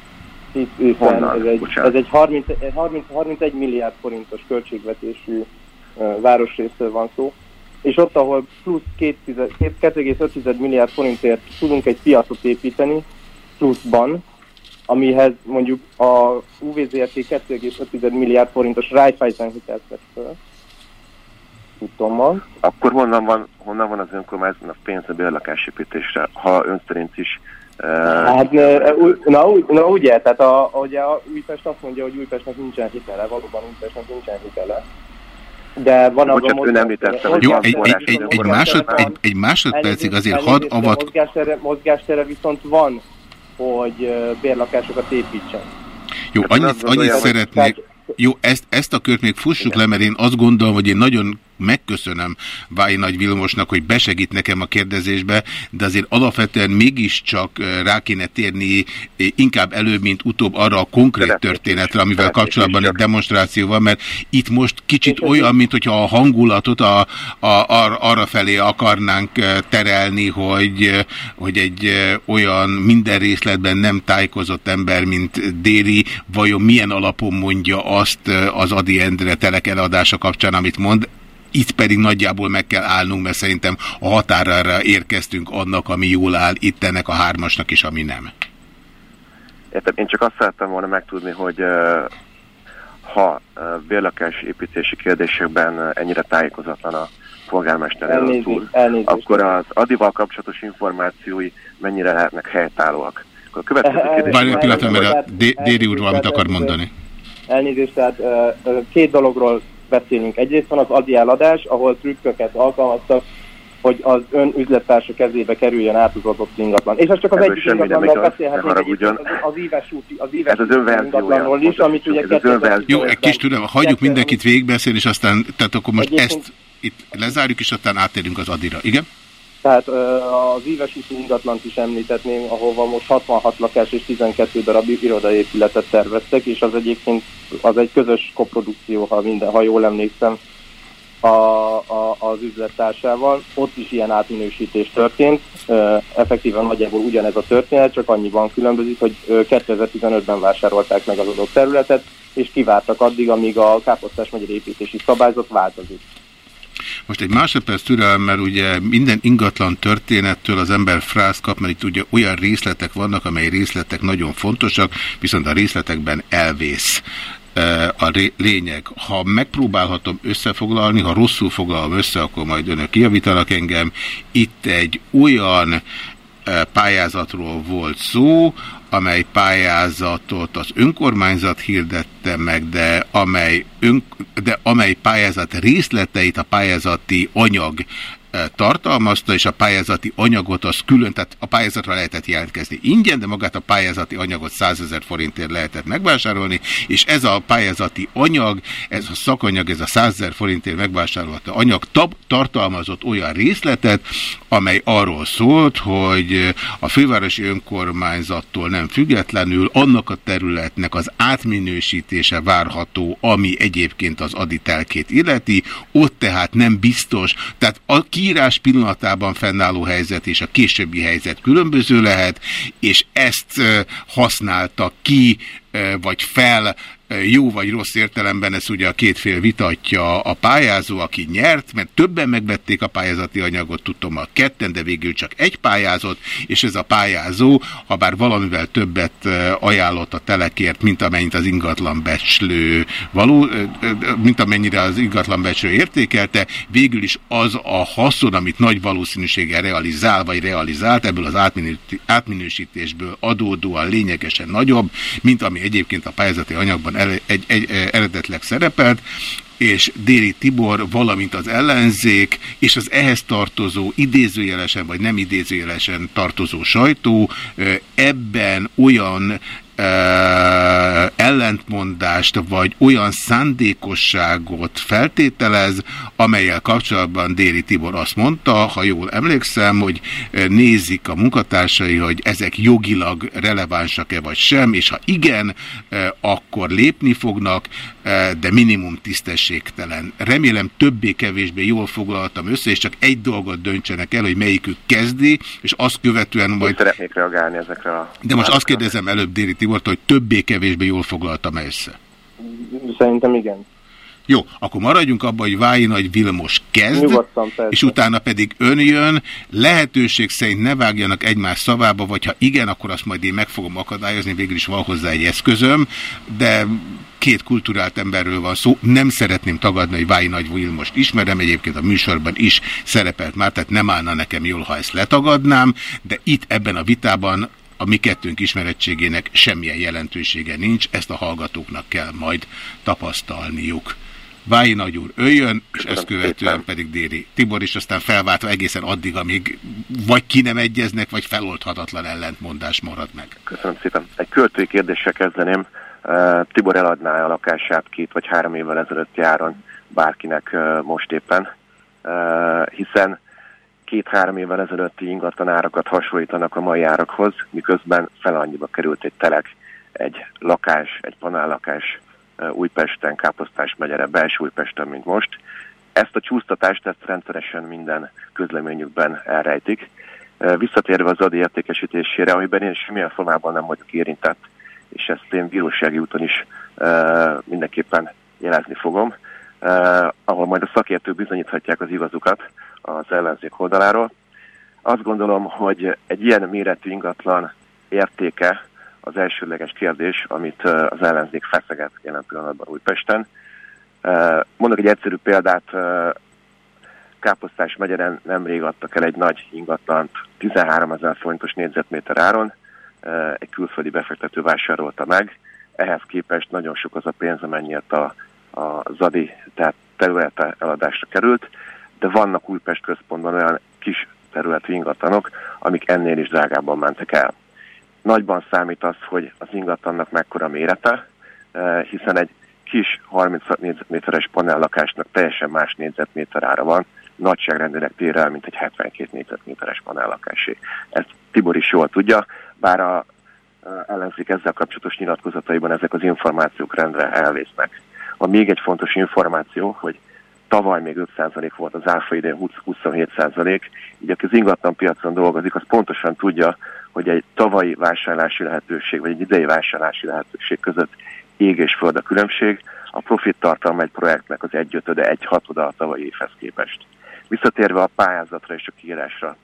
hiszen ez egy, ez egy 30, 30, 31 milliárd forintos költségvetésű városrészről van szó, és ott, ahol plusz 2,5 milliárd forintért tudunk egy piacot építeni, pluszban, amihez mondjuk a UVZRT 2,5 milliárd forintos Raiffeisen hitelt vett föl, tudtommal. Akkor honnan van, honnan van az önkormányzatnak pénz a bérlakásépítésre, ha ön szerint is Uh, hát, na, na ugye, tehát a, ugye a Újpest azt mondja, hogy Újpestnek nincsen hitele, valóban Újpestnek nincsen hitele. De van abban ön említette, hogy Jó, egy, egy, egy, egy, másod, egy, egy másodpercig azért hadd avat... Mozgástere, mozgástere viszont van, hogy bérlakásokat építsen. Jó, annyit, annyit szeretnék... Jó, ezt, ezt a kört még fussuk le, mert én azt gondolom, hogy én nagyon megköszönöm Váj Nagy Vilmosnak, hogy besegít nekem a kérdezésbe, de azért alapvetően mégiscsak rá kéne térni inkább előbb, mint utóbb arra a konkrét történetre, amivel kapcsolatban egy demonstráció van, mert itt most kicsit olyan, mint hogyha a hangulatot a, a, a, arra felé akarnánk terelni, hogy, hogy egy olyan minden részletben nem tájékozott ember, mint Déri, vajon milyen alapon mondja azt az Adi Endre telek eladása kapcsán, amit mond. Itt pedig nagyjából meg kell állnunk, mert szerintem a határára érkeztünk annak, ami jól áll itt ennek a hármasnak is, ami nem. Értem, én csak azt szerettem volna megtudni, hogy ha bérlakás építési kérdésekben ennyire tájékozatlan a polgármester úr, akkor az adival kapcsolatos információi mennyire lehetnek helytállóak. Akkor a következő kérdés... Várj egy pillanat, mert a Déri úr valamit akar mondani. Elnézést, tehát két dologról beszélünk. Egyrészt van az adi eladás, ahol trükköket alkalmaztak, hogy az ön üzlettársa kezébe kerüljön át az adott ingatlan. És ez csak az egyik ingatlanról beszélhetünk, az, az éves úti, az éves ez az ingatlanról is, amit ugye Jó, egy kis tudom, hagyjuk mindenkit végigbeszélni, és aztán, tehát akkor most ezt itt lezárjuk, és aztán átérünk az adira. Igen? Tehát az éves úti ingatlant is említetném, ahova most 66 lakás és 12 darab irodaépületet terveztek, és az egyébként az egy közös koprodukció, ha, minden, ha jól emlékszem, a, a, az üzlettársával. Ott is ilyen átminősítés történt. Effektíven nagyjából ugyanez a történet, csak annyiban különbözik, hogy 2015-ben vásárolták meg az adott területet, és kivártak addig, amíg a Káposztás megye építési szabályzat változik. Most egy másodperc türelemmel ugye minden ingatlan történettől az ember frász kap, mert itt ugye olyan részletek vannak, amely részletek nagyon fontosak, viszont a részletekben elvész. a lényeg. Ha megpróbálhatom összefoglalni, ha rosszul foglalom össze, akkor majd önök kijavítanak engem. Itt egy olyan pályázatról volt szó, amely pályázatot az önkormányzat hirdette meg, de amely, ön, de amely pályázat részleteit a pályázati anyag tartalmazta, és a pályázati anyagot az külön, tehát a pályázatra lehetett jelentkezni ingyen, de magát a pályázati anyagot 100 ezer forintért lehetett megvásárolni, és ez a pályázati anyag, ez a szakanyag, ez a 100 ezer forintért megvásárolható anyag tartalmazott olyan részletet, amely arról szólt, hogy a fővárosi önkormányzattól nem függetlenül annak a területnek az átminősítése várható, ami egyébként az aditelkét illeti, ott tehát nem biztos, tehát a kiírás pillanatában fennálló helyzet és a későbbi helyzet különböző lehet, és ezt használta ki, vagy fel jó vagy rossz értelemben ezt ugye a két fél vitatja a pályázó, aki nyert, mert többen megvették a pályázati anyagot, tudom a ketten, de végül csak egy pályázott, és ez a pályázó, ha bár valamivel többet ajánlott a telekért, mint amennyit az ingatlan becslő való, mint amennyire az ingatlan becslő értékelte, végül is az a haszon, amit nagy valószínűséggel realizál, vagy realizált, ebből az átminősítésből adódóan lényegesen nagyobb, mint ami egyébként a pályázati anyagban egy, egy, egy, eredetleg szerepelt, és Déri Tibor, valamint az ellenzék, és az ehhez tartozó idézőjelesen vagy nem idézőjelesen tartozó sajtó ebben olyan ellentmondást, vagy olyan szándékosságot feltételez, amelyel kapcsolatban Déri Tibor azt mondta, ha jól emlékszem, hogy nézik a munkatársai, hogy ezek jogilag relevánsak-e vagy sem, és ha igen, akkor lépni fognak, de minimum tisztességtelen. Remélem többé-kevésbé jól foglaltam össze, és csak egy dolgot döntsenek el, hogy melyikük kezdi, és azt követően majd... Szeretnék reagálni ezekre a... De most azt kérdezem előbb Déri Tibor, hogy többé-kevésbé jól foglaltam -e össze. Szerintem igen. Jó, akkor maradjunk abban, hogy Vályi Nagy Vilmos kezd, és utána pedig ön jön. Lehetőség szerint ne vágjanak egymás szavába, vagy ha igen, akkor azt majd én meg fogom akadályozni, végül is van hozzá egy eszközöm, de két kulturált emberről van szó. Nem szeretném tagadni, hogy Vályi Nagy Vilmost ismerem, egyébként a műsorban is szerepelt már, tehát nem állna nekem jól, ha ezt letagadnám, de itt ebben a vitában a mi kettőnk ismerettségének semmilyen jelentősége nincs, ezt a hallgatóknak kell majd tapasztalniuk. Vályi Nagy úr öljön, és ezt követően pedig Déri Tibor is, aztán felváltva egészen addig, amíg vagy ki nem egyeznek, vagy feloldhatatlan ellentmondás marad meg. Köszönöm szépen. Egy költői kérdéssel kezdeném. Tibor eladná a lakását két vagy három évvel ezelőtt járon bárkinek most éppen, hiszen két-három évvel ezelőtti ingatlan árakat hasonlítanak a mai árakhoz, miközben fel annyiba került egy telek, egy lakás, egy panállakás Újpesten, Káposztás megyere, belső Újpesten, mint most. Ezt a csúsztatást ezt rendszeresen minden közleményükben elrejtik. Visszatérve az adi értékesítésére, amiben én semmilyen formában nem vagyok érintett, és ezt én bírósági úton is mindenképpen jelezni fogom, ahol majd a szakértők bizonyíthatják az igazukat az ellenzék oldaláról. Azt gondolom, hogy egy ilyen méretű ingatlan értéke az elsőleges kérdés, amit az ellenzék feszeget jelen pillanatban Újpesten. Mondok egy egyszerű példát, Káposztás megyeren nemrég adtak el egy nagy ingatlant 13 ezer forintos négyzetméter áron, egy külföldi befektető vásárolta meg, ehhez képest nagyon sok az a pénz, amennyiért a, a Zadi tehát területe eladásra került, de vannak Újpest központban olyan kis területű ingatlanok, amik ennél is drágábban mentek el. Nagyban számít az, hogy az ingatlannak mekkora mérete, eh, hiszen egy kis 30 négyzetméteres panellakásnak teljesen más négyzetméter ára van, nagyságrendileg tér mint egy 72 négyzetméteres panellakásé. Ezt Tibor is jól tudja, bár a ellenzék ezzel kapcsolatos nyilatkozataiban ezek az információk rendre elvésznek. Van még egy fontos információ, hogy tavaly még 5% volt az árfa idén 27%, így aki az ingatlan piacon dolgozik, az pontosan tudja, hogy egy tavalyi vásárlási lehetőség, vagy egy idei vásárlási lehetőség között ég és föld a különbség, a profit tartalma egy projektnek az egyötöde, egy hatoda a tavalyi évhez képest. Visszatérve a pályázatra és a kiírásra,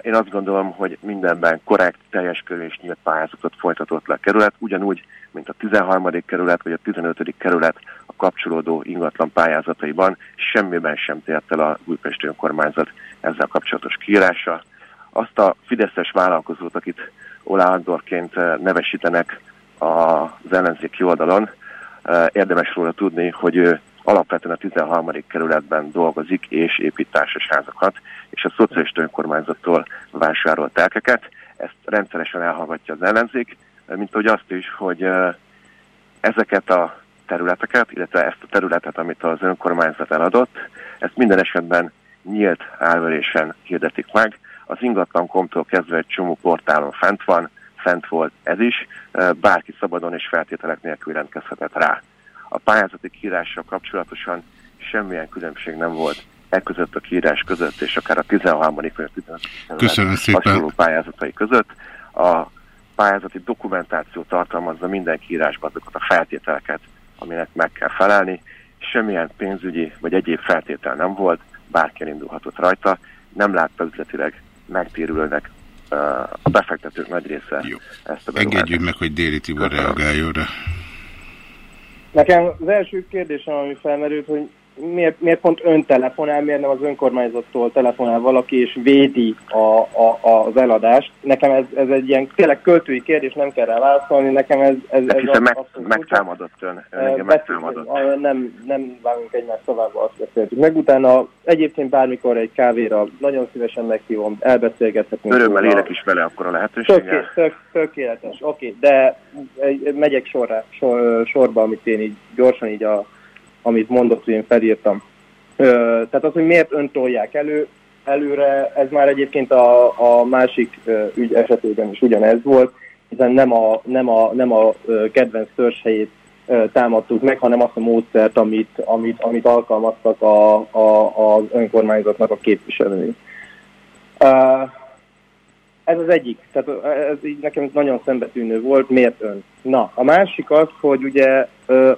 Én azt gondolom, hogy mindenben korrekt, teljes körű és nyílt pályázatot folytatott le a kerület, ugyanúgy, mint a 13. kerület vagy a 15. kerület a kapcsolódó ingatlan pályázataiban semmiben sem tért el a Újpesti önkormányzat ezzel kapcsolatos kiírása. Azt a fideszes vállalkozót, akit Olá Andorként nevesítenek az ellenzéki oldalon, érdemes róla tudni, hogy ő alapvetően a 13. kerületben dolgozik és épít társasházakat, és a szocialista önkormányzattól vásárolt telkeket. Ezt rendszeresen elhallgatja az ellenzék, mint hogy azt is, hogy ezeket a területeket, illetve ezt a területet, amit az önkormányzat eladott, ezt minden esetben nyílt árverésen hirdetik meg. Az ingatlan.com-tól kezdve egy csomó portálon fent van, fent volt ez is, bárki szabadon és feltételek nélkül rendkezhetett rá. A pályázati kiírással kapcsolatosan semmilyen különbség nem volt e között a kiírás között, és akár a 13. vagy a 15. Köszönöm szépen. hasonló pályázatai között. A pályázati dokumentáció tartalmazza minden kiírásban azokat a feltételeket, aminek meg kell felelni. Semmilyen pénzügyi vagy egyéb feltétel nem volt, bárki indulhatott rajta. Nem látta üzletileg megtérülőnek a befektetők nagy része Jó. ezt a Engedjük meg, hogy Déli Tibor reagáljon rá. Nekem az első kérdésem, ami felmerült, hogy miért, miért pont ön telefonál, miért nem az önkormányzattól telefonál valaki, és védi a, a, az eladást. Nekem ez, ez egy ilyen tényleg költői kérdés, nem kell rá válaszolni, nekem ez... ez, ez hiszen meg, megtámadott ön, ön megtámadott. Nem, nem vágunk egymás szavába, azt beszéltük. Meg utána egyébként bármikor egy kávéra nagyon szívesen meghívom, elbeszélgethetünk. Örömmel élek is vele akkor a lehetőséggel. Töké, tök, tökéletes, oké, okay, de megyek sorra, sor, sorba, amit én így gyorsan így a amit mondott, hogy én felírtam. Ö, tehát az, hogy miért öntolják elő, előre, ez már egyébként a, a másik ö, ügy esetében is ugyanez volt, hiszen nem a, nem a, nem a kedvenc törzshelyét támadtuk meg, hanem azt a módszert, amit, amit, amit alkalmaztak a, a, az önkormányzatnak a képviselői. Uh, ez az egyik, tehát ez így nekem nagyon szembetűnő volt, miért ön? Na, a másik az, hogy ugye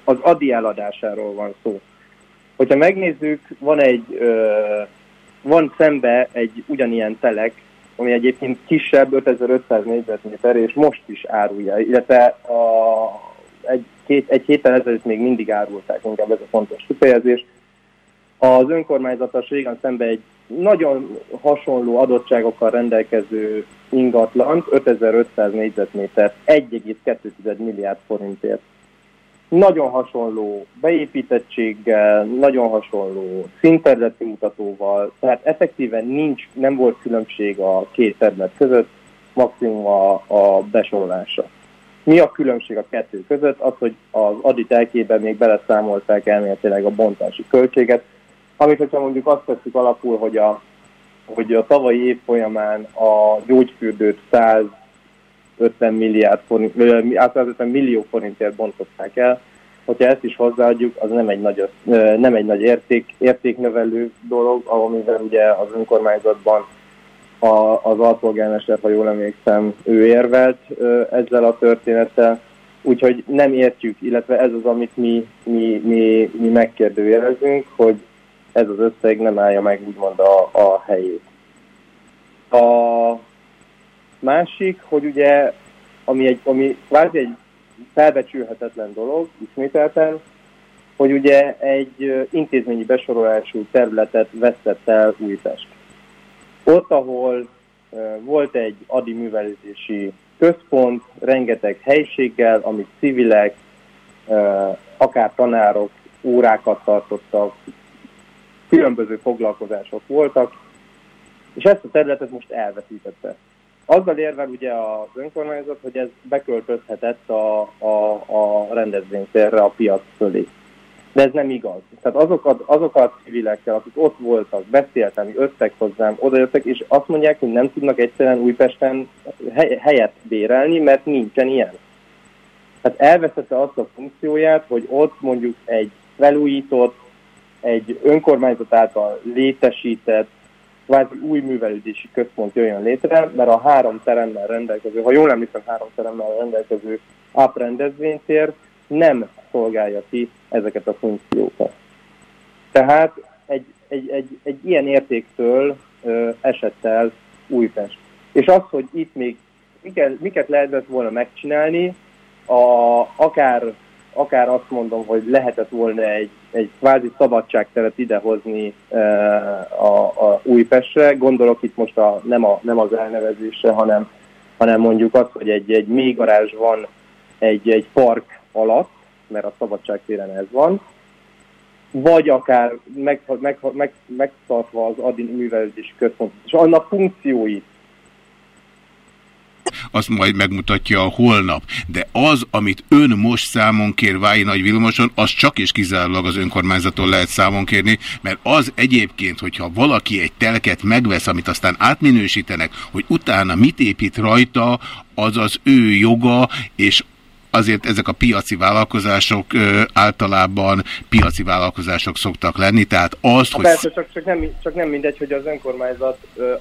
az adi eladásáról van szó. Hogyha megnézzük, van egy, van szembe egy ugyanilyen telek, ami egyébként kisebb, 5500 négyzetméter, és most is árulja, illetve a, egy, két, egy héttel ezelőtt még mindig árulták, inkább ez a fontos kifejezés. Az önkormányzatos régen szembe egy nagyon hasonló adottságokkal rendelkező ingatlant, 5500 négyzetméter, 1,2 milliárd forintért. Nagyon hasonló beépítettséggel, nagyon hasonló színterületi mutatóval, tehát effektíven nincs, nem volt különbség a két terület között, maximum a, a besorolása. Mi a különbség a kettő között? Az, hogy az adit elkében még beleszámolták elméletileg a bontási költséget, amit, hogyha mondjuk azt tesszük alapul, hogy a, hogy a tavalyi év folyamán a gyógyfürdőt 150 milliárd forint, 150 millió forintért bontották el, hogyha ezt is hozzáadjuk, az nem egy nagy, nem egy nagy érték, értéknövelő dolog, amivel ugye az önkormányzatban a, az alpolgármester, ha jól emlékszem, ő érvelt ezzel a történettel, úgyhogy nem értjük, illetve ez az, amit mi, mi, mi, mi megkérdőjelezünk, hogy ez az összeg nem állja meg úgymond a, a helyét. A másik, hogy ugye, ami, egy, ami kvázi egy felbecsülhetetlen dolog, ismételten, hogy ugye egy intézményi besorolású területet vesztett el Újpest. Ott, ahol volt egy adi művelődési központ, rengeteg helységgel, amit civilek, akár tanárok órákat tartottak, különböző foglalkozások voltak, és ezt a területet most elveszítette. Azzal érvel ugye az önkormányzat, hogy ez beköltözhetett a, a, a rendezvénytérre, a piac fölé. De ez nem igaz. Tehát azokat, azokat civilekkel, akik ott voltak, beszéltem, jöttek hozzám, odajöttek, és azt mondják, hogy nem tudnak egyszerűen Újpesten helyet bérelni, mert nincsen ilyen. Tehát elveszette azt a funkcióját, hogy ott mondjuk egy felújított, egy önkormányzat által létesített, kvázi új művelődési központ jöjjön létre, mert a három teremmel rendelkező, ha jól emlékszem, három teremmel rendelkező áprendezvénytér nem szolgálja ki ezeket a funkciókat. Tehát egy, egy, egy, egy ilyen értéktől ö, esett el Újpest. És az, hogy itt még miket, miket lehetett volna megcsinálni, a, akár, akár azt mondom, hogy lehetett volna egy, egy kvázi szabadságteret idehozni e, a, a Újpestre. Gondolok itt most a, nem, a, nem az elnevezésre, hanem, hanem mondjuk az, hogy egy, egy mélygarázs van egy, egy park alatt, mert a szabadságtéren ez van, vagy akár meg, meg, meg, megtartva az adin művelődési központ, és annak funkcióit, azt majd megmutatja a holnap. De az, amit ön most számon kér Vái Nagy Vilmoson, az csak és kizárólag az önkormányzaton lehet számon kérni, mert az egyébként, hogyha valaki egy telket megvesz, amit aztán átminősítenek, hogy utána mit épít rajta, az az ő joga, és azért ezek a piaci vállalkozások ö, általában piaci vállalkozások szoktak lenni, tehát azt, hogy... Persze, csak, csak, nem, csak nem mindegy, hogy az önkormányzat ö,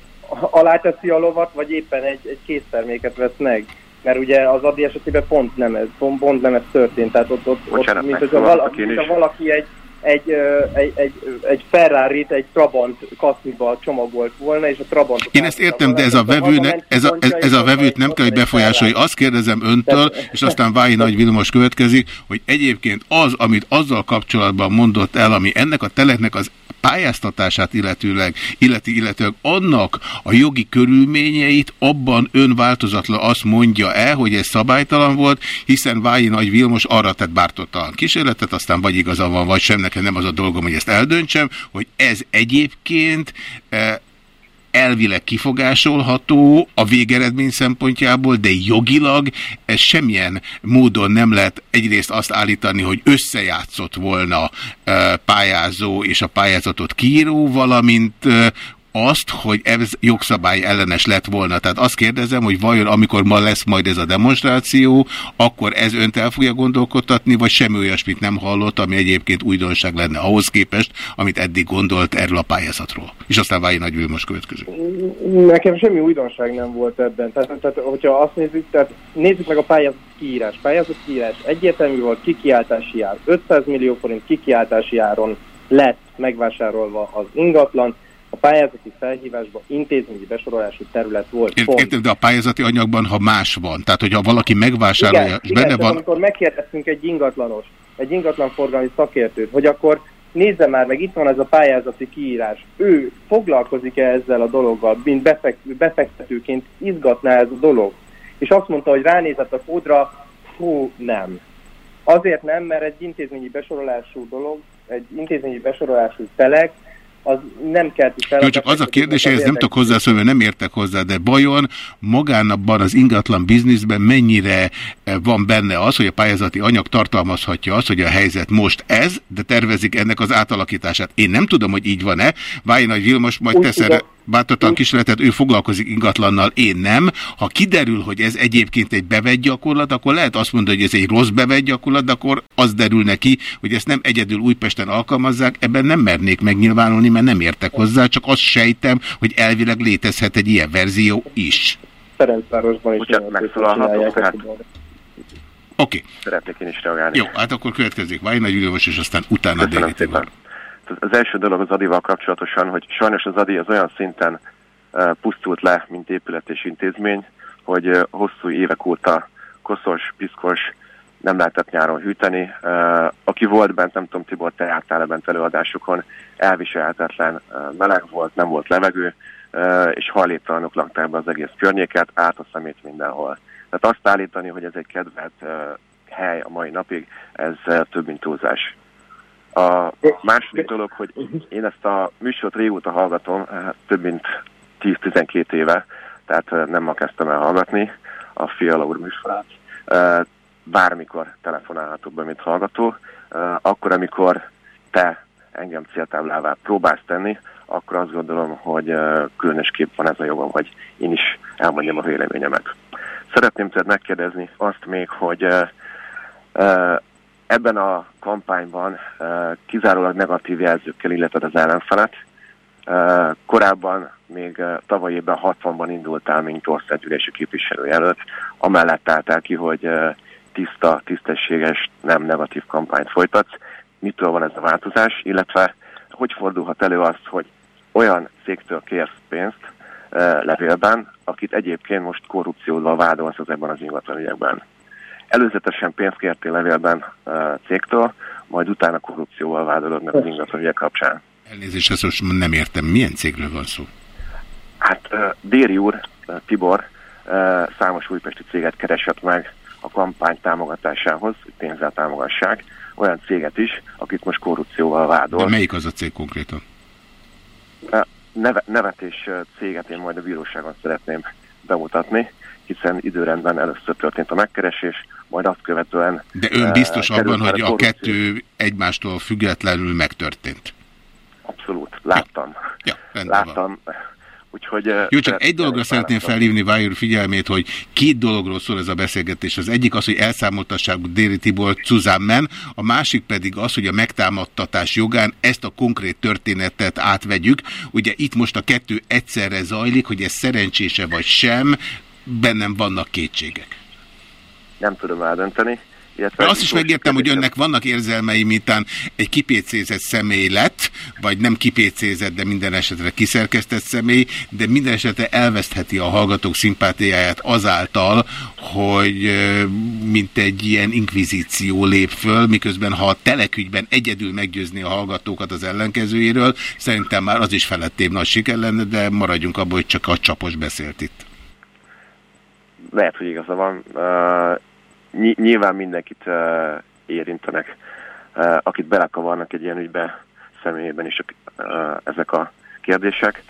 aláteszi a lovat, vagy éppen egy, egy készterméket vesz meg. Mert ugye az Adi esetében pont nem ez, pont, pont nem ez történt. Tehát ott, ott, Bocsánat, ott mint, hogyha valaki, mint valaki egy, egy, egy, egy, egy Ferrari-t egy Trabant kaszniba csomagolt volna, és a Trabant... Én ezt értem, de ez a, vevőnek, ez a, ez, ez a vevőt nem kell, hogy befolyásolja. Azt kérdezem öntől, és aztán Vái Nagy Vilmos következik, hogy egyébként az, amit azzal kapcsolatban mondott el, ami ennek a teleknek az pályáztatását illetőleg, illeti illetőleg annak a jogi körülményeit abban ön változatlan azt mondja el, hogy ez szabálytalan volt, hiszen Vái Nagy Vilmos arra tett bártottalan kísérletet, aztán vagy igaza van, vagy sem, nekem nem az a dolgom, hogy ezt eldöntsem, hogy ez egyébként eh, elvileg kifogásolható a végeredmény szempontjából, de jogilag ez semmilyen módon nem lehet egyrészt azt állítani, hogy összejátszott volna pályázó és a pályázatot kiíró, valamint azt, hogy ez jogszabály ellenes lett volna. Tehát azt kérdezem, hogy vajon amikor ma lesz majd ez a demonstráció, akkor ez önt el fogja gondolkodtatni, vagy semmi olyasmit nem hallott, ami egyébként újdonság lenne ahhoz képest, amit eddig gondolt erről a pályázatról. És aztán Vályi Nagy most következő. Nekem semmi újdonság nem volt ebben. Tehát, tehát hogyha azt nézzük, tehát nézzük meg a pályázat kiírás. Pályázat kiírás egyértelmű volt kikiáltási ár. 500 millió forint kikiáltási áron lett megvásárolva az ingatlan, a pályázati felhívásban intézményi besorolású terület volt. Értem, de a pályázati anyagban, ha más van, tehát hogyha valaki megvásárolja, igen, és benne igen, van... amikor megkérdeztünk egy ingatlanos, egy ingatlanforgalmi szakértőt, hogy akkor nézze már meg, itt van ez a pályázati kiírás. Ő foglalkozik-e ezzel a dologgal, mint befekt, befektetőként izgatná ez a dolog? És azt mondta, hogy ránézett a kódra, hú, nem. Azért nem, mert egy intézményi besorolású dolog, egy intézményi besorolású telek, az nem kell fel. Jó, csak az a kérdés, ez nem tudok hozzászólni, nem értek hozzá, de bajon magánabban az ingatlan bizniszben mennyire eh, van benne az, hogy a pályázati anyag tartalmazhatja azt, hogy a helyzet most ez, de tervezik ennek az átalakítását. Én nem tudom, hogy így van-e. Válj Nagy Vilmos majd tesz erre bátortalan kísérletet, ő foglalkozik ingatlannal, én nem. Ha kiderül, hogy ez egyébként egy bevett gyakorlat, akkor lehet azt mondani, hogy ez egy rossz bevett gyakorlat, de akkor az derül neki, hogy ezt nem egyedül Újpesten alkalmazzák, ebben nem mernék megnyilvánulni, mert nem értek hozzá, csak azt sejtem, hogy elvileg létezhet egy ilyen verzió is. Ferencvárosban is. megszólalhatok, hát. Oké. Okay. Szeretnék én is reagálni. Jó, hát akkor következik Váj Nagy Ülővos, és aztán utána Déli az első dolog az Adival kapcsolatosan, hogy sajnos az Adi az olyan szinten pusztult le, mint épület és intézmény, hogy hosszú évek óta koszos, piszkos, nem lehetett nyáron hűteni. Aki volt bent, nem tudom, Tibor, te jártál bent előadásokon, elviselhetetlen meleg volt, nem volt levegő, és hajléktalanok lakták be az egész környéket, át a szemét mindenhol. Tehát azt állítani, hogy ez egy kedvelt hely a mai napig, ez több mint túlzás. A második dolog, hogy én ezt a műsort régóta hallgatom, eh, több mint 10-12 éve, tehát eh, nem ma kezdtem el hallgatni a Fiala úr műsorát. Eh, bármikor telefonálhatok be, mint hallgató. Akkor, amikor te engem céltáblává próbálsz tenni, akkor azt gondolom, hogy különösképp van ez a jogom, hogy én is elmondjam a véleményemet. Szeretném tehát megkérdezni azt még, hogy Ebben a kampányban kizárólag negatív jelzőkkel illetve az ellenfelet. Korábban még tavaly évben 60-ban indultál, mint országgyűlési képviselőjelölt, amellett álltál ki, hogy tiszta, tisztességes, nem negatív kampányt folytatsz. Mitől van ez a változás, illetve hogy fordulhat elő az, hogy olyan cégtől kérsz pénzt, levélben, akit egyébként most korrupcióval vádolsz ebben az ingatlanügyekben. Előzetesen pénzt kértél levélben cégtől, majd utána korrupcióval vádolod meg az ingatlanügyek kapcsán. Elnézést, ezt most nem értem. Milyen cégről van szó? Hát Déri úr, Tibor számos újpesti céget keresett meg a kampány támogatásához, hogy pénzzel támogassák, olyan céget is, akit most korrupcióval vádol. De melyik az a cég konkrétan? Neve, nevetés céget én majd a bíróságon szeretném bemutatni, hiszen időrendben először történt a megkeresés, majd azt követően... De ön biztos abban, hogy a kettő egymástól függetlenül megtörtént? Abszolút, láttam. Ja, ja láttam. Van. Úgyhogy, Jó, csak egy dologra szeretném felhívni Vájúr figyelmét, hogy két dologról szól ez a beszélgetés. Az egyik az, hogy elszámoltassák Déri Tibor Cuzammen, a másik pedig az, hogy a megtámadtatás jogán ezt a konkrét történetet átvegyük. Ugye itt most a kettő egyszerre zajlik, hogy ez szerencsése vagy sem, bennem vannak kétségek. Nem tudom eldönteni. Illetve azt is megértem, hogy önnek vannak érzelmei, mintán egy kipécézett személy lett, vagy nem kipécézett, de minden esetre kiszerkesztett személy, de minden esetre elvesztheti a hallgatók szimpátiáját azáltal, hogy mint egy ilyen inkvizíció lép föl, miközben ha a telekügyben egyedül meggyőzni a hallgatókat az ellenkezőjéről, szerintem már az is felettébb nagy siker lenne, de maradjunk abban, hogy csak a csapos beszélt itt. Lehet, hogy igaza van. Uh nyilván mindenkit uh, érintenek, uh, akit belekavarnak egy ilyen ügybe személyében is uh, ezek a kérdések.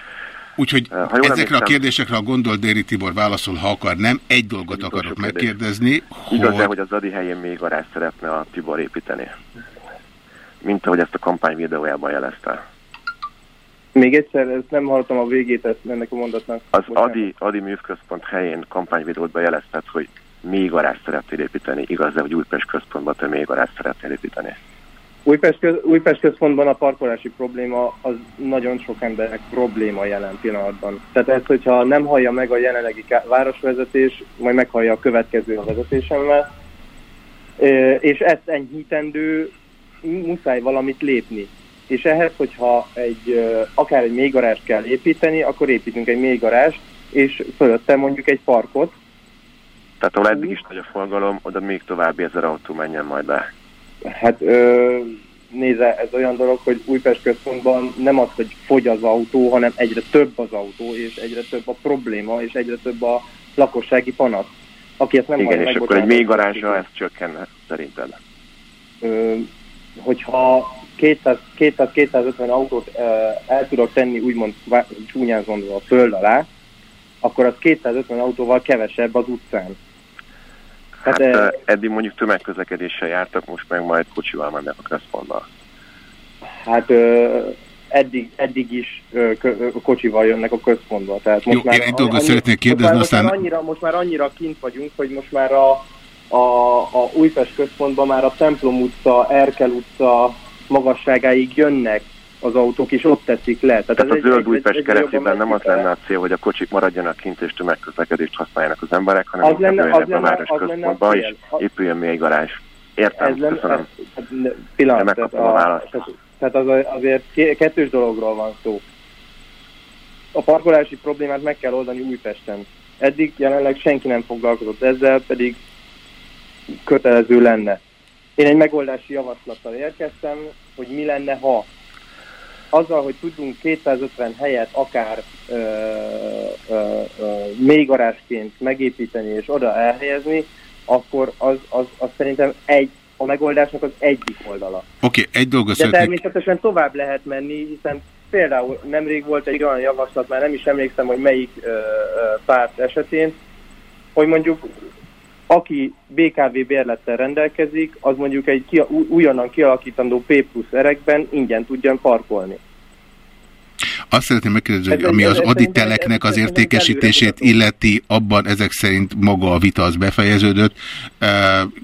Úgyhogy uh, ezekre emlékszem, a kérdésekre a gondol Déri Tibor válaszol, ha akar nem. Egy dolgot akarok megkérdezni. Igaz hogy... hogy az Adi helyén még arás szeretne a Tibor építeni? Mint ahogy ezt a kampány videójában jelezte. Még egyszer, ezt nem hallottam a végét ennek a mondatnak. Az Adi, Adi művközpont helyén kampányvideót bejelezted, hogy még arást szeretnél építeni, igaz, de hogy Újpest központban te még arást szeretnél építeni? Újpest, köz, Újpest központban a parkolási probléma az nagyon sok embernek probléma jelen pillanatban. Tehát ez, hogyha nem hallja meg a jelenlegi városvezetés, majd meghallja a következő a vezetésemmel, és ezt enyhítendő, muszáj valamit lépni. És ehhez, hogyha egy, akár egy mélygarást kell építeni, akkor építünk egy mélygarást, és fölötte mondjuk egy parkot, tehát ahol eddig is nagy a forgalom, oda még további ezer autó menjen majd be. Hát ö, nézze, ez olyan dolog, hogy Újpest központban nem az, hogy fogy az autó, hanem egyre több az autó, és egyre több a probléma, és egyre több a lakossági panasz. Aki ezt nem Igen, és akkor egy még garázsra ez csökkenne, szerinted? Ö, hogyha 200-250 autót el tudok tenni, úgymond csúnyán a föld alá, akkor az 250 autóval kevesebb az utcán. Hát, hát e... eddig mondjuk tömegközlekedéssel jártak, most meg majd kocsival mennek a központba. Hát eddig, eddig is kocsival jönnek a központba. Tehát most Jó, már, én egy dolgot szeretnék kérdezni, most már, aztán... Már, annyira, most már annyira kint vagyunk, hogy most már a, a, a Újpest központban már a Templom utca, Erkel utca magasságáig jönnek az autók, és ott teszik le. Tehát, Tehát a zöld Újpest keretében nem az lenne a cél, hogy a kocsik maradjanak kint és tömegközlekedést használjanak az emberek, hanem az lenne, az lenne, a város központba, és épüljön még egy garázs. Értem, ez lenne, köszönöm. Ez, ez, pillanat, megkaptam a, a választ. Tehát az, azért kettős dologról van szó. A parkolási problémát meg kell oldani Újpesten. Eddig jelenleg senki nem foglalkozott ezzel, pedig kötelező lenne. Én egy megoldási javaslattal érkeztem, hogy mi lenne, ha azzal, hogy tudunk 250 helyet akár ö, ö, ö, mélygarásként megépíteni és oda elhelyezni, akkor az, az, az szerintem egy, a megoldásnak az egyik oldala. Oké, okay, egy dolgot De szeretnék... természetesen tovább lehet menni, hiszen például nemrég volt egy olyan javaslat, már nem is emlékszem, hogy melyik ö, ö, párt esetén, hogy mondjuk aki BKV bérlettel rendelkezik, az mondjuk egy ki, újonnan kialakítandó P plusz erekben ingyen tudjon parkolni. Azt szeretném megkérdezni, hogy ami az aditeleknek az értékesítését illeti, abban ezek szerint maga a vita az befejeződött.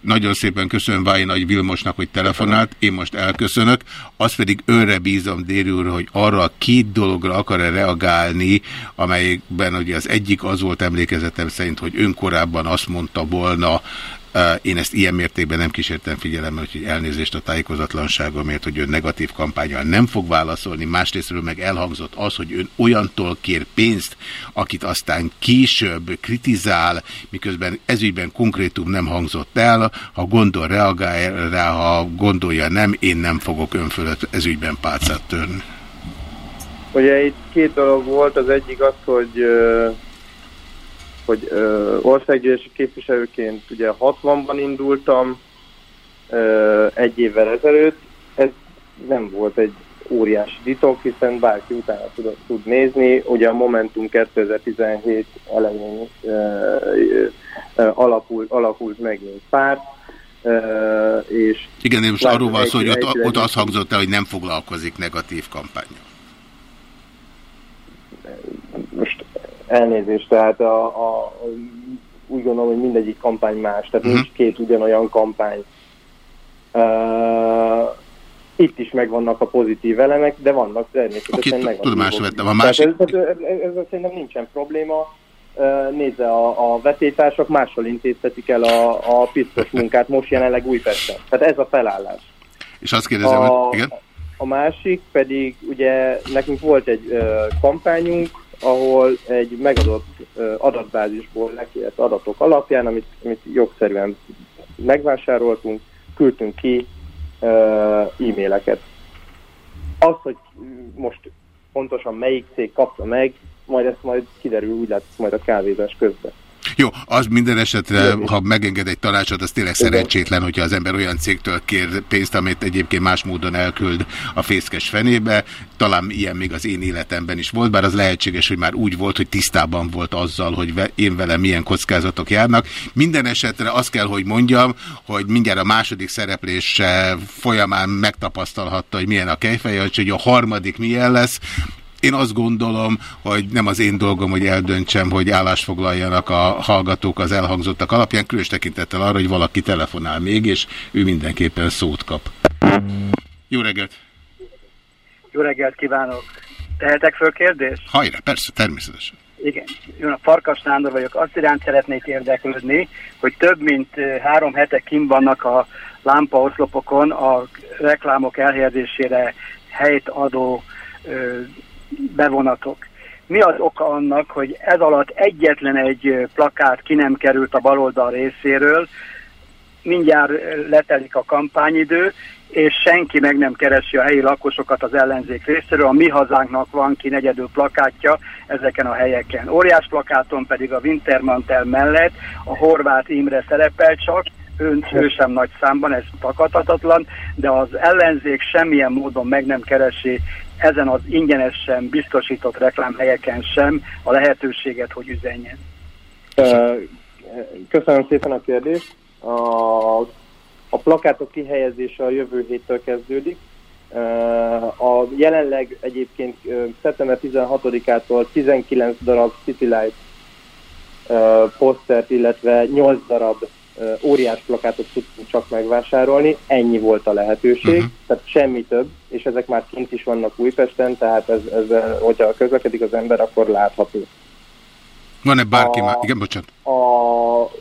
nagyon szépen köszönöm Váj Nagy Vilmosnak, hogy telefonált, én most elköszönök. Azt pedig őre bízom, Déri úr, hogy arra a két dologra akar-e reagálni, amelyekben ugye az egyik az volt emlékezetem szerint, hogy önkorábban azt mondta volna, Én ezt ilyen mértékben nem kísértem figyelemmel, úgyhogy elnézést a tájékozatlanságomért, hogy ön negatív kampányal nem fog válaszolni. Másrésztről meg elhangzott az, hogy ön olyantól kér pénzt, akit aztán később kritizál, miközben ezügyben konkrétum nem hangzott el. Ha gondol, reagál rá, ha gondolja nem, én nem fogok ön fölött ezügyben pálcát törni. Ugye itt két dolog volt, az egyik az, hogy hogy országgyűlési képviselőként ugye 60-ban indultam egy évvel ezelőtt, ez nem volt egy óriási titok, hiszen bárki utána tud, tud nézni. Ugye a Momentum 2017 elején alakult, alakult megint párt, és... Igen, én most arról van szó, hogy ott, ott azt hangzott el, hogy nem foglalkozik negatív kampányal. Most elnézést, tehát a, a, úgy gondolom, hogy mindegyik kampány más, tehát uh-huh. nincs két ugyanolyan kampány. Uh, itt is megvannak a pozitív elemek, de vannak természetesen okay, negatívok. vettem. A másik... ez, ez, ez, ez szerintem nincsen probléma. Nézze, a, a vetétársak máshol intéztetik el a, a pisztos munkát, most jelenleg Újpesten. Tehát ez a felállás. És azt kérdezem, a, igen? A másik pedig, ugye nekünk volt egy uh, kampányunk, ahol egy megadott adatbázisból lekért adatok alapján, amit, amit jogszerűen megvásároltunk, küldtünk ki e-maileket. Az, hogy most pontosan melyik cég kapta meg, majd ezt majd kiderül, úgy látszik majd a kávézás közben. Jó, az minden esetre, ha megenged egy tanácsot, az tényleg szerencsétlen, hogyha az ember olyan cégtől kér pénzt, amit egyébként más módon elküld a fészkes fenébe. Talán ilyen még az én életemben is volt, bár az lehetséges, hogy már úgy volt, hogy tisztában volt azzal, hogy én velem milyen kockázatok járnak. Minden esetre azt kell, hogy mondjam, hogy mindjárt a második szereplés folyamán megtapasztalhatta, hogy milyen a kejfeje, hogy a harmadik milyen lesz. Én azt gondolom, hogy nem az én dolgom, hogy eldöntsem, hogy állásfoglaljanak a hallgatók az elhangzottak alapján, különös tekintettel arra, hogy valaki telefonál még, és ő mindenképpen szót kap. Jó reggelt! Jó reggelt kívánok! Tehetek föl kérdést? Hajrá, persze, természetesen. Igen, jó, a Farkas Nándor vagyok. Azt iránt szeretnék érdeklődni, hogy több mint három hete kim vannak a lámpaoszlopokon a reklámok elhelyezésére helyt adó bevonatok. Mi az oka annak, hogy ez alatt egyetlen egy plakát ki nem került a baloldal részéről, mindjárt letelik a kampányidő, és senki meg nem keresi a helyi lakosokat az ellenzék részéről. A mi hazánknak van ki negyedő plakátja ezeken a helyeken. Óriás plakáton pedig a Wintermantel mellett a Horváth Imre szerepel csak, ő, ő sem nagy számban, ez takadhatatlan, de az ellenzék semmilyen módon meg nem keresi ezen az ingyenesen biztosított reklámhelyeken sem a lehetőséget, hogy üzenjen. Köszönöm szépen a kérdést. A, a plakátok kihelyezése a jövő héttől kezdődik. A jelenleg egyébként szeptember 16-ától 19 darab City Light posztert, illetve 8 darab óriás plakátot tudtunk csak megvásárolni, ennyi volt a lehetőség, uh-huh. tehát semmi több, és ezek már kint is vannak Újpesten, tehát ez, ez, hogyha közlekedik az ember, akkor látható. Van-e bárki a, már? Igen, bocsánat. A,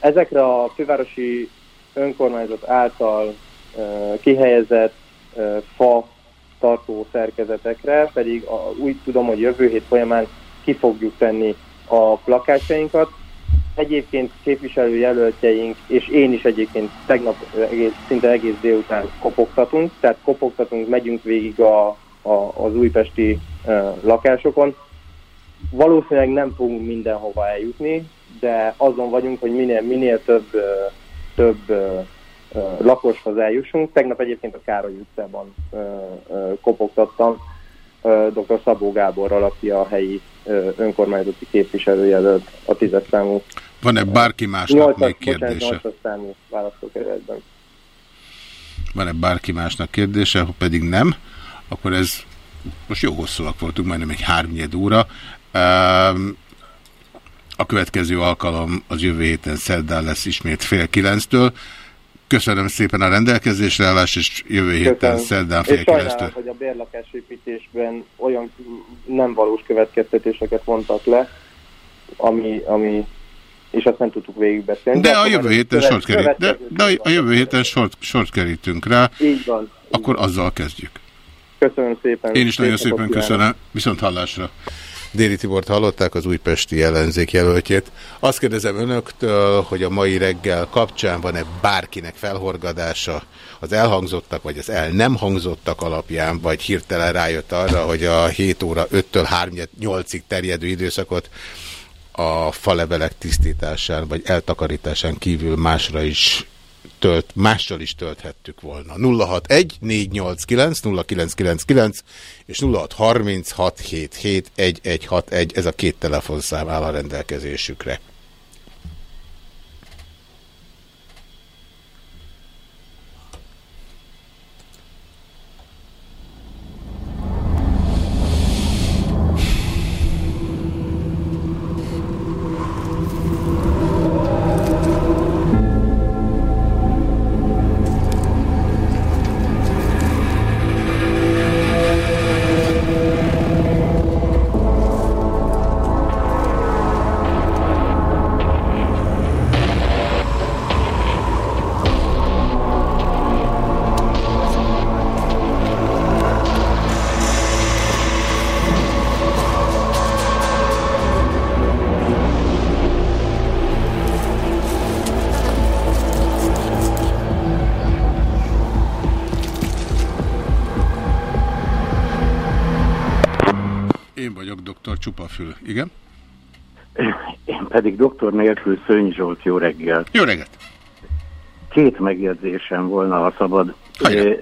ezekre a fővárosi önkormányzat által uh, kihelyezett uh, fa tartó szerkezetekre, pedig a, úgy tudom, hogy jövő hét folyamán ki fogjuk tenni a plakátjainkat, egyébként képviselőjelöltjeink, és én is egyébként tegnap egész, szinte egész délután kopogtatunk, tehát kopogtatunk, megyünk végig a, a, az újpesti uh, lakásokon. Valószínűleg nem fogunk mindenhova eljutni, de azon vagyunk, hogy minél, minél több, több lakoshoz eljussunk. Tegnap egyébként a Károly utcában kopogtattam dr. Szabó Gáborral, aki a helyi önkormányzati képviselőjelölt a tízes számú. Van-e bárki másnak 8, még kérdése? Van-e bárki másnak kérdése? Ha pedig nem, akkor ez most jó hosszúak voltunk, majdnem egy hármnyed óra. A következő alkalom az jövő héten szerdán lesz ismét fél kilenctől. Köszönöm szépen a rendelkezésre állást, és jövő héten Köszönöm. szerdán fél kilenctől. hogy a bérlakásépítésben olyan nem valós következtetéseket vontak le, ami, ami és azt nem tudtuk végigbeszélni. De, de a jövő héten sort kerít, de, de a jövő héten sort, sort kerítünk rá. Így van. Akkor azzal kezdjük. Köszönöm szépen. Én is nagyon szépen köszönöm. Viszont hallásra. Déri Tibort hallották, az újpesti ellenzék jelöltjét. Azt kérdezem önöktől, hogy a mai reggel kapcsán van-e bárkinek felhorgadása az elhangzottak, vagy az el nem hangzottak alapján, vagy hirtelen rájött arra, hogy a 7 óra 5-től 3-8-ig terjedő időszakot a falevelek tisztításán, vagy eltakarításán kívül másra is tölt, mással is tölthettük volna. 061 489 0999 és 0636771161 ez a két telefonszám áll a rendelkezésükre. Pedig doktor nélkül Szöny Zsolt, jó reggelt. Jó reggelt. Két megjegyzésem volna, a szabad. Hajra.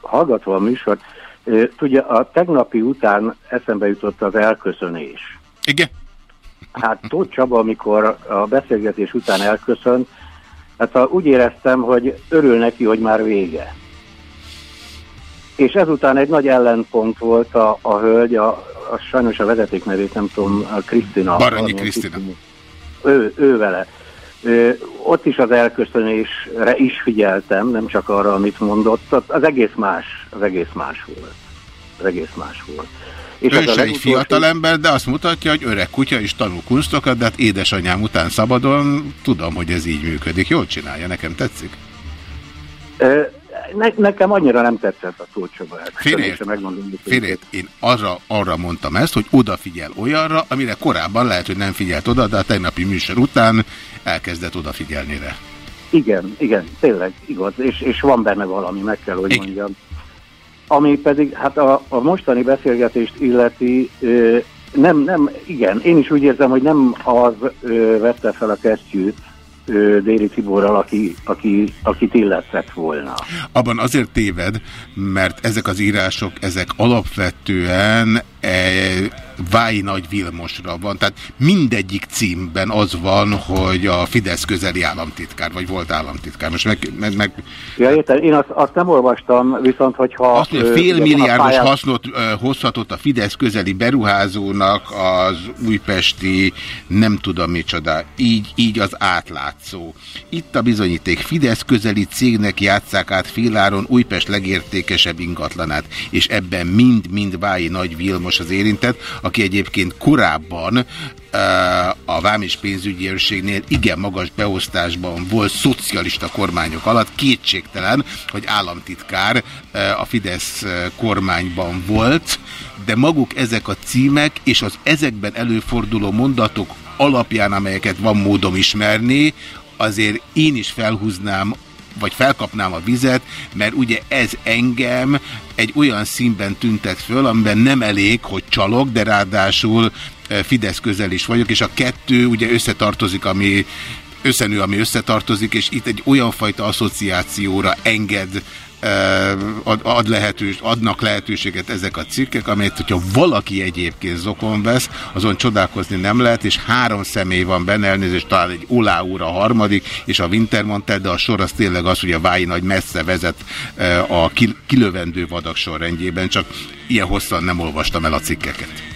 Hallgatva a műsort, tudja, a tegnapi után eszembe jutott az elköszönés. Igen. Hát Tóth Csaba, amikor a beszélgetés után elköszönt, hát úgy éreztem, hogy örül neki, hogy már vége. És ezután egy nagy ellenpont volt a, a hölgy, a, a, sajnos a vezeték nevét nem tudom, a Krisztina. Baranyi Krisztina. Ő, ő vele. Ő, ott is az elköszönésre is figyeltem, nem csak arra, amit mondott. Az egész más, az egész más volt. Az egész más volt. És Ön se egy fiatal ember, de azt mutatja, hogy öreg kutya is tanul kunstokat, de hát édesanyám után szabadon tudom, hogy ez így működik. Jól csinálja, nekem tetszik ne, nekem annyira nem tetszett a Tócsaba. Félét, én arra, arra mondtam ezt, hogy odafigyel olyanra, amire korábban lehet, hogy nem figyelt oda, de a tegnapi műsor után elkezdett odafigyelni rá. Igen, igen, tényleg igaz, és, és van benne valami, meg kell, hogy igen. mondjam. Ami pedig, hát a, a mostani beszélgetést illeti, ö, nem, nem, igen, én is úgy érzem, hogy nem az ö, vette fel a kesztyűt, Déri Tiborral, aki, aki, akit illetett volna. Abban azért téved, mert ezek az írások, ezek alapvetően e, Vái Nagy Vilmosra van. Tehát mindegyik címben az van, hogy a Fidesz közeli államtitkár, vagy volt államtitkár. Most meg... meg, meg ja, értem, én azt, azt nem olvastam, viszont hogyha... Azt mondja, félmilliárdos pályán... hasznot hozhatott a Fidesz közeli beruházónak az újpesti nem tudom micsoda. Így, így az átlátszó. Itt a bizonyíték. Fidesz közeli cégnek játszák át féláron Újpest legértékesebb ingatlanát, és ebben mind-mind Vái Nagy Vilmos az érintett, aki egyébként korábban eh, a vám és pénzügyi őrségnél igen magas beosztásban volt szocialista kormányok alatt. Kétségtelen, hogy államtitkár eh, a Fidesz eh, kormányban volt, de maguk ezek a címek és az ezekben előforduló mondatok alapján, amelyeket van módom ismerni, azért én is felhúznám vagy felkapnám a vizet, mert ugye ez engem egy olyan színben tüntet föl, amiben nem elég, hogy csalok, de ráadásul eh, Fidesz közel is vagyok, és a kettő ugye összetartozik, ami összenő, ami összetartozik, és itt egy olyan fajta asszociációra enged ad, ad lehetős, adnak lehetőséget ezek a cikkek, amelyet, hogyha valaki egyébként zokon vesz, azon csodálkozni nem lehet, és három személy van benne, elnézést talán egy Olá úr a harmadik, és a Wintermantel, de a sor az tényleg az, hogy a Vái nagy messze vezet a kilövendő vadak sorrendjében, csak ilyen hosszan nem olvastam el a cikkeket.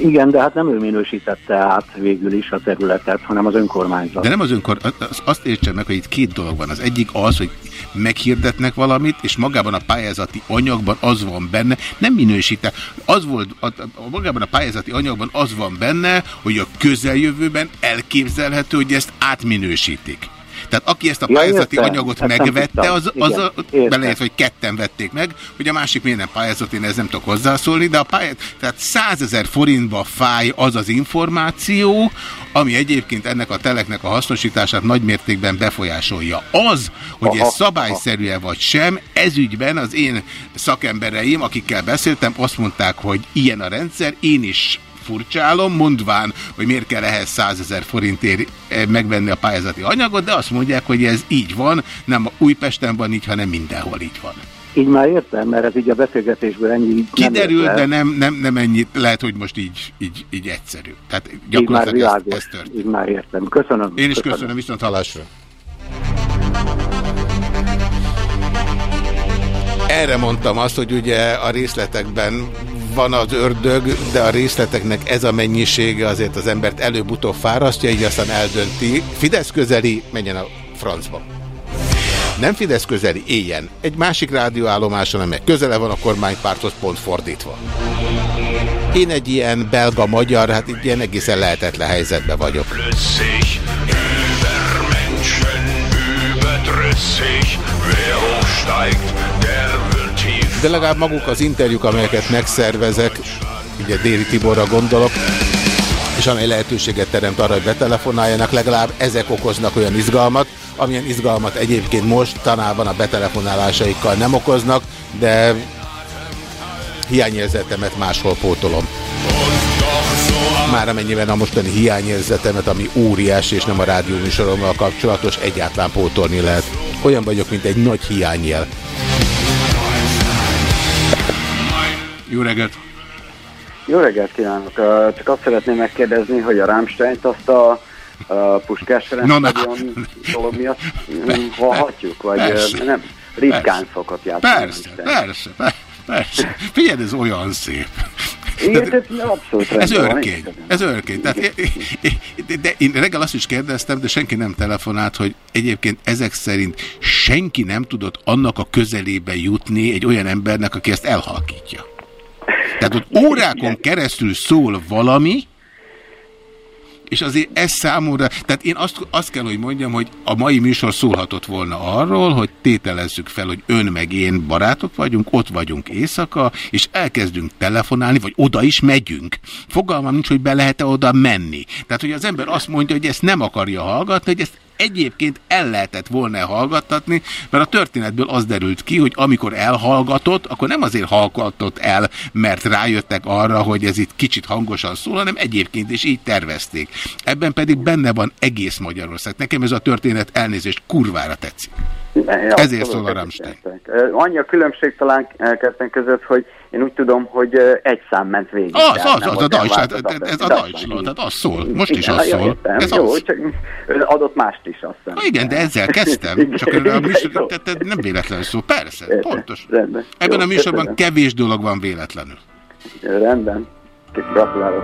Igen, de hát nem ő minősítette át végül is a területet, hanem az önkormányzat. De nem az önkormányzat, azt értsen meg, hogy itt két dolog van. Az egyik az, hogy meghirdetnek valamit, és magában a pályázati anyagban az van benne, nem minősíte, az volt, a, a, magában a pályázati anyagban az van benne, hogy a közeljövőben elképzelhető, hogy ezt átminősítik. Tehát aki ezt a pályázati ja, anyagot ezt megvette, az, az a, belejött, hogy ketten vették meg, hogy a másik miért nem pályázott, én ez nem tudok hozzászólni, de a pályázat, tehát 100 ezer forintba fáj az az információ, ami egyébként ennek a teleknek a hasznosítását nagymértékben befolyásolja. Az, hogy ez szabályszerű-e vagy sem, ezügyben az én szakembereim, akikkel beszéltem, azt mondták, hogy ilyen a rendszer, én is furcsálom, mondván, hogy miért kell ehhez 100 ezer forintért eh, megvenni a pályázati anyagot, de azt mondják, hogy ez így van, nem Újpesten van így, hanem mindenhol így van. Így már értem, mert ez így a beszélgetésből ennyi Kiderül, nem de nem, nem, nem ennyit, lehet, hogy most így, így, így egyszerű. Tehát gyakorlatilag így már világos, ez, ez történt. Így már értem. Köszönöm. Én is köszönöm, köszönöm viszont hallásra. Erre mondtam azt, hogy ugye a részletekben van az ördög, de a részleteknek ez a mennyisége azért az embert előbb-utóbb fárasztja, így aztán eldönti. Fidesz közeli, menjen a francba. Nem Fidesz közeli, éljen. Egy másik rádióállomáson, amely közele van a kormánypárthoz, pont fordítva. Én egy ilyen belga-magyar, hát egy ilyen egészen lehetetlen helyzetben vagyok. De legalább maguk az interjúk, amelyeket megszervezek, ugye Déri Tiborra gondolok, és amely lehetőséget teremt arra, hogy betelefonáljanak, legalább ezek okoznak olyan izgalmat, amilyen izgalmat egyébként most tanában a betelefonálásaikkal nem okoznak, de hiányérzetemet máshol pótolom. Már amennyiben a mostani hiányérzetemet, ami óriás és nem a rádió műsorommal kapcsolatos, egyáltalán pótolni lehet. Olyan vagyok, mint egy nagy hiányjel. Jó reggelt! Jó reggelt kívánok! Csak azt szeretném megkérdezni, hogy a Rámsteint azt a a Puskás no, stadion dolog miatt hallhatjuk, vagy persze, nem? Ritkán persze, szokott játszani. Persze, persze, persze, persze. Figyelj, ez olyan szép. Igen, tehát, abszolút ez örkény, ez örkény. Tehát, de, de én reggel azt is kérdeztem, de senki nem telefonált, hogy egyébként ezek szerint senki nem tudott annak a közelébe jutni egy olyan embernek, aki ezt elhalkítja. Tehát ott órákon keresztül szól valami, és azért ez számomra, tehát én azt, azt kell, hogy mondjam, hogy a mai műsor szólhatott volna arról, hogy tételezzük fel, hogy ön meg én barátok vagyunk, ott vagyunk éjszaka, és elkezdünk telefonálni, vagy oda is megyünk. Fogalmam nincs, hogy be lehet-e oda menni. Tehát, hogy az ember azt mondja, hogy ezt nem akarja hallgatni, hogy ezt egyébként el lehetett volna hallgattatni, mert a történetből az derült ki, hogy amikor elhallgatott, akkor nem azért hallgatott el, mert rájöttek arra, hogy ez itt kicsit hangosan szól, hanem egyébként is így tervezték. Ebben pedig benne van egész Magyarország. Nekem ez a történet elnézést kurvára tetszik. Ezért szól a Rammstein. Annyi a különbség talán ketten között, hogy én úgy tudom, hogy egy szám ment végig. Az, az, az, az a Deutschland, ez a Deutschland, tehát az szól, most is az szól. Ez jó, csak adott mást is azt hiszem. Igen, de ezzel kezdtem, csak a műsor, tehát nem véletlenül szó, persze, pontos. Ebben a műsorban kevés dolog van véletlenül. Rendben, gratulálok.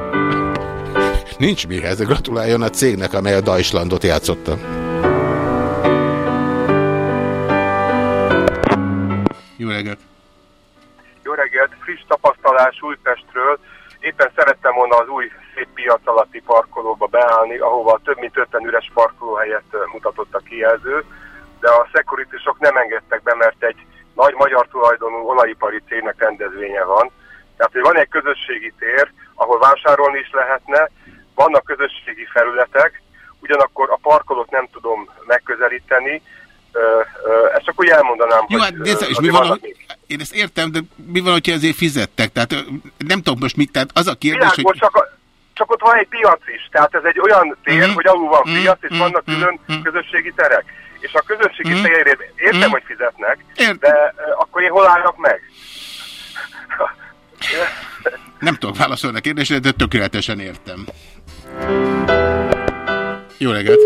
Nincs mihez, gratuláljon a cégnek, amely a Deutschlandot játszotta. Jó reggelt! Jó reggelt! Friss tapasztalás Újpestről. Éppen szerettem volna az új szép piac alatti parkolóba beállni, ahova több mint 50 üres parkolóhelyet mutatott a kijelző, de a szekuritusok nem engedtek be, mert egy nagy magyar tulajdonú olajipari cégnek rendezvénye van. Tehát, hogy van egy közösségi tér, ahol vásárolni is lehetne, vannak közösségi felületek, ugyanakkor a parkolót nem tudom megközelíteni, ezt csak úgy elmondanám, Jó, hogy... Hát, nézze, és mi van, hogy, én ezt értem, de mi van, hogyha ezért fizettek? Tehát nem tudom most mit, tehát az a kérdés, Világos, hogy... Csak, a, csak ott van egy piac is, tehát ez egy olyan tér, mm hogy alul van mm-hmm. piac, és mm vannak külön mm közösségi terek. És a közösségi mm térért értem, mm hogy fizetnek, Ért. de uh, akkor én hol állnak meg? nem tudok válaszolni a kérdésre, de tökéletesen értem. Jó reggelt!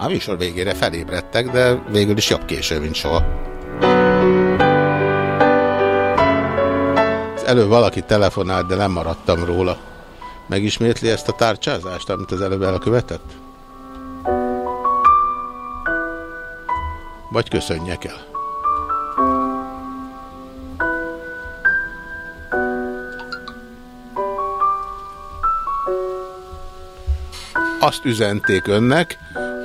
A műsor végére felébredtek, de végül is jobb késő, mint soha. Előbb valaki telefonált, de nem maradtam róla. Megismétli ezt a tárcsázást, amit az előbb elkövetett? Vagy köszönjek el? Azt üzenték önnek,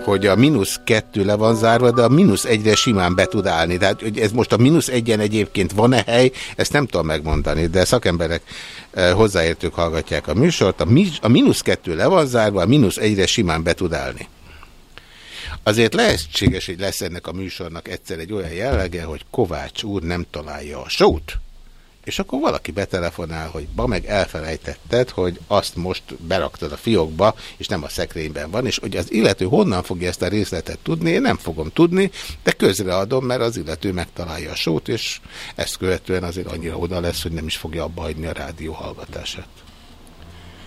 hogy a mínusz kettő le van zárva, de a mínusz egyre simán be tud állni. Tehát hogy ez most a mínusz egyen egyébként van-e hely, ezt nem tudom megmondani, de szakemberek eh, hozzáértők hallgatják a műsort. A, a mínusz kettő le van zárva, a mínusz egyre simán be tud állni. Azért lehetséges, hogy lesz ennek a műsornak egyszer egy olyan jellege, hogy Kovács úr nem találja a sót. És akkor valaki betelefonál, hogy ba meg elfelejtetted, hogy azt most beraktad a fiókba, és nem a szekrényben van, és hogy az illető honnan fogja ezt a részletet tudni, én nem fogom tudni, de közreadom, mert az illető megtalálja a sót, és ezt követően azért annyira oda lesz, hogy nem is fogja abba hagyni a rádió hallgatását.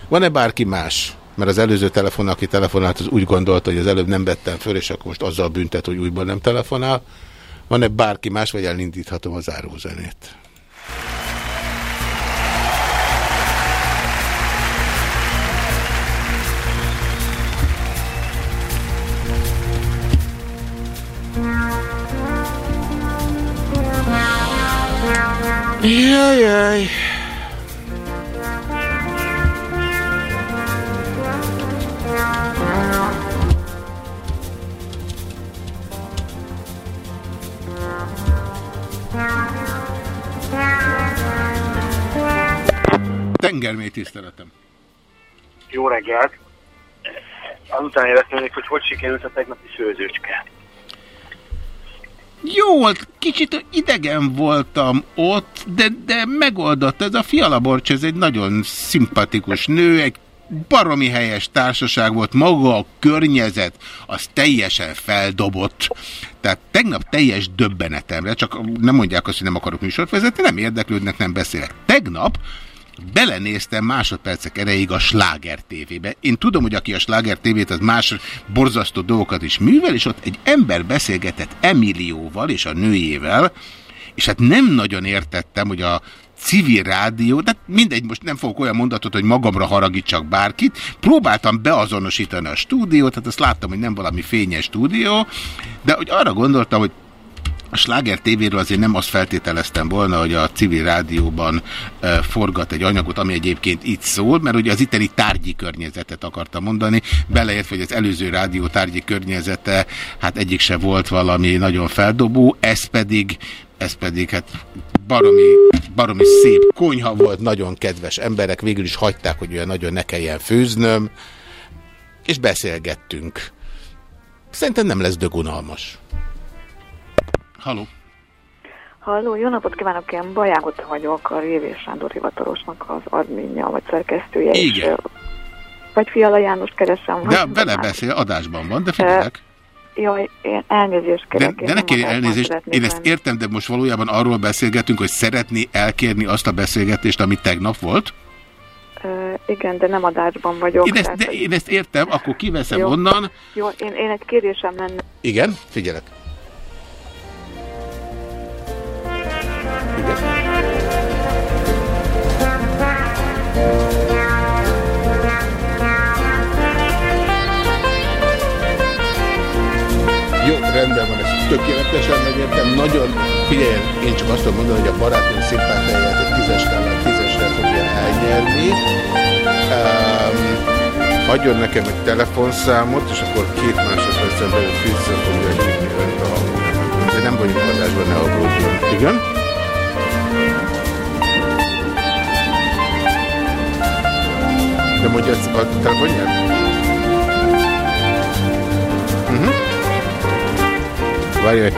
Van-e bárki más? Mert az előző telefon, aki telefonált, az úgy gondolta, hogy az előbb nem vettem föl, és akkor most azzal büntet, hogy újból nem telefonál. Van-e bárki más, vagy elindíthatom a zárózenét? Jaj, jaj. Tengermély tiszteletem. Jó reggelt! Azután éreztem, hogy hogy sikerült a tegnapi főzőcske. Jó volt, kicsit idegen voltam ott, de, de megoldott. Ez a Fialaborcs, ez egy nagyon szimpatikus nő, egy baromi helyes társaság volt, maga a környezet, az teljesen feldobott. Tehát tegnap teljes döbbenetemre, csak nem mondják azt, hogy nem akarok műsort vezetni, nem érdeklődnek, nem beszélek. Tegnap belenéztem másodpercek erejéig a Sláger TV-be. Én tudom, hogy aki a Sláger TV-t, az más borzasztó dolgokat is művel, és ott egy ember beszélgetett Emilióval és a nőjével, és hát nem nagyon értettem, hogy a civil rádió, de mindegy, most nem fogok olyan mondatot, hogy magamra haragítsak bárkit. Próbáltam beazonosítani a stúdiót, hát azt láttam, hogy nem valami fényes stúdió, de hogy arra gondoltam, hogy a Sláger TV-ről azért nem azt feltételeztem volna, hogy a civil rádióban e, forgat egy anyagot, ami egyébként itt szól, mert ugye az itteni tárgyi környezetet akarta mondani, beleértve, hogy az előző rádió tárgyi környezete, hát egyik se volt valami nagyon feldobó, ez pedig, ez pedig hát baromi, baromi szép konyha volt, nagyon kedves emberek, végül is hagyták, hogy olyan nagyon ne kelljen főznöm, és beszélgettünk. Szerintem nem lesz dögunalmas. Halló! Halló, jó napot kívánok, én Bajágot vagyok, a Révés Sándor hivatalosnak az adminja, vagy szerkesztője. Igen. És, vagy Fiala János keresem. De vele beszél, adásban van, de figyelek. Jaj, én elnézést kérek. De, de ne kérj elnézést, én ezt értem, de most valójában arról beszélgetünk, hogy szeretné elkérni azt a beszélgetést, ami tegnap volt? Uh, igen, de nem adásban vagyok. Én ezt, de én ezt értem, akkor kiveszem jó, onnan. Jó, én, én egy kérésem lenne. Igen, figyelek. Rendben van, ez tökéletesen megértem. Nagyon, figyeljen, én csak azt tudom mondani, hogy a barátom szimpátiáját egy tízes skálán tízesre fogja elnyerni. Um, adjon nekem egy telefonszámot, és akkor két másodpercen belül vissza fogja hívni önt a De nem vagyunk adásban, ne aggódjon. Igen? De mondja a telefonját? Várj egy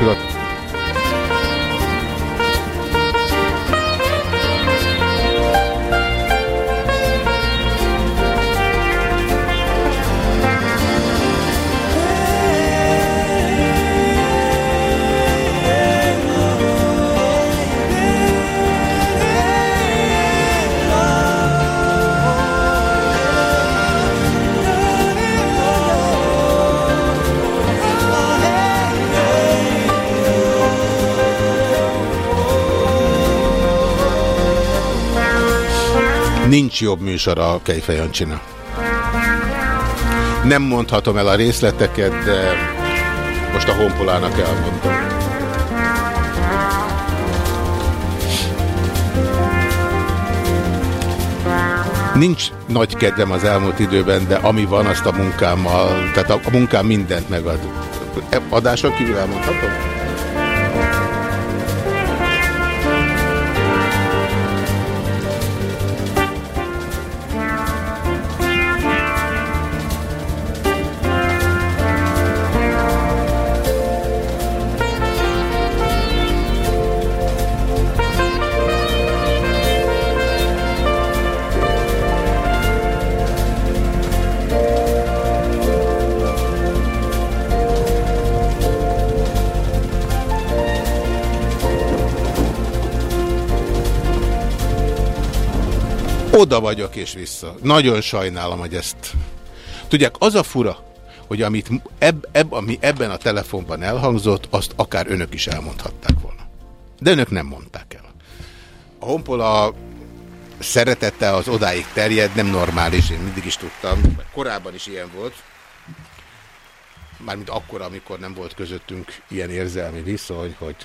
Nincs jobb műsor a Kejfejancsina. Nem mondhatom el a részleteket, de most a honpolának elmondtam. Nincs nagy kedvem az elmúlt időben, de ami van, azt a munkámmal, tehát a, a munkám mindent megad. Adáson kívül elmondhatom? Oda vagyok és vissza. Nagyon sajnálom, hogy ezt... Tudják, az a fura, hogy amit eb, eb, ami ebben a telefonban elhangzott, azt akár önök is elmondhatták volna. De önök nem mondták el. A honpola szeretette az odáig terjed, nem normális, én mindig is tudtam. Korábban is ilyen volt. Mármint akkor, amikor nem volt közöttünk ilyen érzelmi viszony, hogy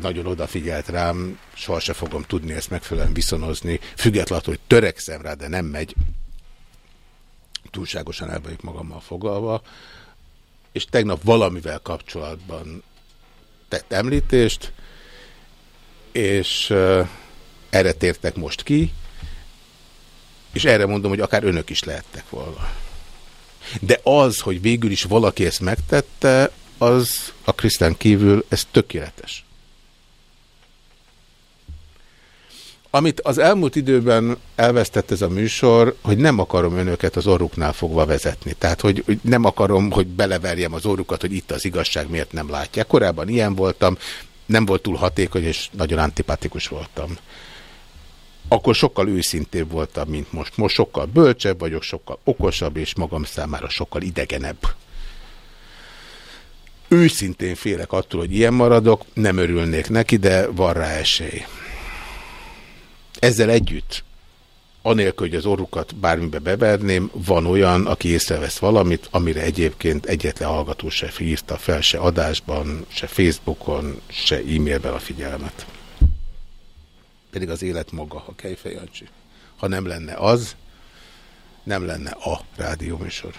nagyon odafigyelt rám, sohasem fogom tudni ezt megfelelően viszonozni, függetlenül, hogy törekszem rá, de nem megy. Túlságosan el vagyok magammal fogalva. És tegnap valamivel kapcsolatban tett említést, és uh, erre tértek most ki, és erre mondom, hogy akár önök is lehettek volna. De az, hogy végül is valaki ezt megtette, az a Krisztán kívül, ez tökéletes. Amit az elmúlt időben elvesztett ez a műsor, hogy nem akarom önöket az orruknál fogva vezetni. Tehát, hogy, hogy nem akarom, hogy beleverjem az orrukat, hogy itt az igazság miért nem látják. Korábban ilyen voltam, nem volt túl hatékony, és nagyon antipatikus voltam. Akkor sokkal őszintébb voltam, mint most. Most sokkal bölcsebb vagyok, sokkal okosabb, és magam számára sokkal idegenebb. Őszintén félek attól, hogy ilyen maradok, nem örülnék neki, de van rá esély. Ezzel együtt, anélkül, hogy az orrukat bármibe beverném, van olyan, aki észrevesz valamit, amire egyébként egyetlen hallgató se írta fel, se adásban, se Facebookon, se e-mailben a figyelmet. Pedig az élet maga, a Kejfejancsi. Ha nem lenne az, nem lenne a rádióműsor.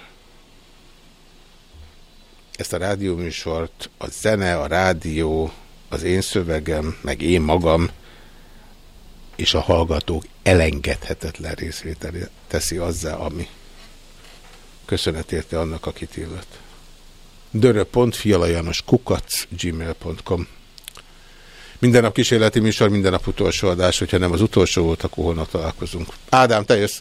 Ezt a rádióműsort, a zene, a rádió, az én szövegem, meg én magam és a hallgatók elengedhetetlen részvételét teszi azzá, ami. Köszönet érte annak, akit illet. dörö.fialajanos kukac gmail.com Minden nap kísérleti műsor, minden nap utolsó adás, hogyha nem az utolsó volt, akkor holnap találkozunk. Ádám, te jössz!